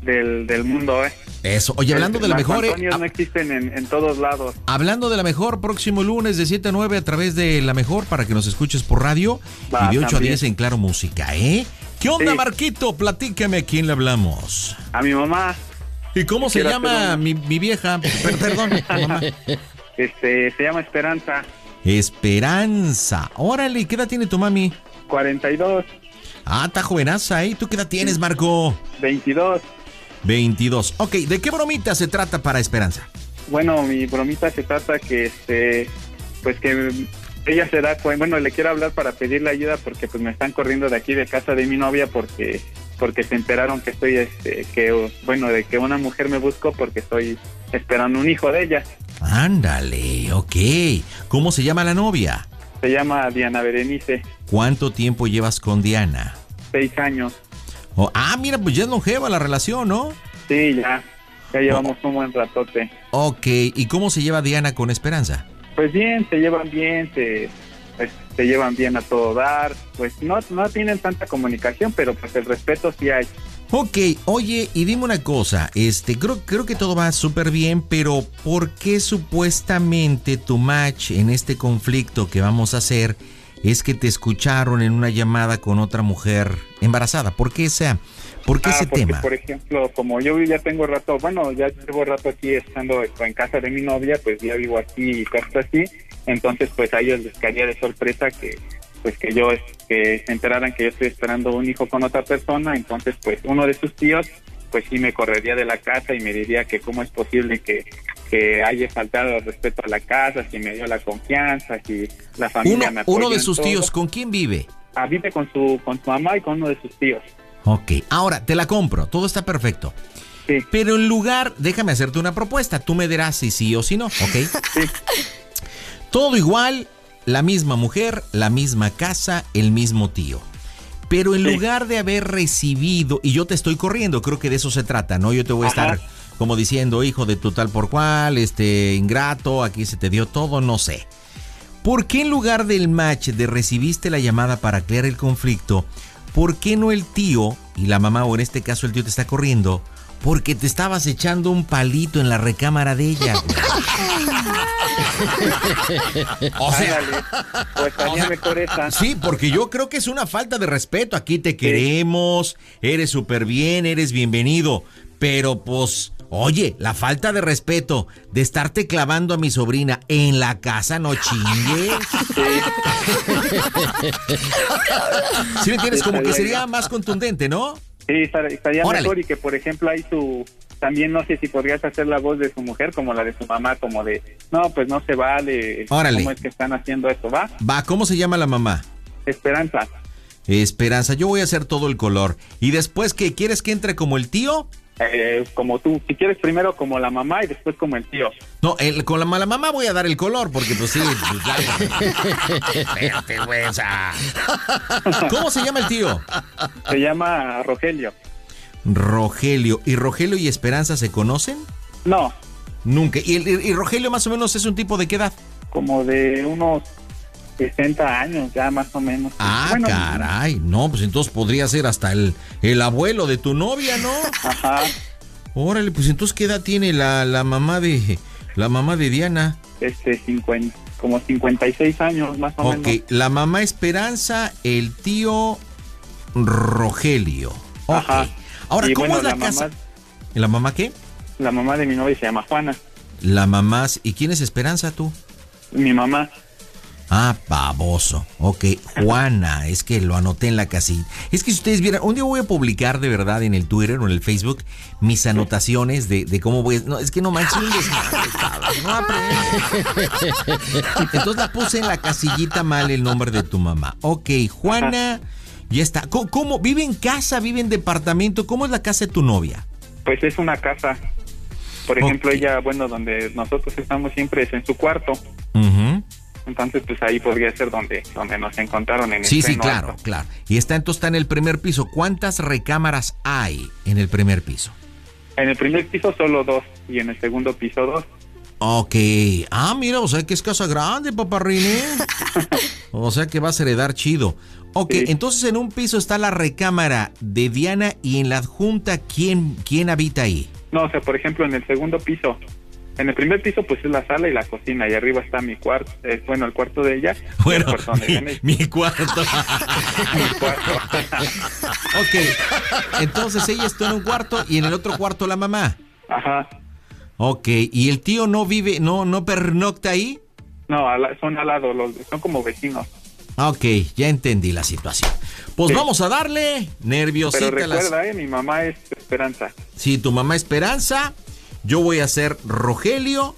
del, del mundo, ¿eh? Eso. Oye, hablando de la mejor, eh, Antonio no existen en, en todos lados. Hablando de la mejor, próximo lunes de 7 a 9 a través de la mejor para que nos escuches por radio Va, y de 8 a también. 10 en Claro Música, ¿eh? ¿Qué onda, Sí. Marquito? Platícame a quién le hablamos. A mi mamá. ¿Y cómo se llama mi, mi vieja? Per- perdón, mamá. Este, se llama Esperanza. Esperanza. Órale, ¿qué edad tiene tu mami? 42, Ah, está jovenaza, ¿eh? ¿Tú qué edad tienes, Marco? 22. 22. Ok, ¿de qué bromita se trata para Esperanza? Bueno, mi bromita se trata que, este, pues que ella se da cuenta, bueno, le quiero hablar para pedirle ayuda porque pues me están corriendo de aquí de casa de mi novia porque porque se enteraron que estoy, este, que, bueno, de que una mujer me buscó porque estoy esperando un hijo de ella. Ándale, ok. ¿Cómo se llama la novia? Se llama Diana Berenice, ¿Cuánto tiempo llevas con Diana? seis años. Oh, ah, mira, pues ya es longeva la relación, ¿no? Sí, ya, ya llevamos un buen ratote. Ok, ¿y cómo se lleva Diana con Esperanza? Pues bien, se llevan bien, se, pues, se llevan bien a todo dar. Pues no, no tienen tanta comunicación, pero pues el respeto sí hay. Ok, oye, y dime una cosa, este, creo, creo que todo va súper bien, pero ¿por qué supuestamente tu match en este conflicto que vamos a hacer es que te escucharon en una llamada con otra mujer embarazada? ¿Por qué esa, por qué Ah, ese porque, tema? Por ejemplo, como yo ya tengo rato, bueno, ya llevo rato aquí estando en casa de mi novia, pues ya vivo aquí y cosas así. Entonces, pues a ellos les caería de sorpresa que, pues que yo, que se enteraran que yo estoy esperando un hijo con otra persona. Entonces, pues uno de sus tíos, pues sí me correría de la casa y me diría que cómo es posible que, que haya faltado el respeto a la casa, si me dio la confianza, si la familia Uno, me apoyó uno de sus todo. tíos, ¿con quién vive? Ah, vive con su, con su mamá y con uno de sus tíos. Ok, ahora te la compro, todo está perfecto. Pero en lugar, déjame hacerte una propuesta, tú me dirás si sí o si no, ¿ok? Todo igual, la misma mujer, la misma casa, el mismo tío. Pero en lugar de haber recibido, y yo te estoy corriendo, creo que de eso se trata, ¿no? Yo te voy a estar como diciendo, hijo de tu tal por cual, este ingrato, aquí se te dio todo, no sé. ¿Por qué en lugar del match de recibiste la llamada para aclarar el conflicto, por qué no el tío y la mamá, o en este caso el tío te está corriendo, porque te estabas echando un palito en la recámara de ella? o sea, Ándale, pues estaría mejor esa. Sí, porque yo creo que es una falta de respeto. Aquí te queremos, eres súper bien, eres bienvenido. Pero pues, oye, la falta de respeto de estarte clavando a mi sobrina en la casa, no chingue. Sí, me entiendes, como que sería más contundente, ¿no? Sí, estar- estaría Órale. mejor y que, por ejemplo, ahí su... También no sé si podrías hacer la voz de su mujer como la de su mamá, como de, no, pues no se vale. Órale. ¿Cómo es que están haciendo esto? ¿Va? Va, ¿cómo se llama la mamá? Esperanza. Esperanza, yo voy a hacer todo el color. ¿Y después qué? ¿Quieres que entre como el tío? Eh, como tú, si quieres primero como la mamá y después como el tío. No, el- con la mala mamá voy a dar el color, porque pues sí. pues. Espérate, güey, o sea. ¿Cómo se llama el tío? Se llama Rogelio. Rogelio. ¿Y Rogelio y Esperanza se conocen? No. Nunca. ¿Y, el- y Rogelio más o menos es un tipo de qué edad? Como de unos 60 años ya más o menos. Ah, Bueno, caray. No, pues entonces podría ser hasta el, el abuelo de tu novia, ¿no? Ajá. Órale, pues entonces qué edad tiene la, la mamá de la mamá de Diana. Este, 50, como 56 años más o Ok, menos. la mamá Esperanza, el tío Rogelio. Ok. Ajá. Ahora, Y ¿cómo bueno, es la, la casa? mamá- ¿La mamá qué? La mamá de mi novia se llama Juana. La mamá. ¿Y quién es Esperanza tú? Mi mamá. Ah, baboso. Ok, Juana, es que lo anoté en la casilla. Es que si ustedes vieran, un día voy a publicar de verdad en el Twitter o en el Facebook mis anotaciones de, de cómo voy a... No, es que no manches, no. Entonces la puse en la casillita mal el nombre de tu mamá. Ok, Juana, ya está. ¿Cómo, cómo- vive en casa, vive en departamento? ¿Cómo es la casa de tu novia? Pues es una casa. Por ejemplo, ella, bueno, donde nosotros estamos siempre es en su cuarto. Entonces, pues ahí podría ser donde, donde nos encontraron en el Sí, sí, claro, alto. claro. Y está entonces está en el primer piso. ¿Cuántas recámaras hay en el primer piso? En el primer piso solo dos y en el segundo piso dos. Ok. Ah, mira, o sea que es casa grande, paparrine. o sea que vas a heredar chido. Ok, entonces en un piso está la recámara de Diana y en la adjunta, ¿quién, quién habita ahí? No, o sea, por ejemplo, en el segundo piso. En el primer piso, pues es la sala y la cocina. Y arriba está mi cuarto. eh, bueno, el cuarto de ella. Bueno, el mi, cuarto. mi cuarto. ok, entonces ella está en un cuarto y en el otro cuarto la mamá. Ajá. Ok, ¿y el tío no vive, no, no pernocta ahí? No, son al lado, los, son como vecinos. Ok, ya entendí la situación. Pues Sí. vamos a darle nerviosita Pero las- recuerda, eh, mi mamá es Esperanza. Sí, tu mamá Esperanza, yo voy a ser Rogelio,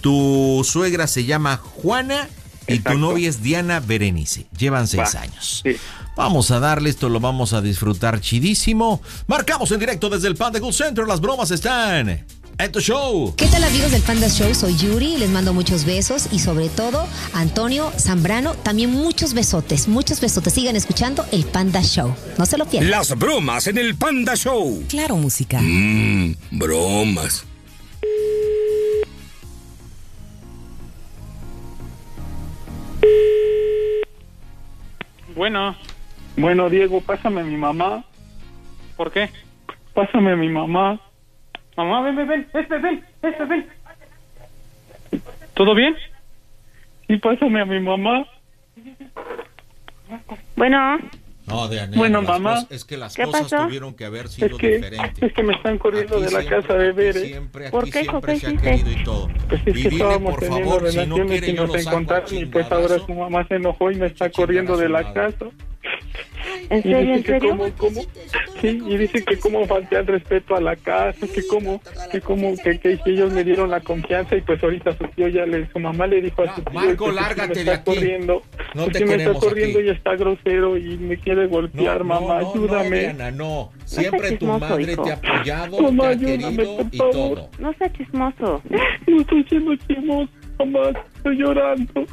tu suegra se llama Juana y tu novia es Diana Berenice. Llevan seis Va, años. Vamos a darle esto, lo vamos a disfrutar chidísimo. Marcamos en directo desde el Panda Cool Center, las bromas están en tu show. ¿Qué tal amigos del Panda Show? Soy Yuri, les mando muchos besos y sobre todo Antonio Zambrano, también muchos besotes, muchos besotes. Sigan escuchando el Panda Show. No se lo pierdan. Las bromas en el Panda Show. Claro, música. Mmm, bromas. Bueno. Bueno, Diego, pásame a mi mamá. ¿Por qué? Pásame a mi mamá. Mamá, ven, ven, ven, este, ven, este, ven. ¿Todo bien? Sí, pásame a mi mamá. Bueno. No, Diana, Bueno, las mamá. es que las ¿Qué cosas pasó? tuvieron que haber sido Es que, diferentes. es que me están corriendo Aquí de la siempre- casa de Bere. siempre- aquí ¿Por qué, siempre se ha querido y todo. Pues es que Vivirle, estábamos por teniendo favor, si no quiere y yo nos lo saco a y pues ahora su mamá se enojó y me está corriendo de la casa. ¿En Y serio, dice en que serio? cómo- cómo- sí, y dice que cómo falté al respeto a la casa, que cómo, que cómo, que, que, que ellos me dieron la confianza y pues ahorita su tío ya le, su mamá le dijo a su tío Marco, que lárgate me de está aquí. corriendo, No que te me está queremos corriendo aquí. y está grosero y me quiere golpear, No, no, mamá, no, no, ayúdame. Diana, no. Siempre tu chismoso, madre hijo. te ha apoyado, Mamá, te ha ayúdame, querido por y todo. No sea chismoso. No estoy siendo chismoso, mamá, estoy llorando.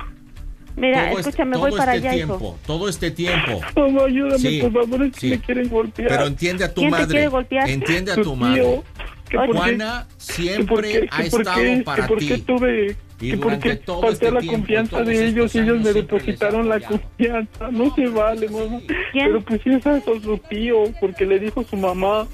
Mira, Todo este- escúchame, todo voy para este allá, tiempo, hijo. todo este tiempo. Mamá, ayúdame, Sí, por favor, es que sí. me quieren golpear. Pero entiende a tu ¿Quién te madre. quiere golpear? Entiende a tu tío, madre. que Juana que siempre por qué- ha que por estado qué- para que por qué ti. tuve Y que por durante qué todo falté este a la tiempo, confianza de ellos y ellos me depositaron la confianza no se vale mamá pero pues sí es eso su tío porque le dijo su mamá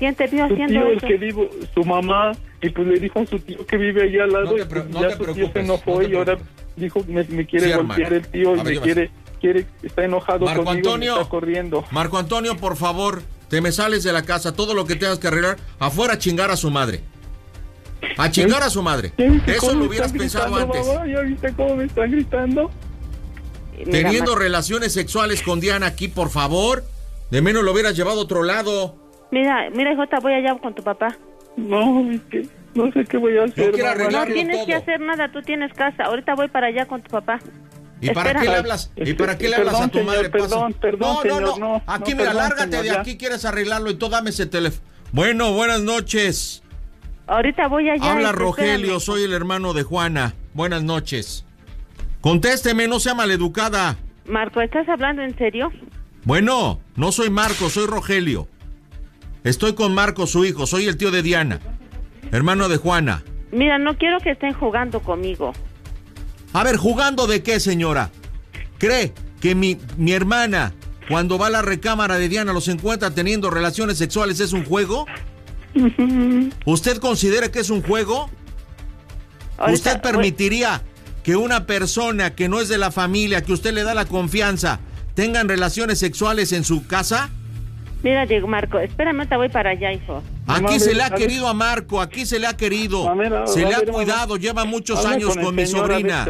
¿Quién te vio su haciendo tío el que vivo su mamá y pues le dijo a su tío que vive allá al lado No te y pues no ya te su tío se enojó no te y ahora dijo me, me quiere Sí, golpear hermano. el tío y me ¿qué quiere quiere está enojado Marco conmigo me Antonio. está corriendo Marco Antonio, por favor, te me sales de la casa. Todo lo que tengas que arreglar, afuera a chingar a su madre. A chingar a su madre. ¿Ya viste Eso lo hubieras pensado antes. mamá? ¿Ya viste cómo me están gritando? Teniendo relaciones sexuales con Diana aquí, por favor. De menos lo hubieras llevado a otro lado. Mira, mira, Jota, voy allá con tu papá. No, es que no sé qué voy a hacer. No tienes todo. que hacer nada, tú tienes casa. Ahorita voy para allá con tu papá. ¿Y para qué le hablas? ¿Y Este, para qué le hablas perdón, a tu señor, madre? perdón, perdón, no, no, señor, no, no, Aquí, no, mira, perdón, lárgate señor, de aquí. ¿Quieres arreglarlo? Y tú dame ese teléfono. Bueno, buenas noches. Ahorita voy allá. Habla este, Rogelio, espérame. soy el hermano de Juana. Buenas noches. Contésteme, no sea maleducada. Marco, ¿estás hablando en serio? Bueno, no soy Marco, soy Rogelio. Estoy con Marco, su hijo, soy el tío de Diana, hermano de Juana. Mira, no quiero que estén jugando conmigo. A ver, ¿jugando de qué, señora? ¿Cree que mi, mi hermana, cuando va a la recámara de Diana, los encuentra teniendo relaciones sexuales, es un juego? ¿Usted considera que es un juego? ¿Usted permitiría que una persona que no es de la familia, que usted le da la confianza, tengan relaciones sexuales en su casa? Mira, Diego Marco, espérame, te voy para allá, hijo. Aquí se le ha querido a Marco, aquí se le ha querido. A ver, a se le ha cuidado, lleva muchos años con mi sobrina.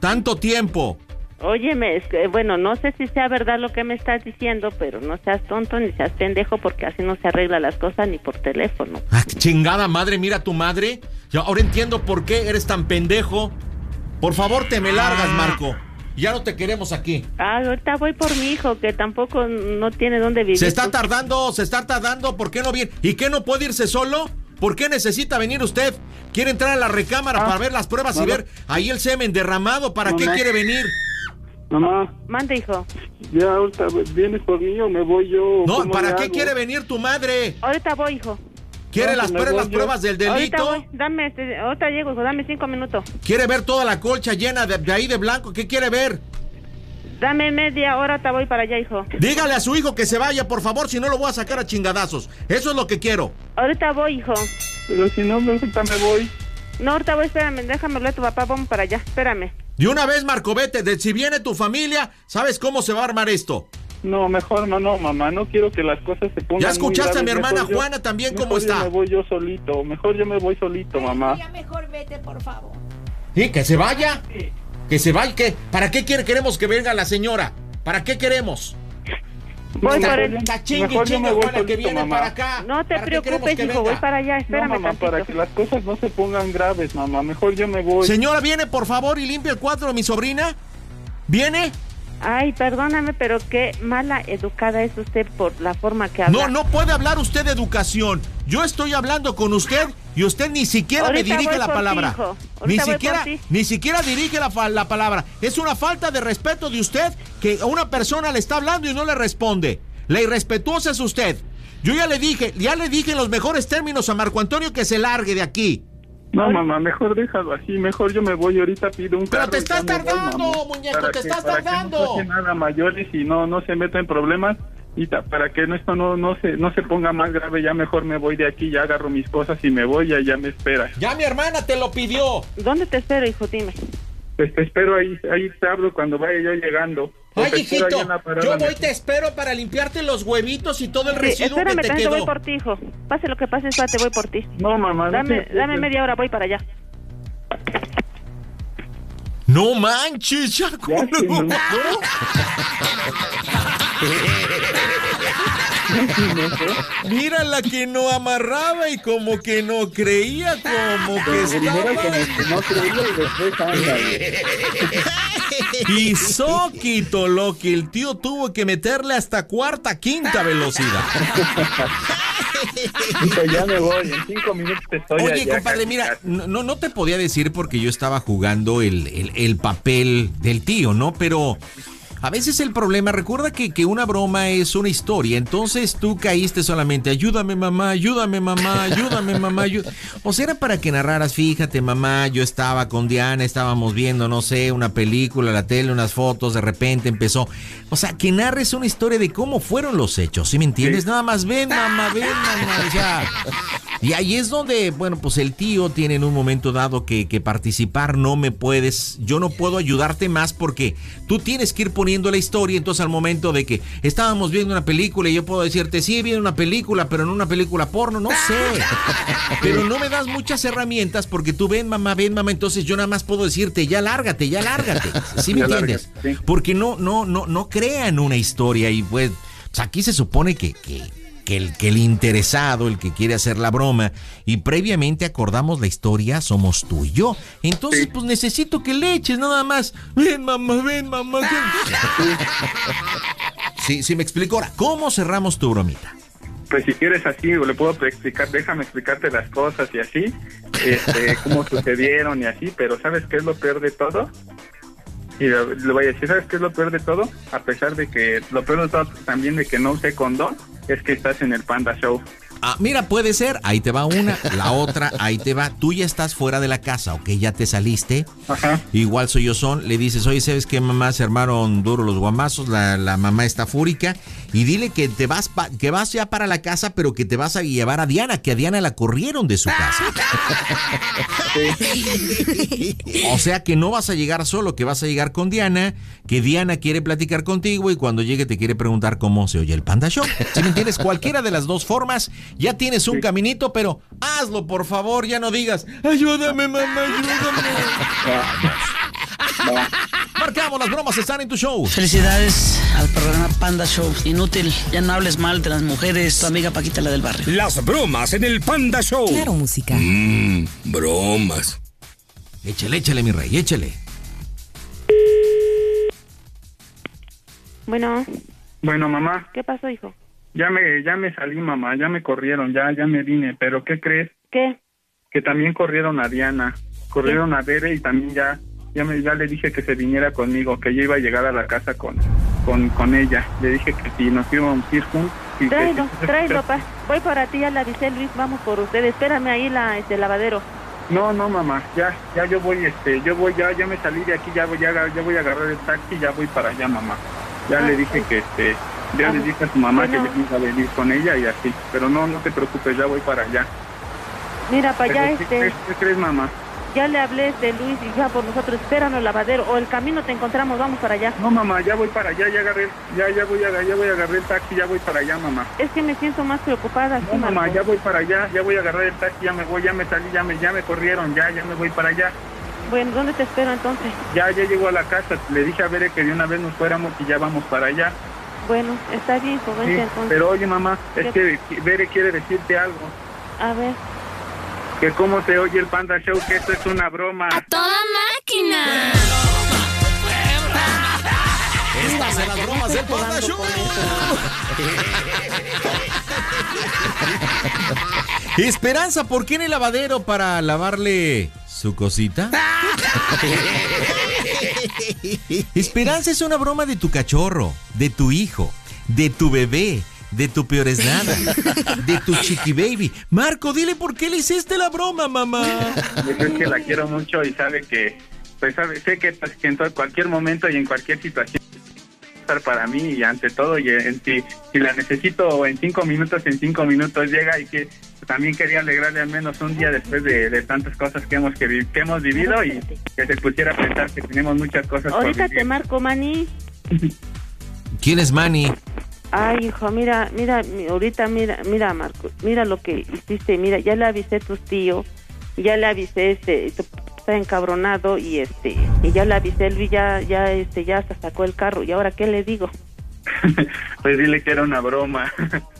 Tanto tiempo. Óyeme, es que, bueno, no sé si sea verdad lo que me estás diciendo, pero no seas tonto ni seas pendejo porque así no se arreglan las cosas ni por teléfono. Ah, chingada madre, mira a tu madre. Yo ahora entiendo por qué eres tan pendejo. Por favor, te me largas, Marco. Ya no te queremos aquí. Ah, ahorita voy por mi hijo que tampoco no tiene dónde vivir. Se está tardando, se está tardando. ¿Por qué no viene? ¿Y qué no puede irse solo? ¿Por qué necesita venir usted? ¿Quiere entrar a la recámara para ver las pruebas y ver ahí el semen derramado? ¿Para qué quiere venir? Mamá, Mande, hijo. ya ahorita vienes por mí o me voy yo. No, ¿cómo ¿para qué hago? quiere venir tu madre? Ahorita voy, hijo. ¿Quiere No, las, pruebas- las pruebas del Ahorita delito? voy. Dame, este, ahorita llego, hijo. Dame cinco minutos. ¿Quiere ver toda la colcha llena de, de ahí de blanco? ¿Qué quiere ver? Dame media hora, ahorita voy para allá, hijo. Dígale a su hijo que se vaya, por favor, si no lo voy a sacar a chingadazos. Eso es lo que quiero. Ahorita voy, hijo. Pero si no, ahorita me voy. No, ahorita voy, espérame. Déjame hablar a tu papá. Vamos para allá. Espérame. De una vez, Marco, vete. De, si viene tu familia, ¿sabes cómo se va a armar esto? No, mejor no, no, mamá. No quiero que las cosas se pongan ¿Ya muy escuchaste a mi hermana Mejor yo- Juana también mejor cómo yo está? me voy yo solito. Mejor yo me voy solito, mamá. mejor vete, por favor. ¿Sí? ¿Que se vaya? ¿Que se vaya? ¿Qué? ¿Para qué quiere, queremos que venga la señora? ¿Para qué queremos? Voy esta chingue, Mejor yo me voy Juana, que solito, viene mamá. para acá. No te ¿Para preocupes, hijo. Voy para allá. No, Espérame mamá, tantito. para que las cosas no se pongan graves, mamá. Mejor yo me voy. Señora, ¿viene por favor y limpia el cuadro de mi sobrina? ¿Viene? Ay, perdóname, pero qué mala educada es usted por la forma que habla. No, no puede hablar usted de educación. Yo estoy hablando con usted y usted ni siquiera Ahorita me dirige la palabra. Ni siquiera, ni siquiera dirige la, la palabra. Es una falta de respeto de usted que a una persona le está hablando y no le responde. La irrespetuosa es usted. Yo ya le dije, ya le dije en los mejores términos a Marco Antonio que se largue de aquí. No, mamá, mejor déjalo así. Mejor yo me voy ahorita, pido un Pero carro te estás voy, tardando, muñeco, Para te que- estás para que tardando. no pase nada mayores y no, no se meta en problemas. Y ta- para que esto no, no, se, no se ponga más grave, ya mejor me voy de aquí, ya agarro mis cosas y me voy, ya, ya me espera. Ya mi hermana te lo pidió. ¿Dónde te espero, hijo? Dime. Pues te espero ahí, ahí te hablo cuando vaya yo llegando. Ay, te hijito, yo voy, te espero para limpiarte los huevitos y todo el Sí, residuo espérame, que te tantito, voy quedó. por ti, hijo. Pase lo que pase, espérate, voy por ti. No, mamá, Dame, te dame media hora, voy para allá. No manches, ya. ¿cómo? Mira la que no amarraba y como que no creía, como que Primero estaba. como que no creía y después anda. Y Soquito, lo que el tío tuvo que meterle hasta cuarta, quinta velocidad. Hijo, ya me voy, en cinco minutos te estoy Oye, allá, compadre, casi, mira, no, no- no te podía decir porque yo estaba jugando el, el- el papel del tío, ¿no? Pero a veces el problema, recuerda que, que una broma es una historia, entonces tú caíste solamente, ayúdame mamá, ayúdame mamá, ayúdame mamá, ayú-". O sea, era para que narraras, fíjate mamá, yo estaba con Diana, estábamos viendo, no sé, una película, la tele, unas fotos, de repente empezó. O sea, que narres una historia de cómo fueron los hechos, ¿sí me entiendes? Nada más ven mamá, ven mamá, o sea... Y ahí es donde, bueno, pues el tío tiene en un momento dado que, que participar, no me puedes, yo no puedo ayudarte más porque tú tienes que ir poniendo la historia, entonces al momento de que estábamos viendo una película y yo puedo decirte, sí, vi una película, pero no una película porno, no sé. Pero no me das muchas herramientas porque tú ven mamá, ven mamá, entonces yo nada más puedo decirte, ya lárgate, ya lárgate. ¿Sí me Ya entiendes? lárgate, sí. Porque no, no, no, no crean una historia y pues, aquí se supone que, que, que el, que el interesado, el que quiere hacer la broma, y previamente acordamos la historia, somos tú y yo. Entonces, pues necesito que le eches nada más. Ven, mamá, ven, mamá. Sí, sí, me explico. Ahora, ¿cómo cerramos tu bromita? Pues si quieres así, le puedo explicar, déjame explicarte las cosas y así, este, cómo sucedieron y así, pero ¿sabes qué es lo peor de todo? Y le, le voy a decir, ¿sabes qué es lo peor de todo? A pesar de que, lo peor de todo también de que no usé condón, es que estás en el Panda Show. Ah, mira, puede ser, ahí te va una, la otra, ahí te va. Tú ya estás fuera de la casa, ok, ya te saliste. Igual soy yo son, le dices, oye, ¿sabes qué, mamá? Se armaron duros los guamazos, la, la mamá está fúrica. Y dile que te vas, pa- que vas ya para la casa, pero que te vas a llevar a Diana, que a Diana la corrieron de su casa. O sea que no vas a llegar solo, que vas a llegar con Diana, que Diana quiere platicar contigo y cuando llegue te quiere preguntar cómo se oye el Panda Show. Si me entiendes, cualquiera de las dos formas, ya tienes un caminito, pero hazlo por favor, ya no digas, ayúdame mamá, ayúdame. Marcamos, las bromas están en tu show. Felicidades al programa Panda Show. Inútil, ya no hables mal de las mujeres. Tu amiga Paquita, la del barrio. Las bromas en el Panda Show. Claro, música. Mmm, bromas. Échale, échale, mi rey, échale. Bueno, Bueno, mamá, ¿qué pasó, hijo? Ya me, ya me salí, mamá, ya me corrieron, ya, ya me vine, pero ¿qué crees? ¿Qué? Que también corrieron a Diana, corrieron a Bere y también ya, ya me, ya le dije que se viniera conmigo, que yo iba a llegar a la casa con, con, con ella. Le dije que si nos íbamos a ir juntos. y que Tráelo, si- tráelo, pa. Voy para ti, ya le avisé, Luis, vamos por usted. Espérame ahí la, este, lavadero. No, no, mamá, ya, ya yo voy, este, yo voy, ya, ya me salí de aquí, ya voy, ya, ya voy a agarrar el taxi, ya voy para allá, mamá. Ya Ah, le dije que, este, ya le dije a su mamá Bueno. que yo iba a venir con ella y así, pero no, no te preocupes, ya voy para allá. Mira, para allá, Pero, ¿qué este, ¿Qué crees, mamá? ya le hablé de Luis y ya por nosotros. Espéranos, lavadero. O el camino te encontramos, vamos para allá. No, mamá, ya voy para allá, ya agarré, ya, ya voy a, ya voy a agarrar el taxi, ya voy para allá, mamá. Es que me siento más preocupada. No, mamá, ya voy para allá, ya voy a agarrar el taxi, ya me voy, ya me salí, ya me, ya me corrieron, ya, ya me voy para allá. Bueno, ¿dónde te espero entonces? Ya, ya llego a la casa, le dije a Bere que de una vez nos fuéramos y ya vamos para allá. Bueno, está bien, pues vente Sí, entonces. pero oye, mamá, es ¿Qué? que Bere quiere decirte algo. A ver. Que cómo se oye el Panda Show, que esto es una broma. ¡Toda máquina! Estas en las bromas del Panda Show. Esperanza, ¿por qué en el lavadero para lavarle su cosita? Esperanza es una broma de tu cachorro, de tu hijo, de tu bebé, de tu peor es nada, de tu chiqui baby. Marco, dile por qué le hiciste la broma, mamá. Pues es que la quiero mucho y sabe que, pues sabe, sé que, pues, que en todo- cualquier momento y en cualquier situación estar para mí y ante todo y en, si, si la necesito en cinco minutos, en cinco minutos llega y que también quería alegrarle al menos un día después de, de tantas cosas que hemos que, vi- que hemos vivido y que se pusiera a pensar que tenemos muchas cosas por Ahorita vivir. te marco, Mani. ¿Quién es Manny? Ay, hijo, mira, mira, mi- ahorita mira, mira, Marco, mira lo que hiciste, mira, ya le avisé a tus tíos, ya le avisé, este, está encabronado y este, y ya le avisé, Luis ya, ya, este, ya hasta sacó el carro, y ahora, ¿qué le digo? Pues dile que era una broma.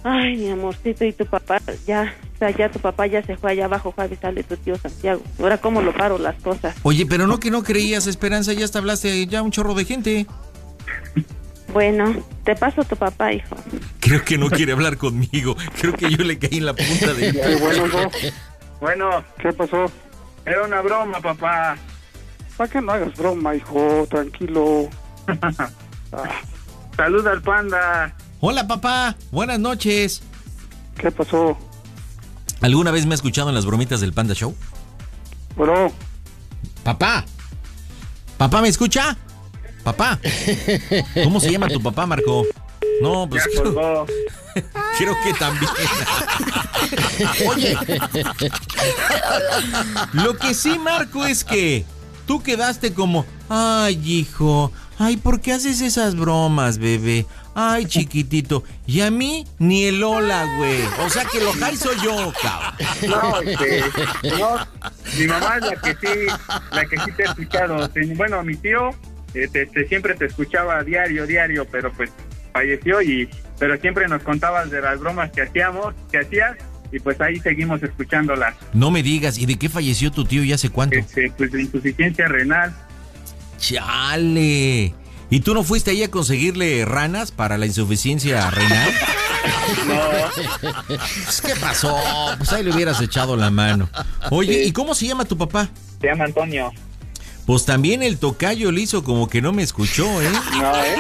Ay, mi amorcito, y tu papá, ya, o sea, ya tu papá ya se fue allá abajo, avisarle a tu tío Santiago, ahora, ¿cómo lo paro las cosas? Oye, pero no que no creías, Esperanza, ya hasta hablaste ya un chorro de gente. Bueno, te paso a tu papá, hijo. Creo que no quiere hablar conmigo. Creo que yo le caí en la punta de... Bueno, ¿no? Bueno, ¿qué pasó? Era una broma, papá. ¿Para qué no hagas broma, hijo? Tranquilo. Saluda al panda. Hola, papá. Buenas noches. ¿Qué pasó? ¿Alguna vez me ha escuchado en las bromitas del Panda Show? Bueno. Papá. ¿Papá me escucha? Papá. ¿Cómo se llama tu papá, Marco? No, pues Ya creo que también. Oye. Lo que sí, Marco, es que tú quedaste como, ay, hijo, ay, ¿por qué haces esas bromas, bebé? Ay, chiquitito. Y a mí, ni el hola, güey. O sea que lo high soy yo, cabrón. No, este, no, mi mamá es la que sí, la que sí te ha escuchado. Bueno, mi tío este, este, siempre te escuchaba diario, diario, pero pues falleció y, pero siempre nos contabas de las bromas que hacíamos, que hacías y pues ahí seguimos escuchándolas. No me digas, ¿y de qué falleció tu tío y hace cuánto? Este, pues de insuficiencia renal. Chale. ¿Y tú no fuiste ahí a conseguirle ranas para la insuficiencia renal? Pues, ¿Qué pasó? Pues ahí le hubieras echado la mano. Oye, ¿y cómo se llama tu papá? Se llama Antonio. Pues también el tocayo le hizo como que no me escuchó, ¿eh? No, ¿eh?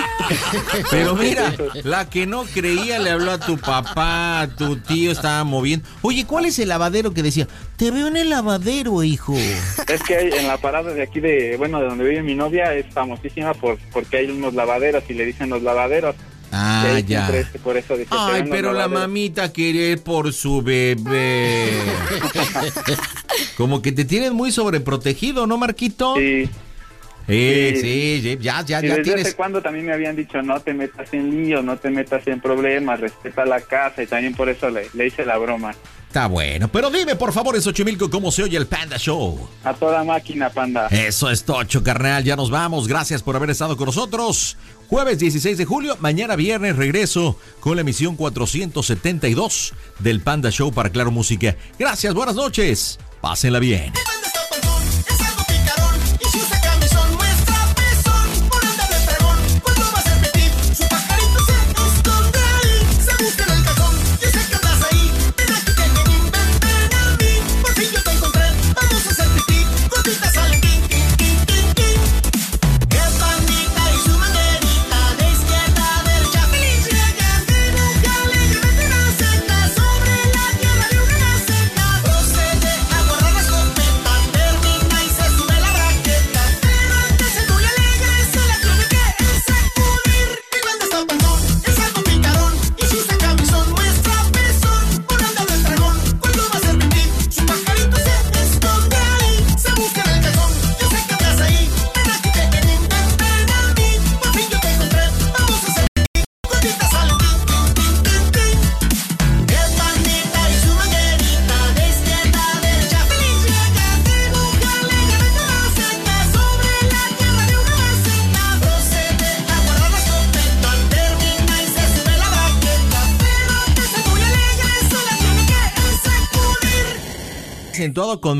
Pero mira, la que no creía le habló a tu papá, a tu tío estaba moviendo. Oye, ¿cuál es el lavadero que decía? Te veo en el lavadero, hijo. Es que hay- en la parada de aquí de, bueno, de donde vive mi novia es famosísima por porque hay unos lavaderos y le dicen los lavaderos. Ah, ya. siempre es por eso dice, "Te Ay, pero la lavaderos". mamita quiere por su bebé. Como que te tienen muy sobreprotegido, ¿no, Marquito? Sí. Sí. sí, sí, ya, ya, y ya desde tienes. hace cuando también me habían dicho no te metas en lío, no te metas en problemas, respeta la casa y también por eso le, le hice la broma. Está bueno. Pero dime, por favor, en Xochimilco, ¿cómo se oye el Panda Show? A toda máquina, panda. Eso es tocho, carnal. Ya nos vamos. Gracias por haber estado con nosotros. Jueves 16 de julio, mañana viernes regreso con la emisión 472 del Panda Show para Claro Música. Gracias, buenas noches. Pásenla bien. Acentuado con